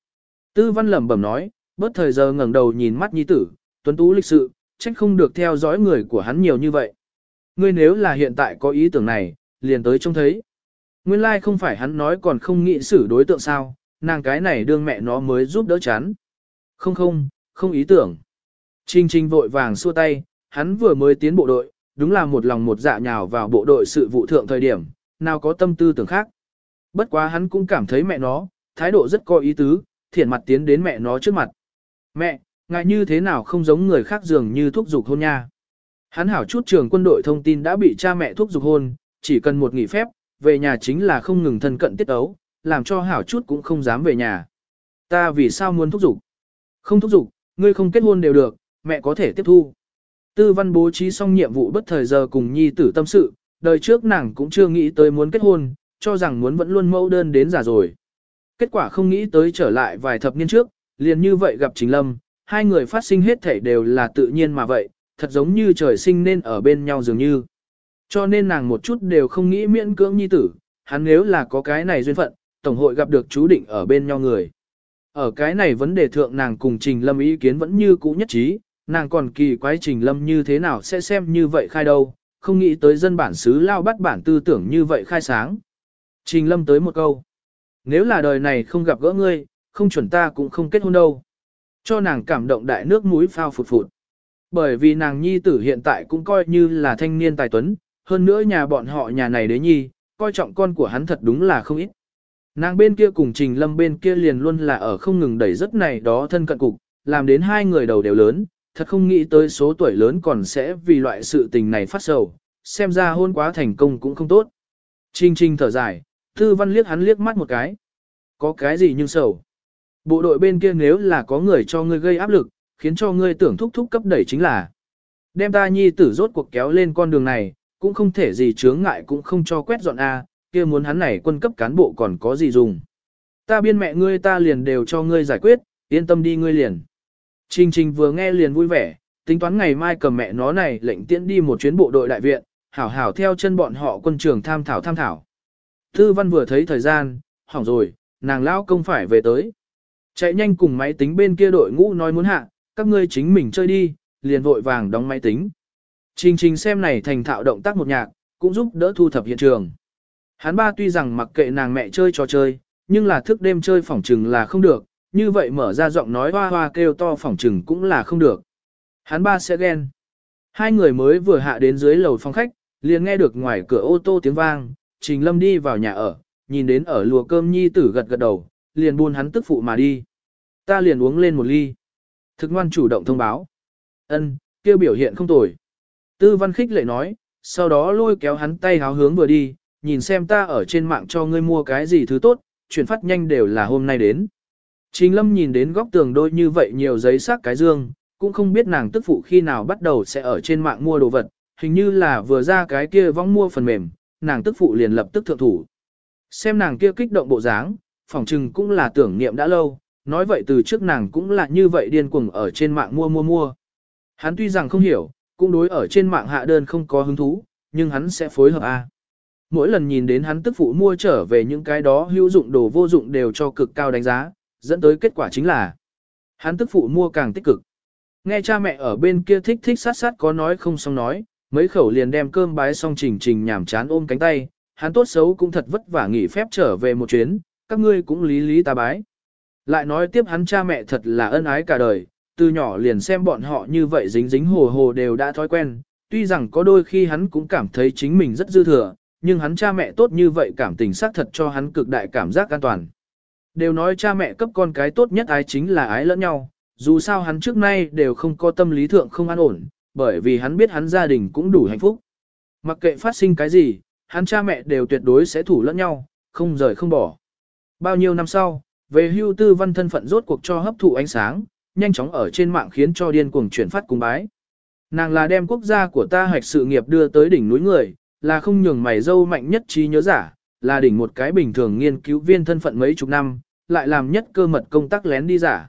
Tư văn lẩm bẩm nói, bớt thời giờ ngẩng đầu nhìn mắt nhi tử, tuấn tú lịch sự, trách không được theo dõi người của hắn nhiều như vậy. Ngươi nếu là hiện tại có ý tưởng này, liền tới trông thấy. Nguyên lai like không phải hắn nói còn không nghĩ xử đối tượng sao, nàng cái này đương mẹ nó mới giúp đỡ chán. Không không, không ý tưởng. Trinh Trinh vội vàng xua tay, hắn vừa mới tiến bộ đội, đúng là một lòng một dạ nhào vào bộ đội sự vụ thượng thời điểm, nào có tâm tư tưởng khác. Bất quá hắn cũng cảm thấy mẹ nó, thái độ rất có ý tứ, thiện mặt tiến đến mẹ nó trước mặt. Mẹ, ngại như thế nào không giống người khác dường như thúc giục hôn nha. Hắn hảo chút trường quân đội thông tin đã bị cha mẹ thúc giục hôn, chỉ cần một nghỉ phép, về nhà chính là không ngừng thân cận tiết ấu, làm cho hảo chút cũng không dám về nhà. Ta vì sao muốn thúc giục? Không thúc giục, ngươi không kết hôn đều được, mẹ có thể tiếp thu. Tư văn bố trí xong nhiệm vụ bất thời giờ cùng nhi tử tâm sự, đời trước nàng cũng chưa nghĩ tới muốn kết hôn, cho rằng muốn vẫn luôn mẫu đơn đến già rồi. Kết quả không nghĩ tới trở lại vài thập niên trước, liền như vậy gặp Trình Lâm, hai người phát sinh hết thảy đều là tự nhiên mà vậy, thật giống như trời sinh nên ở bên nhau dường như. Cho nên nàng một chút đều không nghĩ miễn cưỡng nhi tử, hắn nếu là có cái này duyên phận, Tổng hội gặp được chú định ở bên nhau người. Ở cái này vấn đề thượng nàng cùng Trình Lâm ý kiến vẫn như cũ nhất trí, nàng còn kỳ quái Trình Lâm như thế nào sẽ xem như vậy khai đâu, không nghĩ tới dân bản xứ lao bắt bản tư tưởng như vậy khai sáng. Trình Lâm tới một câu. Nếu là đời này không gặp gỡ ngươi, không chuẩn ta cũng không kết hôn đâu. Cho nàng cảm động đại nước mũi phao phụt phụt. Bởi vì nàng nhi tử hiện tại cũng coi như là thanh niên tài tuấn, hơn nữa nhà bọn họ nhà này đế nhi, coi trọng con của hắn thật đúng là không ít. Nàng bên kia cùng Trình Lâm bên kia liền luôn là ở không ngừng đẩy rất này đó thân cận cục, làm đến hai người đầu đều lớn, thật không nghĩ tới số tuổi lớn còn sẽ vì loại sự tình này phát sầu, xem ra hôn quá thành công cũng không tốt. Trình Trình thở dài, Tư Văn liếc hắn liếc mắt một cái. Có cái gì nhưng sầu. Bộ đội bên kia nếu là có người cho ngươi gây áp lực, khiến cho ngươi tưởng thúc thúc cấp đẩy chính là. Đem ta nhi tử rốt cuộc kéo lên con đường này, cũng không thể gì chướng ngại cũng không cho quét dọn A, kia muốn hắn này quân cấp cán bộ còn có gì dùng. Ta biên mẹ ngươi ta liền đều cho ngươi giải quyết, yên tâm đi ngươi liền. Trình trình vừa nghe liền vui vẻ, tính toán ngày mai cầm mẹ nó này lệnh tiễn đi một chuyến bộ đội đại viện, hảo hảo theo chân bọn họ quân trường tham thảo tham thảo. Tư văn vừa thấy thời gian, hỏng rồi, nàng lão công phải về tới. Chạy nhanh cùng máy tính bên kia đội ngũ nói muốn hạ, các ngươi chính mình chơi đi, liền vội vàng đóng máy tính. Trình trình xem này thành thạo động tác một nhạc, cũng giúp đỡ thu thập hiện trường. Hắn ba tuy rằng mặc kệ nàng mẹ chơi trò chơi, nhưng là thức đêm chơi phỏng trừng là không được, như vậy mở ra giọng nói hoa hoa kêu to phỏng trừng cũng là không được. Hắn ba sẽ ghen. Hai người mới vừa hạ đến dưới lầu phòng khách, liền nghe được ngoài cửa ô tô tiếng vang, Trình Lâm đi vào nhà ở, nhìn đến ở lùa cơm nhi tử gật gật đầu, liền buôn hắn tức phụ mà đi. Ta liền uống lên một ly. Thực ngoan chủ động thông báo. Ân, kêu biểu hiện không tồi. Tư văn khích lệ nói, sau đó lôi kéo hắn tay háo hướng vừa đi, nhìn xem ta ở trên mạng cho ngươi mua cái gì thứ tốt, chuyển phát nhanh đều là hôm nay đến. Trình lâm nhìn đến góc tường đôi như vậy nhiều giấy xác cái dương, cũng không biết nàng tức phụ khi nào bắt đầu sẽ ở trên mạng mua đồ vật, hình như là vừa ra cái kia vong mua phần mềm, nàng tức phụ liền lập tức thượng thủ. Xem nàng kia kích động bộ dáng, phỏng chừng cũng là tưởng niệm đã lâu, nói vậy từ trước nàng cũng là như vậy điên cuồng ở trên mạng mua mua mua. Hắn tuy rằng không hiểu, cũng đối ở trên mạng hạ đơn không có hứng thú, nhưng hắn sẽ phối hợp A. Mỗi lần nhìn đến hắn tức phụ mua trở về những cái đó hữu dụng đồ vô dụng đều cho cực cao đánh giá, dẫn tới kết quả chính là hắn tức phụ mua càng tích cực. Nghe cha mẹ ở bên kia thích thích sát sát có nói không xong nói, mấy khẩu liền đem cơm bái xong trình trình nhảm chán ôm cánh tay, hắn tốt xấu cũng thật vất vả nghỉ phép trở về một chuyến, các ngươi cũng lý lý ta bái. Lại nói tiếp hắn cha mẹ thật là ân ái cả đời, từ nhỏ liền xem bọn họ như vậy dính dính hồ hồ đều đã thói quen, tuy rằng có đôi khi hắn cũng cảm thấy chính mình rất dư thừa, nhưng hắn cha mẹ tốt như vậy cảm tình xác thật cho hắn cực đại cảm giác an toàn. Đều nói cha mẹ cấp con cái tốt nhất ái chính là ái lẫn nhau, dù sao hắn trước nay đều không có tâm lý thượng không an ổn, bởi vì hắn biết hắn gia đình cũng đủ hạnh phúc. Mặc kệ phát sinh cái gì, hắn cha mẹ đều tuyệt đối sẽ thủ lẫn nhau, không rời không bỏ. Bao nhiêu năm sau, về hưu tư văn thân phận rốt cuộc cho hấp thụ ánh sáng, nhanh chóng ở trên mạng khiến cho điên cuồng chuyển phát cung bái. Nàng là đem quốc gia của ta hoạch sự nghiệp đưa tới đỉnh núi người, là không nhường mày dâu mạnh nhất trí nhớ giả, là đỉnh một cái bình thường nghiên cứu viên thân phận mấy chục năm, lại làm nhất cơ mật công tác lén đi giả.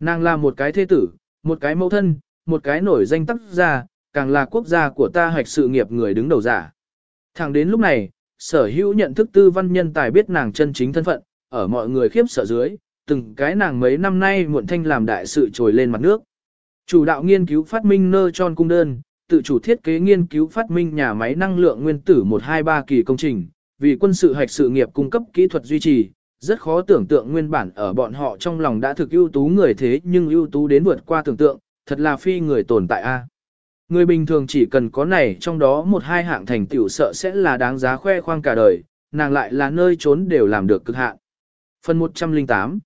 Nàng là một cái thế tử, một cái mẫu thân, một cái nổi danh tác gia, càng là quốc gia của ta hoạch sự nghiệp người đứng đầu giả. Thẳng đến lúc này, sở hữu nhận thức tư văn nhân tài biết nàng chân chính thân phận, ở mọi người khiếp sợ dưới, từng cái nàng mấy năm nay muộn thanh làm đại sự trồi lên mặt nước. Chủ đạo nghiên cứu phát minh nơ tròn cung đơn, tự chủ thiết kế nghiên cứu phát minh nhà máy năng lượng nguyên tử 123 kỳ công trình, vì quân sự hạch sự nghiệp cung cấp kỹ thuật duy trì, rất khó tưởng tượng nguyên bản ở bọn họ trong lòng đã thực ưu tú người thế nhưng ưu tú đến vượt qua tưởng tượng, thật là phi người tồn tại a. Người bình thường chỉ cần có này trong đó một hai hạng thành tựu sợ sẽ là đáng giá khoe khoang cả đời, nàng lại là nơi trốn đều làm được cực hạn. Phần 108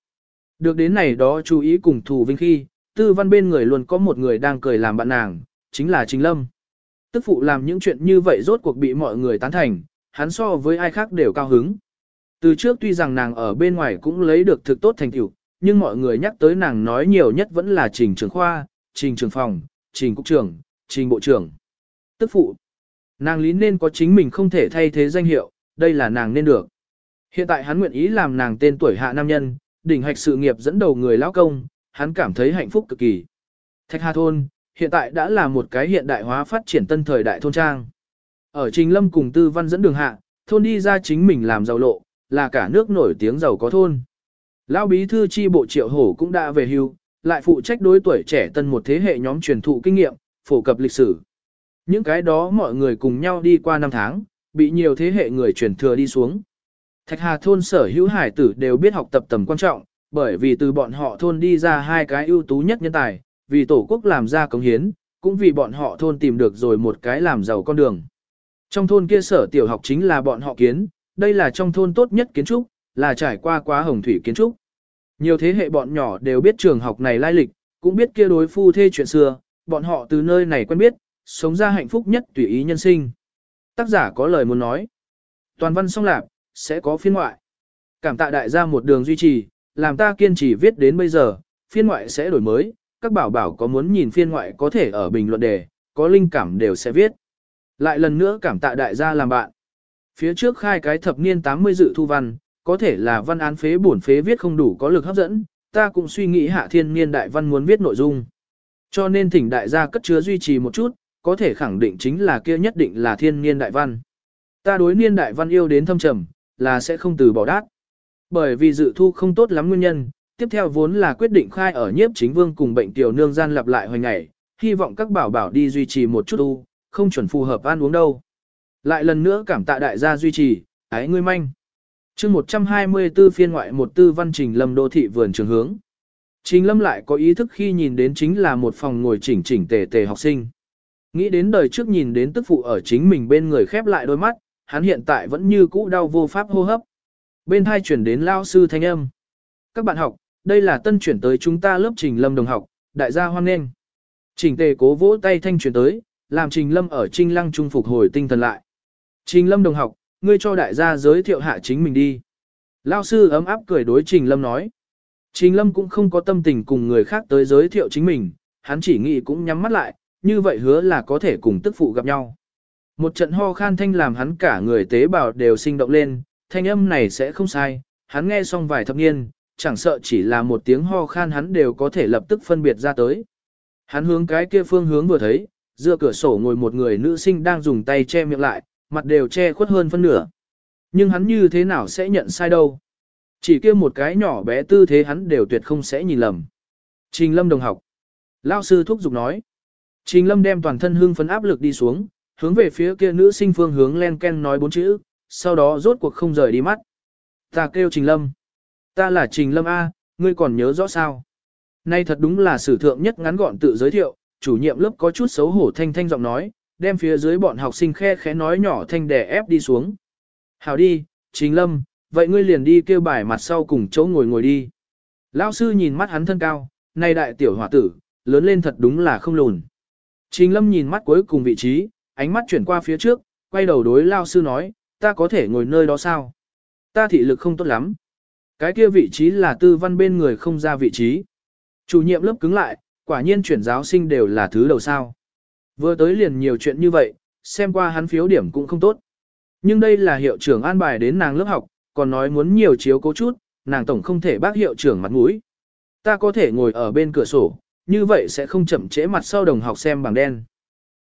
Được đến này đó chú ý cùng thủ vinh khi, tư văn bên người luôn có một người đang cười làm bạn nàng, chính là Trình Lâm. Tức phụ làm những chuyện như vậy rốt cuộc bị mọi người tán thành, hắn so với ai khác đều cao hứng. Từ trước tuy rằng nàng ở bên ngoài cũng lấy được thực tốt thành tựu, nhưng mọi người nhắc tới nàng nói nhiều nhất vẫn là Trình Trường Khoa, Trình Trường Phòng, Trình Cục trưởng, Trình Bộ trưởng. Tức phụ. Nàng lý nên có chính mình không thể thay thế danh hiệu, đây là nàng nên được. Hiện tại hắn nguyện ý làm nàng tên tuổi hạ nam nhân, đỉnh hạch sự nghiệp dẫn đầu người lão công, hắn cảm thấy hạnh phúc cực kỳ. Thạch Hà Thôn, hiện tại đã là một cái hiện đại hóa phát triển tân thời đại thôn trang. Ở Trình Lâm cùng Tư Văn dẫn đường hạ, thôn đi ra chính mình làm giàu lộ, là cả nước nổi tiếng giàu có thôn. Lão bí thư chi bộ Triệu Hổ cũng đã về hưu, lại phụ trách đối tuổi trẻ tân một thế hệ nhóm truyền thụ kinh nghiệm, phổ cập lịch sử. Những cái đó mọi người cùng nhau đi qua năm tháng, bị nhiều thế hệ người truyền thừa đi xuống. Thạch Hà thôn sở hữu hải tử đều biết học tập tầm quan trọng, bởi vì từ bọn họ thôn đi ra hai cái ưu tú nhất nhân tài, vì tổ quốc làm ra công hiến, cũng vì bọn họ thôn tìm được rồi một cái làm giàu con đường. Trong thôn kia sở tiểu học chính là bọn họ kiến, đây là trong thôn tốt nhất kiến trúc, là trải qua quá hồng thủy kiến trúc. Nhiều thế hệ bọn nhỏ đều biết trường học này lai lịch, cũng biết kia đối phu thê chuyện xưa, bọn họ từ nơi này quen biết, sống ra hạnh phúc nhất tùy ý nhân sinh. Tác giả có lời muốn nói. Toàn văn xong lạc, sẽ có phiên ngoại. Cảm tạ đại gia một đường duy trì, làm ta kiên trì viết đến bây giờ, phiên ngoại sẽ đổi mới, các bảo bảo có muốn nhìn phiên ngoại có thể ở bình luận đề, có linh cảm đều sẽ viết. Lại lần nữa cảm tạ đại gia làm bạn. Phía trước khai cái thập niên 80 dự thu văn, có thể là văn án phế bổn phế viết không đủ có lực hấp dẫn, ta cũng suy nghĩ hạ thiên niên đại văn muốn viết nội dung. Cho nên thỉnh đại gia cất chứa duy trì một chút, có thể khẳng định chính là kia nhất định là thiên niên đại văn. Ta đối niên đại văn yêu đến thâm trầm, là sẽ không từ bỏ đát. Bởi vì dự thu không tốt lắm nguyên nhân, tiếp theo vốn là quyết định khai ở nhiếp chính vương cùng bệnh tiểu nương gian lặp lại hồi ngày, hy vọng các bảo bảo đi duy trì một chút u, không chuẩn phù hợp ăn uống đâu. Lại lần nữa cảm tạ đại gia duy trì, ái ngươi manh. chương 124 phiên ngoại một tư văn trình lâm đô thị vườn trường hướng. Trình lâm lại có ý thức khi nhìn đến chính là một phòng ngồi chỉnh chỉnh tề tề học sinh. Nghĩ đến đời trước nhìn đến tức phụ ở chính mình bên người khép lại đôi mắt, hắn hiện tại vẫn như cũ đau vô pháp hô hấp. Bên hai chuyển đến lao sư thanh âm. Các bạn học, đây là tân chuyển tới chúng ta lớp trình lâm đồng học, đại gia hoan nghênh. Trình tề cố vỗ tay thanh chuyển tới, làm trình lâm ở trinh lăng trung phục hồi tinh thần lại. Trình lâm đồng học, ngươi cho đại gia giới thiệu hạ chính mình đi. Lao sư ấm áp cười đối trình lâm nói. Trình lâm cũng không có tâm tình cùng người khác tới giới thiệu chính mình, hắn chỉ nghĩ cũng nhắm mắt lại, như vậy hứa là có thể cùng tức phụ gặp nhau. Một trận ho khan thanh làm hắn cả người tế bào đều sinh động lên, thanh âm này sẽ không sai, hắn nghe xong vài thập niên, chẳng sợ chỉ là một tiếng ho khan hắn đều có thể lập tức phân biệt ra tới. Hắn hướng cái kia phương hướng vừa thấy, dựa cửa sổ ngồi một người nữ sinh đang dùng tay che miệng lại, mặt đều che khuất hơn phân nửa. Nhưng hắn như thế nào sẽ nhận sai đâu? Chỉ kia một cái nhỏ bé tư thế hắn đều tuyệt không sẽ nhìn lầm. Trình Lâm đồng học. Lao sư thúc giục nói. Trình Lâm đem toàn thân hương phấn áp lực đi xuống, hướng về phía kia nữ sinh phương hướng len ken nói bốn chữ, sau đó rốt cuộc không rời đi mắt. Ta kêu Trình Lâm. Ta là Trình Lâm A, ngươi còn nhớ rõ sao? Nay thật đúng là sử thượng nhất ngắn gọn tự giới thiệu, chủ nhiệm lớp có chút xấu hổ thanh thanh giọng nói, đem phía dưới bọn học sinh khe khẽ nói nhỏ thanh đè ép đi xuống. Hảo đi, Trình Lâm, vậy ngươi liền đi kêu bài mặt sau cùng chỗ ngồi ngồi đi. Lão sư nhìn mắt hắn thân cao, nay đại tiểu hòa tử, lớn lên thật đúng là không lùn. Trình Lâm nhìn mắt cuối cùng vị trí, ánh mắt chuyển qua phía trước, quay đầu đối Lao sư nói, ta có thể ngồi nơi đó sao? Ta thị lực không tốt lắm. Cái kia vị trí là tư văn bên người không ra vị trí. Chủ nhiệm lớp cứng lại, quả nhiên chuyển giáo sinh đều là thứ đầu sao. Vừa tới liền nhiều chuyện như vậy, xem qua hắn phiếu điểm cũng không tốt. Nhưng đây là hiệu trưởng an bài đến nàng lớp học, còn nói muốn nhiều chiếu cố chút, nàng tổng không thể bác hiệu trưởng mặt mũi. Ta có thể ngồi ở bên cửa sổ, như vậy sẽ không chậm trễ mặt sau đồng học xem bảng đen.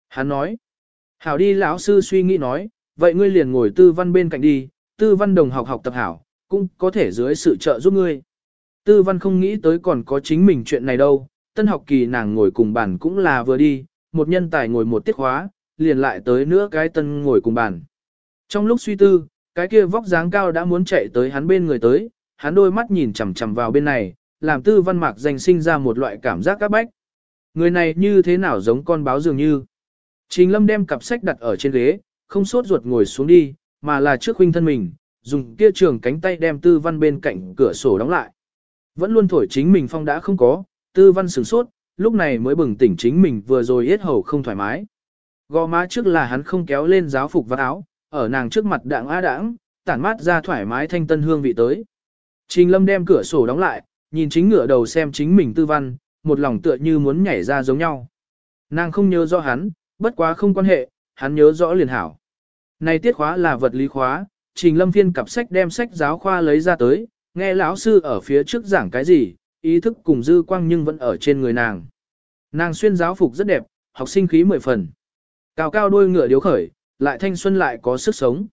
Hắn nói, hảo đi lão sư suy nghĩ nói, vậy ngươi liền ngồi tư văn bên cạnh đi, tư văn đồng học học tập hảo, cũng có thể dưới sự trợ giúp ngươi. Tư văn không nghĩ tới còn có chính mình chuyện này đâu, tân học kỳ nàng ngồi cùng bàn cũng là vừa đi, một nhân tài ngồi một tiết khóa, liền lại tới nữa cái tân ngồi cùng bàn. Trong lúc suy tư, cái kia vóc dáng cao đã muốn chạy tới hắn bên người tới, hắn đôi mắt nhìn chằm chằm vào bên này, làm tư văn mạc danh sinh ra một loại cảm giác các bách. Người này như thế nào giống con báo dường như. Trình lâm đem cặp sách đặt ở trên ghế, không sốt ruột ngồi xuống đi, mà là trước huynh thân mình, dùng kia trường cánh tay đem tư văn bên cạnh cửa sổ đóng lại. Vẫn luôn thổi chính mình phong đã không có, tư văn sửng sốt, lúc này mới bừng tỉnh chính mình vừa rồi yết hầu không thoải mái. Gò má trước là hắn không kéo lên giáo phục và áo, ở nàng trước mặt đạng á đãng, tản mát ra thoải mái thanh tân hương vị tới. Trình lâm đem cửa sổ đóng lại, nhìn chính ngựa đầu xem chính mình tư văn, một lòng tựa như muốn nhảy ra giống nhau. Nàng không nhớ do hắn, bất quá không quan hệ, hắn nhớ rõ liền hảo. Này tiết khóa là vật lý khóa, trình lâm phiên cặp sách đem sách giáo khoa lấy ra tới, nghe lão sư ở phía trước giảng cái gì, ý thức cùng dư quang nhưng vẫn ở trên người nàng. Nàng xuyên giáo phục rất đẹp, học sinh khí mười phần. Cao cao đôi ngựa điếu khởi, lại thanh xuân lại có sức sống.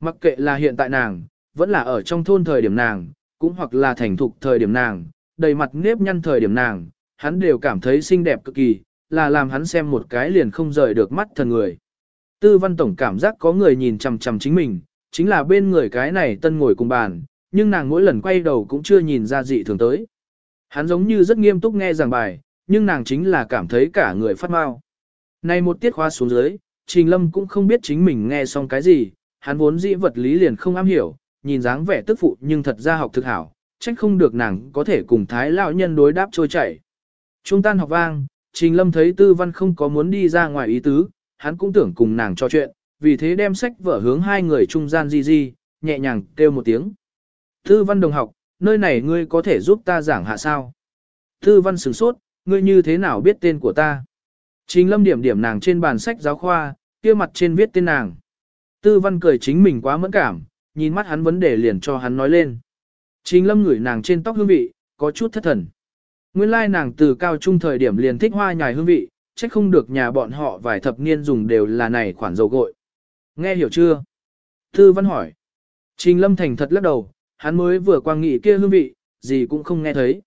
Mặc kệ là hiện tại nàng, vẫn là ở trong thôn thời điểm nàng, cũng hoặc là thành thục thời điểm nàng, đầy mặt nếp nhăn thời điểm nàng, hắn đều cảm thấy xinh đẹp cực kỳ, là làm hắn xem một cái liền không rời được mắt thần người. Tư văn tổng cảm giác có người nhìn chằm chằm chính mình, chính là bên người cái này tân ngồi cùng bàn, nhưng nàng mỗi lần quay đầu cũng chưa nhìn ra dị thường tới. Hắn giống như rất nghiêm túc nghe giảng bài, nhưng nàng chính là cảm thấy cả người phát mau. Này một tiết khóa xuống dưới, Trình Lâm cũng không biết chính mình nghe xong cái gì, hắn vốn dĩ vật lý liền không am hiểu, nhìn dáng vẻ tức phụ nhưng thật ra học thực hảo, trách không được nàng có thể cùng thái lão nhân đối đáp trôi chảy. Trung tan học vang, Trình Lâm thấy Tư Văn không có muốn đi ra ngoài ý tứ, hắn cũng tưởng cùng nàng trò chuyện, vì thế đem sách vở hướng hai người trung gian di di, nhẹ nhàng kêu một tiếng. Tư Văn đồng học, nơi này ngươi có thể giúp ta giảng hạ sao? Tư Văn sửng sốt, ngươi như thế nào biết tên của ta? Trình Lâm điểm điểm nàng trên bàn sách giáo khoa, kia mặt trên viết tên nàng. Tư Văn cười chính mình quá mẫn cảm, nhìn mắt hắn vấn đề liền cho hắn nói lên. Trình Lâm ngửi nàng trên tóc hương vị, có chút thất thần. Nguyên lai nàng từ cao trung thời điểm liền thích hoa nhài hương vị, chắc không được nhà bọn họ vài thập niên dùng đều là này khoản dầu gội. Nghe hiểu chưa? Tư văn hỏi. Trình lâm thành thật lắc đầu, hắn mới vừa quang nghị kia hương vị, gì cũng không nghe thấy.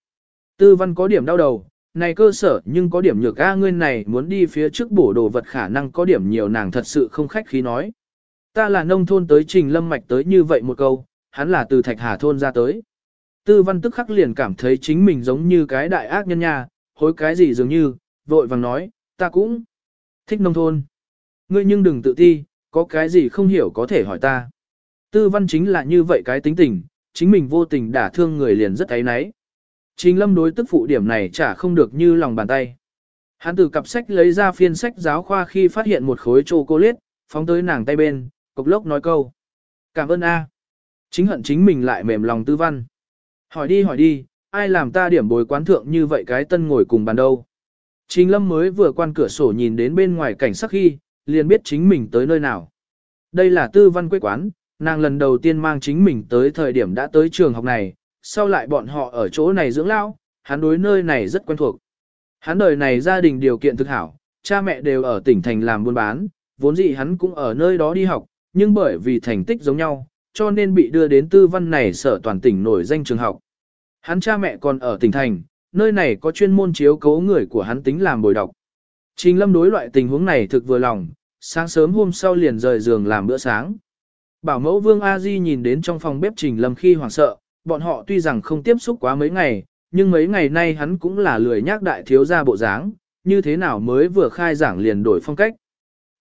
Tư văn có điểm đau đầu, này cơ sở nhưng có điểm nhược a ngươi này muốn đi phía trước bổ đồ vật khả năng có điểm nhiều nàng thật sự không khách khí nói. Ta là nông thôn tới trình lâm mạch tới như vậy một câu, hắn là từ thạch hà thôn ra tới. Tư văn tức khắc liền cảm thấy chính mình giống như cái đại ác nhân nha, hối cái gì dường như, vội vàng nói, ta cũng thích nông thôn. Ngươi nhưng đừng tự ti, có cái gì không hiểu có thể hỏi ta. Tư văn chính là như vậy cái tính tình, chính mình vô tình đả thương người liền rất ấy náy. Trình lâm đối tức phụ điểm này chả không được như lòng bàn tay. Hắn từ cặp sách lấy ra phiên sách giáo khoa khi phát hiện một khối chocolate, phóng tới nàng tay bên, cục lốc nói câu. Cảm ơn A. Chính hận chính mình lại mềm lòng tư văn. Hỏi đi hỏi đi, ai làm ta điểm bồi quán thượng như vậy cái tân ngồi cùng bàn đâu. Trình lâm mới vừa quan cửa sổ nhìn đến bên ngoài cảnh sắc khi, liền biết chính mình tới nơi nào. Đây là tư văn quê quán, nàng lần đầu tiên mang chính mình tới thời điểm đã tới trường học này, sau lại bọn họ ở chỗ này dưỡng lao, hắn đối nơi này rất quen thuộc. Hắn đời này gia đình điều kiện thực hảo, cha mẹ đều ở tỉnh thành làm buôn bán, vốn dĩ hắn cũng ở nơi đó đi học, nhưng bởi vì thành tích giống nhau, cho nên bị đưa đến tư văn này sở toàn tỉnh nổi danh trường học. Hắn cha mẹ còn ở tỉnh thành, nơi này có chuyên môn chiếu cố người của hắn tính làm bồi đọc. Trình lâm đối loại tình huống này thực vừa lòng, sáng sớm hôm sau liền rời giường làm bữa sáng. Bảo mẫu Vương A Di nhìn đến trong phòng bếp Trình Lâm khi hoảng sợ, bọn họ tuy rằng không tiếp xúc quá mấy ngày, nhưng mấy ngày nay hắn cũng là lười nhác đại thiếu gia bộ dáng, như thế nào mới vừa khai giảng liền đổi phong cách.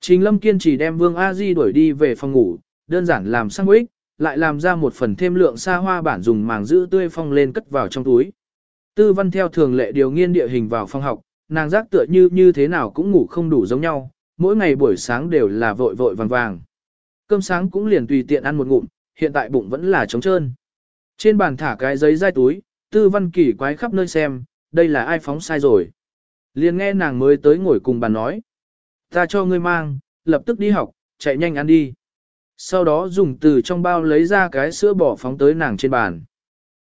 Trình Lâm kiên trì đem Vương A Di đuổi đi về phòng ngủ, đơn giản làm sang ích, lại làm ra một phần thêm lượng xa hoa bản dùng màng giữ tươi phong lên cất vào trong túi. Tư văn theo thường lệ điều nghiên địa hình vào phòng học, nàng giác tựa như như thế nào cũng ngủ không đủ giống nhau, mỗi ngày buổi sáng đều là vội vội vàng vàng. Cơm sáng cũng liền tùy tiện ăn một ngụm, hiện tại bụng vẫn là trống trơn. Trên bàn thả cái giấy dai túi, tư văn kỳ quái khắp nơi xem, đây là ai phóng sai rồi. Liền nghe nàng mới tới ngồi cùng bàn nói. Ta cho ngươi mang, lập tức đi học, chạy nhanh ăn đi. Sau đó dùng từ trong bao lấy ra cái sữa bỏ phóng tới nàng trên bàn.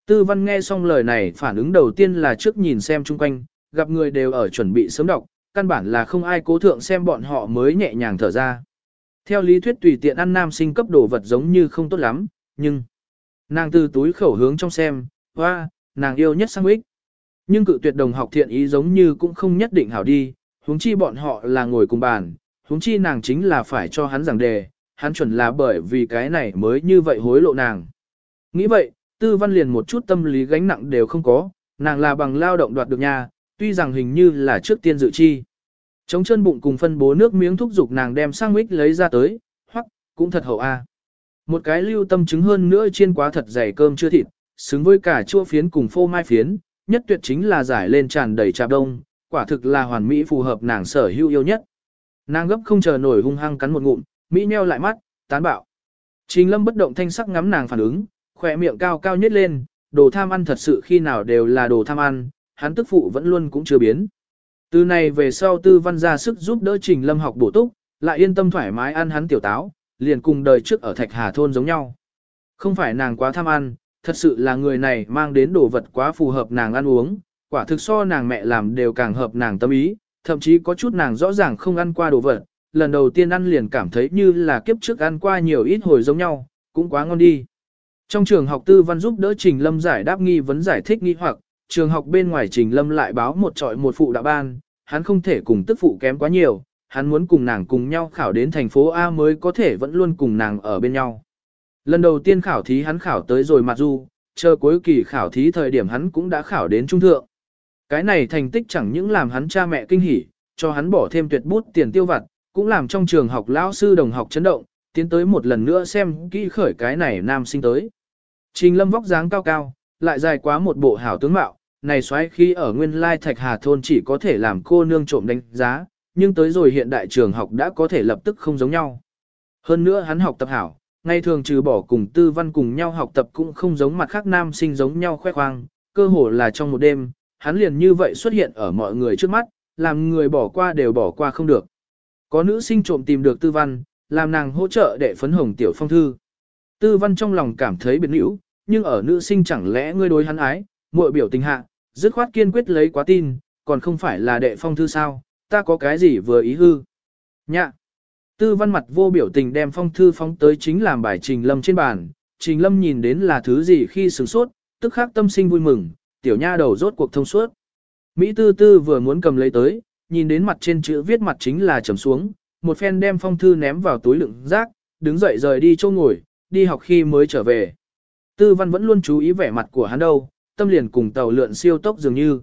Tư văn nghe xong lời này phản ứng đầu tiên là trước nhìn xem chung quanh, gặp người đều ở chuẩn bị sớm đọc, căn bản là không ai cố thượng xem bọn họ mới nhẹ nhàng thở ra. Theo lý thuyết tùy tiện ăn nam sinh cấp đồ vật giống như không tốt lắm, nhưng nàng từ túi khẩu hướng trong xem, hoa, nàng yêu nhất sang ích. Nhưng cự tuyệt đồng học thiện ý giống như cũng không nhất định hảo đi, huống chi bọn họ là ngồi cùng bàn, huống chi nàng chính là phải cho hắn giảng đề, hắn chuẩn là bởi vì cái này mới như vậy hối lộ nàng. Nghĩ vậy, tư văn liền một chút tâm lý gánh nặng đều không có, nàng là bằng lao động đoạt được nhà tuy rằng hình như là trước tiên dự chi. Chống chân bụng cùng phân bố nước miếng thúc dục nàng đem sang mít lấy ra tới, hoặc, cũng thật hậu a. Một cái lưu tâm chứng hơn nữa chiên quá thật dày cơm chưa thịt, xứng với cả chua phiến cùng phô mai phiến, nhất tuyệt chính là giải lên tràn đầy trà đông, quả thực là hoàn mỹ phù hợp nàng sở hữu yêu nhất. Nàng gấp không chờ nổi hung hăng cắn một ngụm, mỹ nheo lại mắt, tán bạo. Trình lâm bất động thanh sắc ngắm nàng phản ứng, khỏe miệng cao cao nhất lên, đồ tham ăn thật sự khi nào đều là đồ tham ăn, hắn tức phụ vẫn luôn cũng chưa biến. Từ này về sau tư văn ra sức giúp đỡ trình lâm học bổ túc, lại yên tâm thoải mái ăn hắn tiểu táo, liền cùng đời trước ở thạch hà thôn giống nhau. Không phải nàng quá tham ăn, thật sự là người này mang đến đồ vật quá phù hợp nàng ăn uống, quả thực so nàng mẹ làm đều càng hợp nàng tâm ý, thậm chí có chút nàng rõ ràng không ăn qua đồ vật, lần đầu tiên ăn liền cảm thấy như là kiếp trước ăn qua nhiều ít hồi giống nhau, cũng quá ngon đi. Trong trường học tư văn giúp đỡ Trình Lâm giải đáp nghi vấn giải thích nghi hoặc, trường học bên ngoài Trình Lâm lại báo một trọi một phụ đạo ban, hắn không thể cùng tức phụ kém quá nhiều, hắn muốn cùng nàng cùng nhau khảo đến thành phố A mới có thể vẫn luôn cùng nàng ở bên nhau. Lần đầu tiên khảo thí hắn khảo tới rồi mặc dù, chờ cuối kỳ khảo thí thời điểm hắn cũng đã khảo đến trung thượng. Cái này thành tích chẳng những làm hắn cha mẹ kinh hỉ, cho hắn bỏ thêm tuyệt bút tiền tiêu vặt, cũng làm trong trường học lão sư đồng học chấn động, tiến tới một lần nữa xem kỹ khởi cái này nam sinh tới. Trình lâm vóc dáng cao cao, lại dài quá một bộ hảo tướng mạo, này xoáy khi ở nguyên lai thạch hà thôn chỉ có thể làm cô nương trộm đánh giá, nhưng tới rồi hiện đại trường học đã có thể lập tức không giống nhau. Hơn nữa hắn học tập hảo, ngày thường trừ bỏ cùng tư văn cùng nhau học tập cũng không giống mặt khác nam sinh giống nhau khoe khoang, cơ hồ là trong một đêm, hắn liền như vậy xuất hiện ở mọi người trước mắt, làm người bỏ qua đều bỏ qua không được. Có nữ sinh trộm tìm được tư văn, làm nàng hỗ trợ để phấn hồng tiểu phong thư. Tư văn trong lòng cảm thấy biệt nữ, nhưng ở nữ sinh chẳng lẽ ngươi đối hắn ái, muội biểu tình hạ, dứt khoát kiên quyết lấy quá tin, còn không phải là đệ phong thư sao, ta có cái gì vừa ý hư. Nhạ. Tư văn mặt vô biểu tình đem phong thư phóng tới chính làm bài trình lâm trên bàn, trình lâm nhìn đến là thứ gì khi sửng sốt, tức khắc tâm sinh vui mừng, tiểu nha đầu rốt cuộc thông suốt. Mỹ tư tư vừa muốn cầm lấy tới, nhìn đến mặt trên chữ viết mặt chính là trầm xuống, một phen đem phong thư ném vào túi đựng rác, đứng dậy rời đi chỗ ngồi, đi học khi mới trở về. Tư văn vẫn luôn chú ý vẻ mặt của hắn đâu, tâm liền cùng tàu lượn siêu tốc dường như.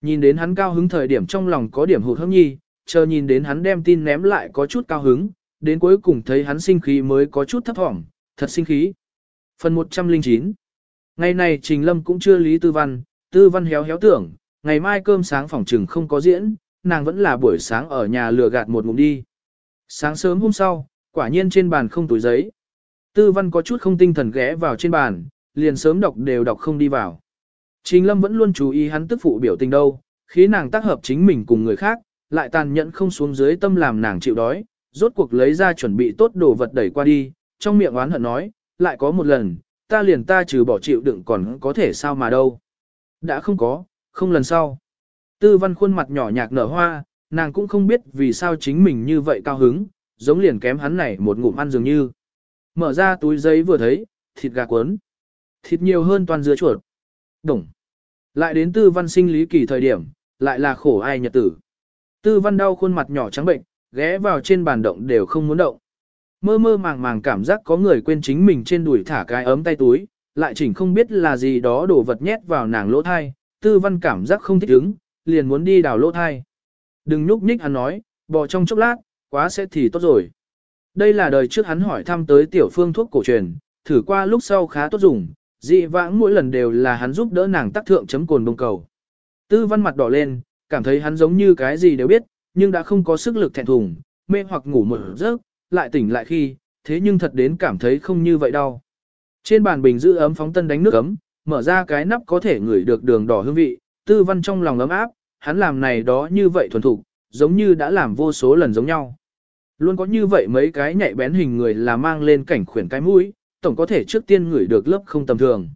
Nhìn đến hắn cao hứng thời điểm trong lòng có điểm hụt hẫng nhi, chờ nhìn đến hắn đem tin ném lại có chút cao hứng, đến cuối cùng thấy hắn sinh khí mới có chút thấp thỏm, thật sinh khí. Phần 109 Ngày này Trình Lâm cũng chưa lý tư văn, tư văn héo héo tưởng, ngày mai cơm sáng phòng trừng không có diễn, nàng vẫn là buổi sáng ở nhà lừa gạt một ngụm đi. Sáng sớm hôm sau, quả nhiên trên bàn không túi giấy. Tư văn có chút không tinh thần ghé vào trên bàn, liền sớm đọc đều đọc không đi vào. Trình Lâm vẫn luôn chú ý hắn tức phụ biểu tình đâu, khi nàng tác hợp chính mình cùng người khác, lại tàn nhẫn không xuống dưới tâm làm nàng chịu đói, rốt cuộc lấy ra chuẩn bị tốt đồ vật đẩy qua đi, trong miệng oán hận nói, lại có một lần, ta liền ta trừ bỏ chịu đựng còn có thể sao mà đâu. Đã không có, không lần sau. Tư văn khuôn mặt nhỏ nhạc nở hoa, nàng cũng không biết vì sao chính mình như vậy cao hứng, giống liền kém hắn này một ngụm ăn dường như. Mở ra túi giấy vừa thấy, thịt gà cuốn. Thịt nhiều hơn toàn dưa chuột. Đồng. Lại đến tư văn sinh lý kỳ thời điểm, lại là khổ ai nhật tử. Tư văn đau khuôn mặt nhỏ trắng bệnh, ghé vào trên bàn động đều không muốn động. Mơ mơ màng màng cảm giác có người quên chính mình trên đùi thả cái ấm tay túi, lại chỉnh không biết là gì đó đổ vật nhét vào nàng lỗ thai, tư văn cảm giác không thích ứng, liền muốn đi đào lỗ thai. Đừng nhúc nhích hắn nói, bò trong chốc lát, quá sẽ thì tốt rồi. Đây là đời trước hắn hỏi thăm tới tiểu phương thuốc cổ truyền, thử qua lúc sau khá tốt dùng, dị vãng mỗi lần đều là hắn giúp đỡ nàng tác thượng chấm cồn bông cầu. Tư văn mặt đỏ lên, cảm thấy hắn giống như cái gì đều biết, nhưng đã không có sức lực thẹn thùng, mê hoặc ngủ một giấc, lại tỉnh lại khi, thế nhưng thật đến cảm thấy không như vậy đâu. Trên bàn bình giữ ấm phóng tân đánh nước ấm, mở ra cái nắp có thể ngửi được đường đỏ hương vị, tư văn trong lòng ấm áp, hắn làm này đó như vậy thuần thục, giống như đã làm vô số lần giống nhau. Luôn có như vậy mấy cái nhạy bén hình người là mang lên cảnh khuyển cái mũi, tổng có thể trước tiên ngửi được lớp không tầm thường.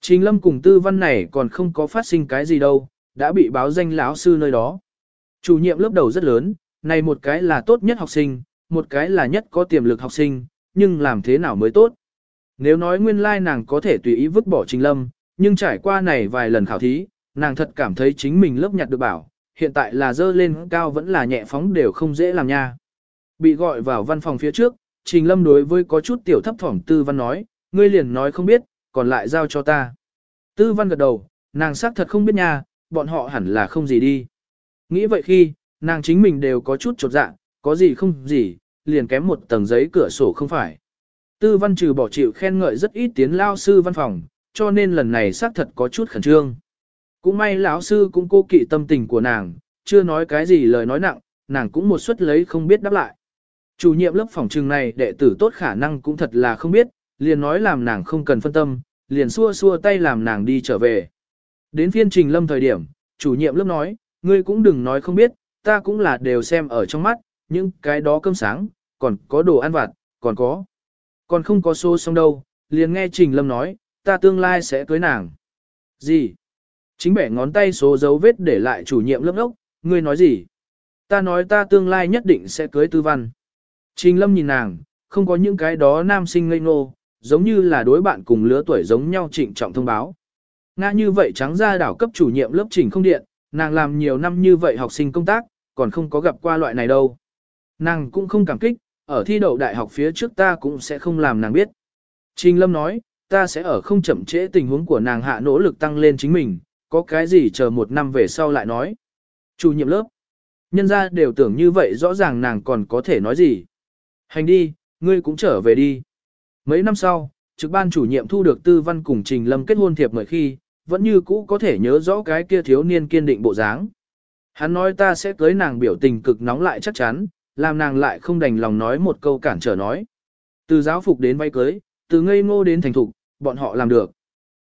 Trình lâm cùng tư văn này còn không có phát sinh cái gì đâu, đã bị báo danh lão sư nơi đó. Chủ nhiệm lớp đầu rất lớn, này một cái là tốt nhất học sinh, một cái là nhất có tiềm lực học sinh, nhưng làm thế nào mới tốt. Nếu nói nguyên lai like nàng có thể tùy ý vứt bỏ Trình Lâm, nhưng trải qua này vài lần khảo thí, nàng thật cảm thấy chính mình lớp nhặt được bảo, hiện tại là dơ lên cao vẫn là nhẹ phóng đều không dễ làm nha. Bị gọi vào văn phòng phía trước, Trình Lâm đối với có chút tiểu thấp thỏm Tư Văn nói, ngươi liền nói không biết, còn lại giao cho ta. Tư Văn gật đầu, nàng xác thật không biết nha, bọn họ hẳn là không gì đi. Nghĩ vậy khi, nàng chính mình đều có chút chột dạ, có gì không gì, liền kém một tầng giấy cửa sổ không phải. Tư Văn trừ bỏ chịu khen ngợi rất ít tiến lao sư văn phòng, cho nên lần này xác thật có chút khẩn trương. Cũng may lão sư cũng cô kỵ tâm tình của nàng, chưa nói cái gì lời nói nặng, nàng cũng một suất lấy không biết đáp lại. Chủ nhiệm lớp phòng trường này đệ tử tốt khả năng cũng thật là không biết, liền nói làm nàng không cần phân tâm, liền xua xua tay làm nàng đi trở về. Đến phiên trình lâm thời điểm, chủ nhiệm lớp nói, ngươi cũng đừng nói không biết, ta cũng là đều xem ở trong mắt, những cái đó cơm sáng, còn có đồ ăn vặt, còn có. Còn không có xô xong đâu, liền nghe Trình Lâm nói, ta tương lai sẽ cưới nàng. Gì? Chính bẻ ngón tay số dấu vết để lại chủ nhiệm lớp ốc, ngươi nói gì? Ta nói ta tương lai nhất định sẽ cưới tư văn. Trình Lâm nhìn nàng, không có những cái đó nam sinh ngây ngô, giống như là đối bạn cùng lứa tuổi giống nhau trịnh trọng thông báo. Nga như vậy trắng ra đảo cấp chủ nhiệm lớp trình không điện, nàng làm nhiều năm như vậy học sinh công tác, còn không có gặp qua loại này đâu. Nàng cũng không cảm kích, ở thi đậu đại học phía trước ta cũng sẽ không làm nàng biết. Trình Lâm nói, ta sẽ ở không chậm trễ tình huống của nàng hạ nỗ lực tăng lên chính mình, có cái gì chờ một năm về sau lại nói. Chủ nhiệm lớp, nhân ra đều tưởng như vậy rõ ràng nàng còn có thể nói gì. Hành đi, ngươi cũng trở về đi. Mấy năm sau, trực ban chủ nhiệm thu được tư văn cùng Trình Lâm kết hôn thiệp mời khi, vẫn như cũ có thể nhớ rõ cái kia thiếu niên kiên định bộ dáng. Hắn nói ta sẽ cưới nàng biểu tình cực nóng lại chắc chắn, làm nàng lại không đành lòng nói một câu cản trở nói. Từ giáo phục đến vay cưới, từ ngây ngô đến thành thục, bọn họ làm được.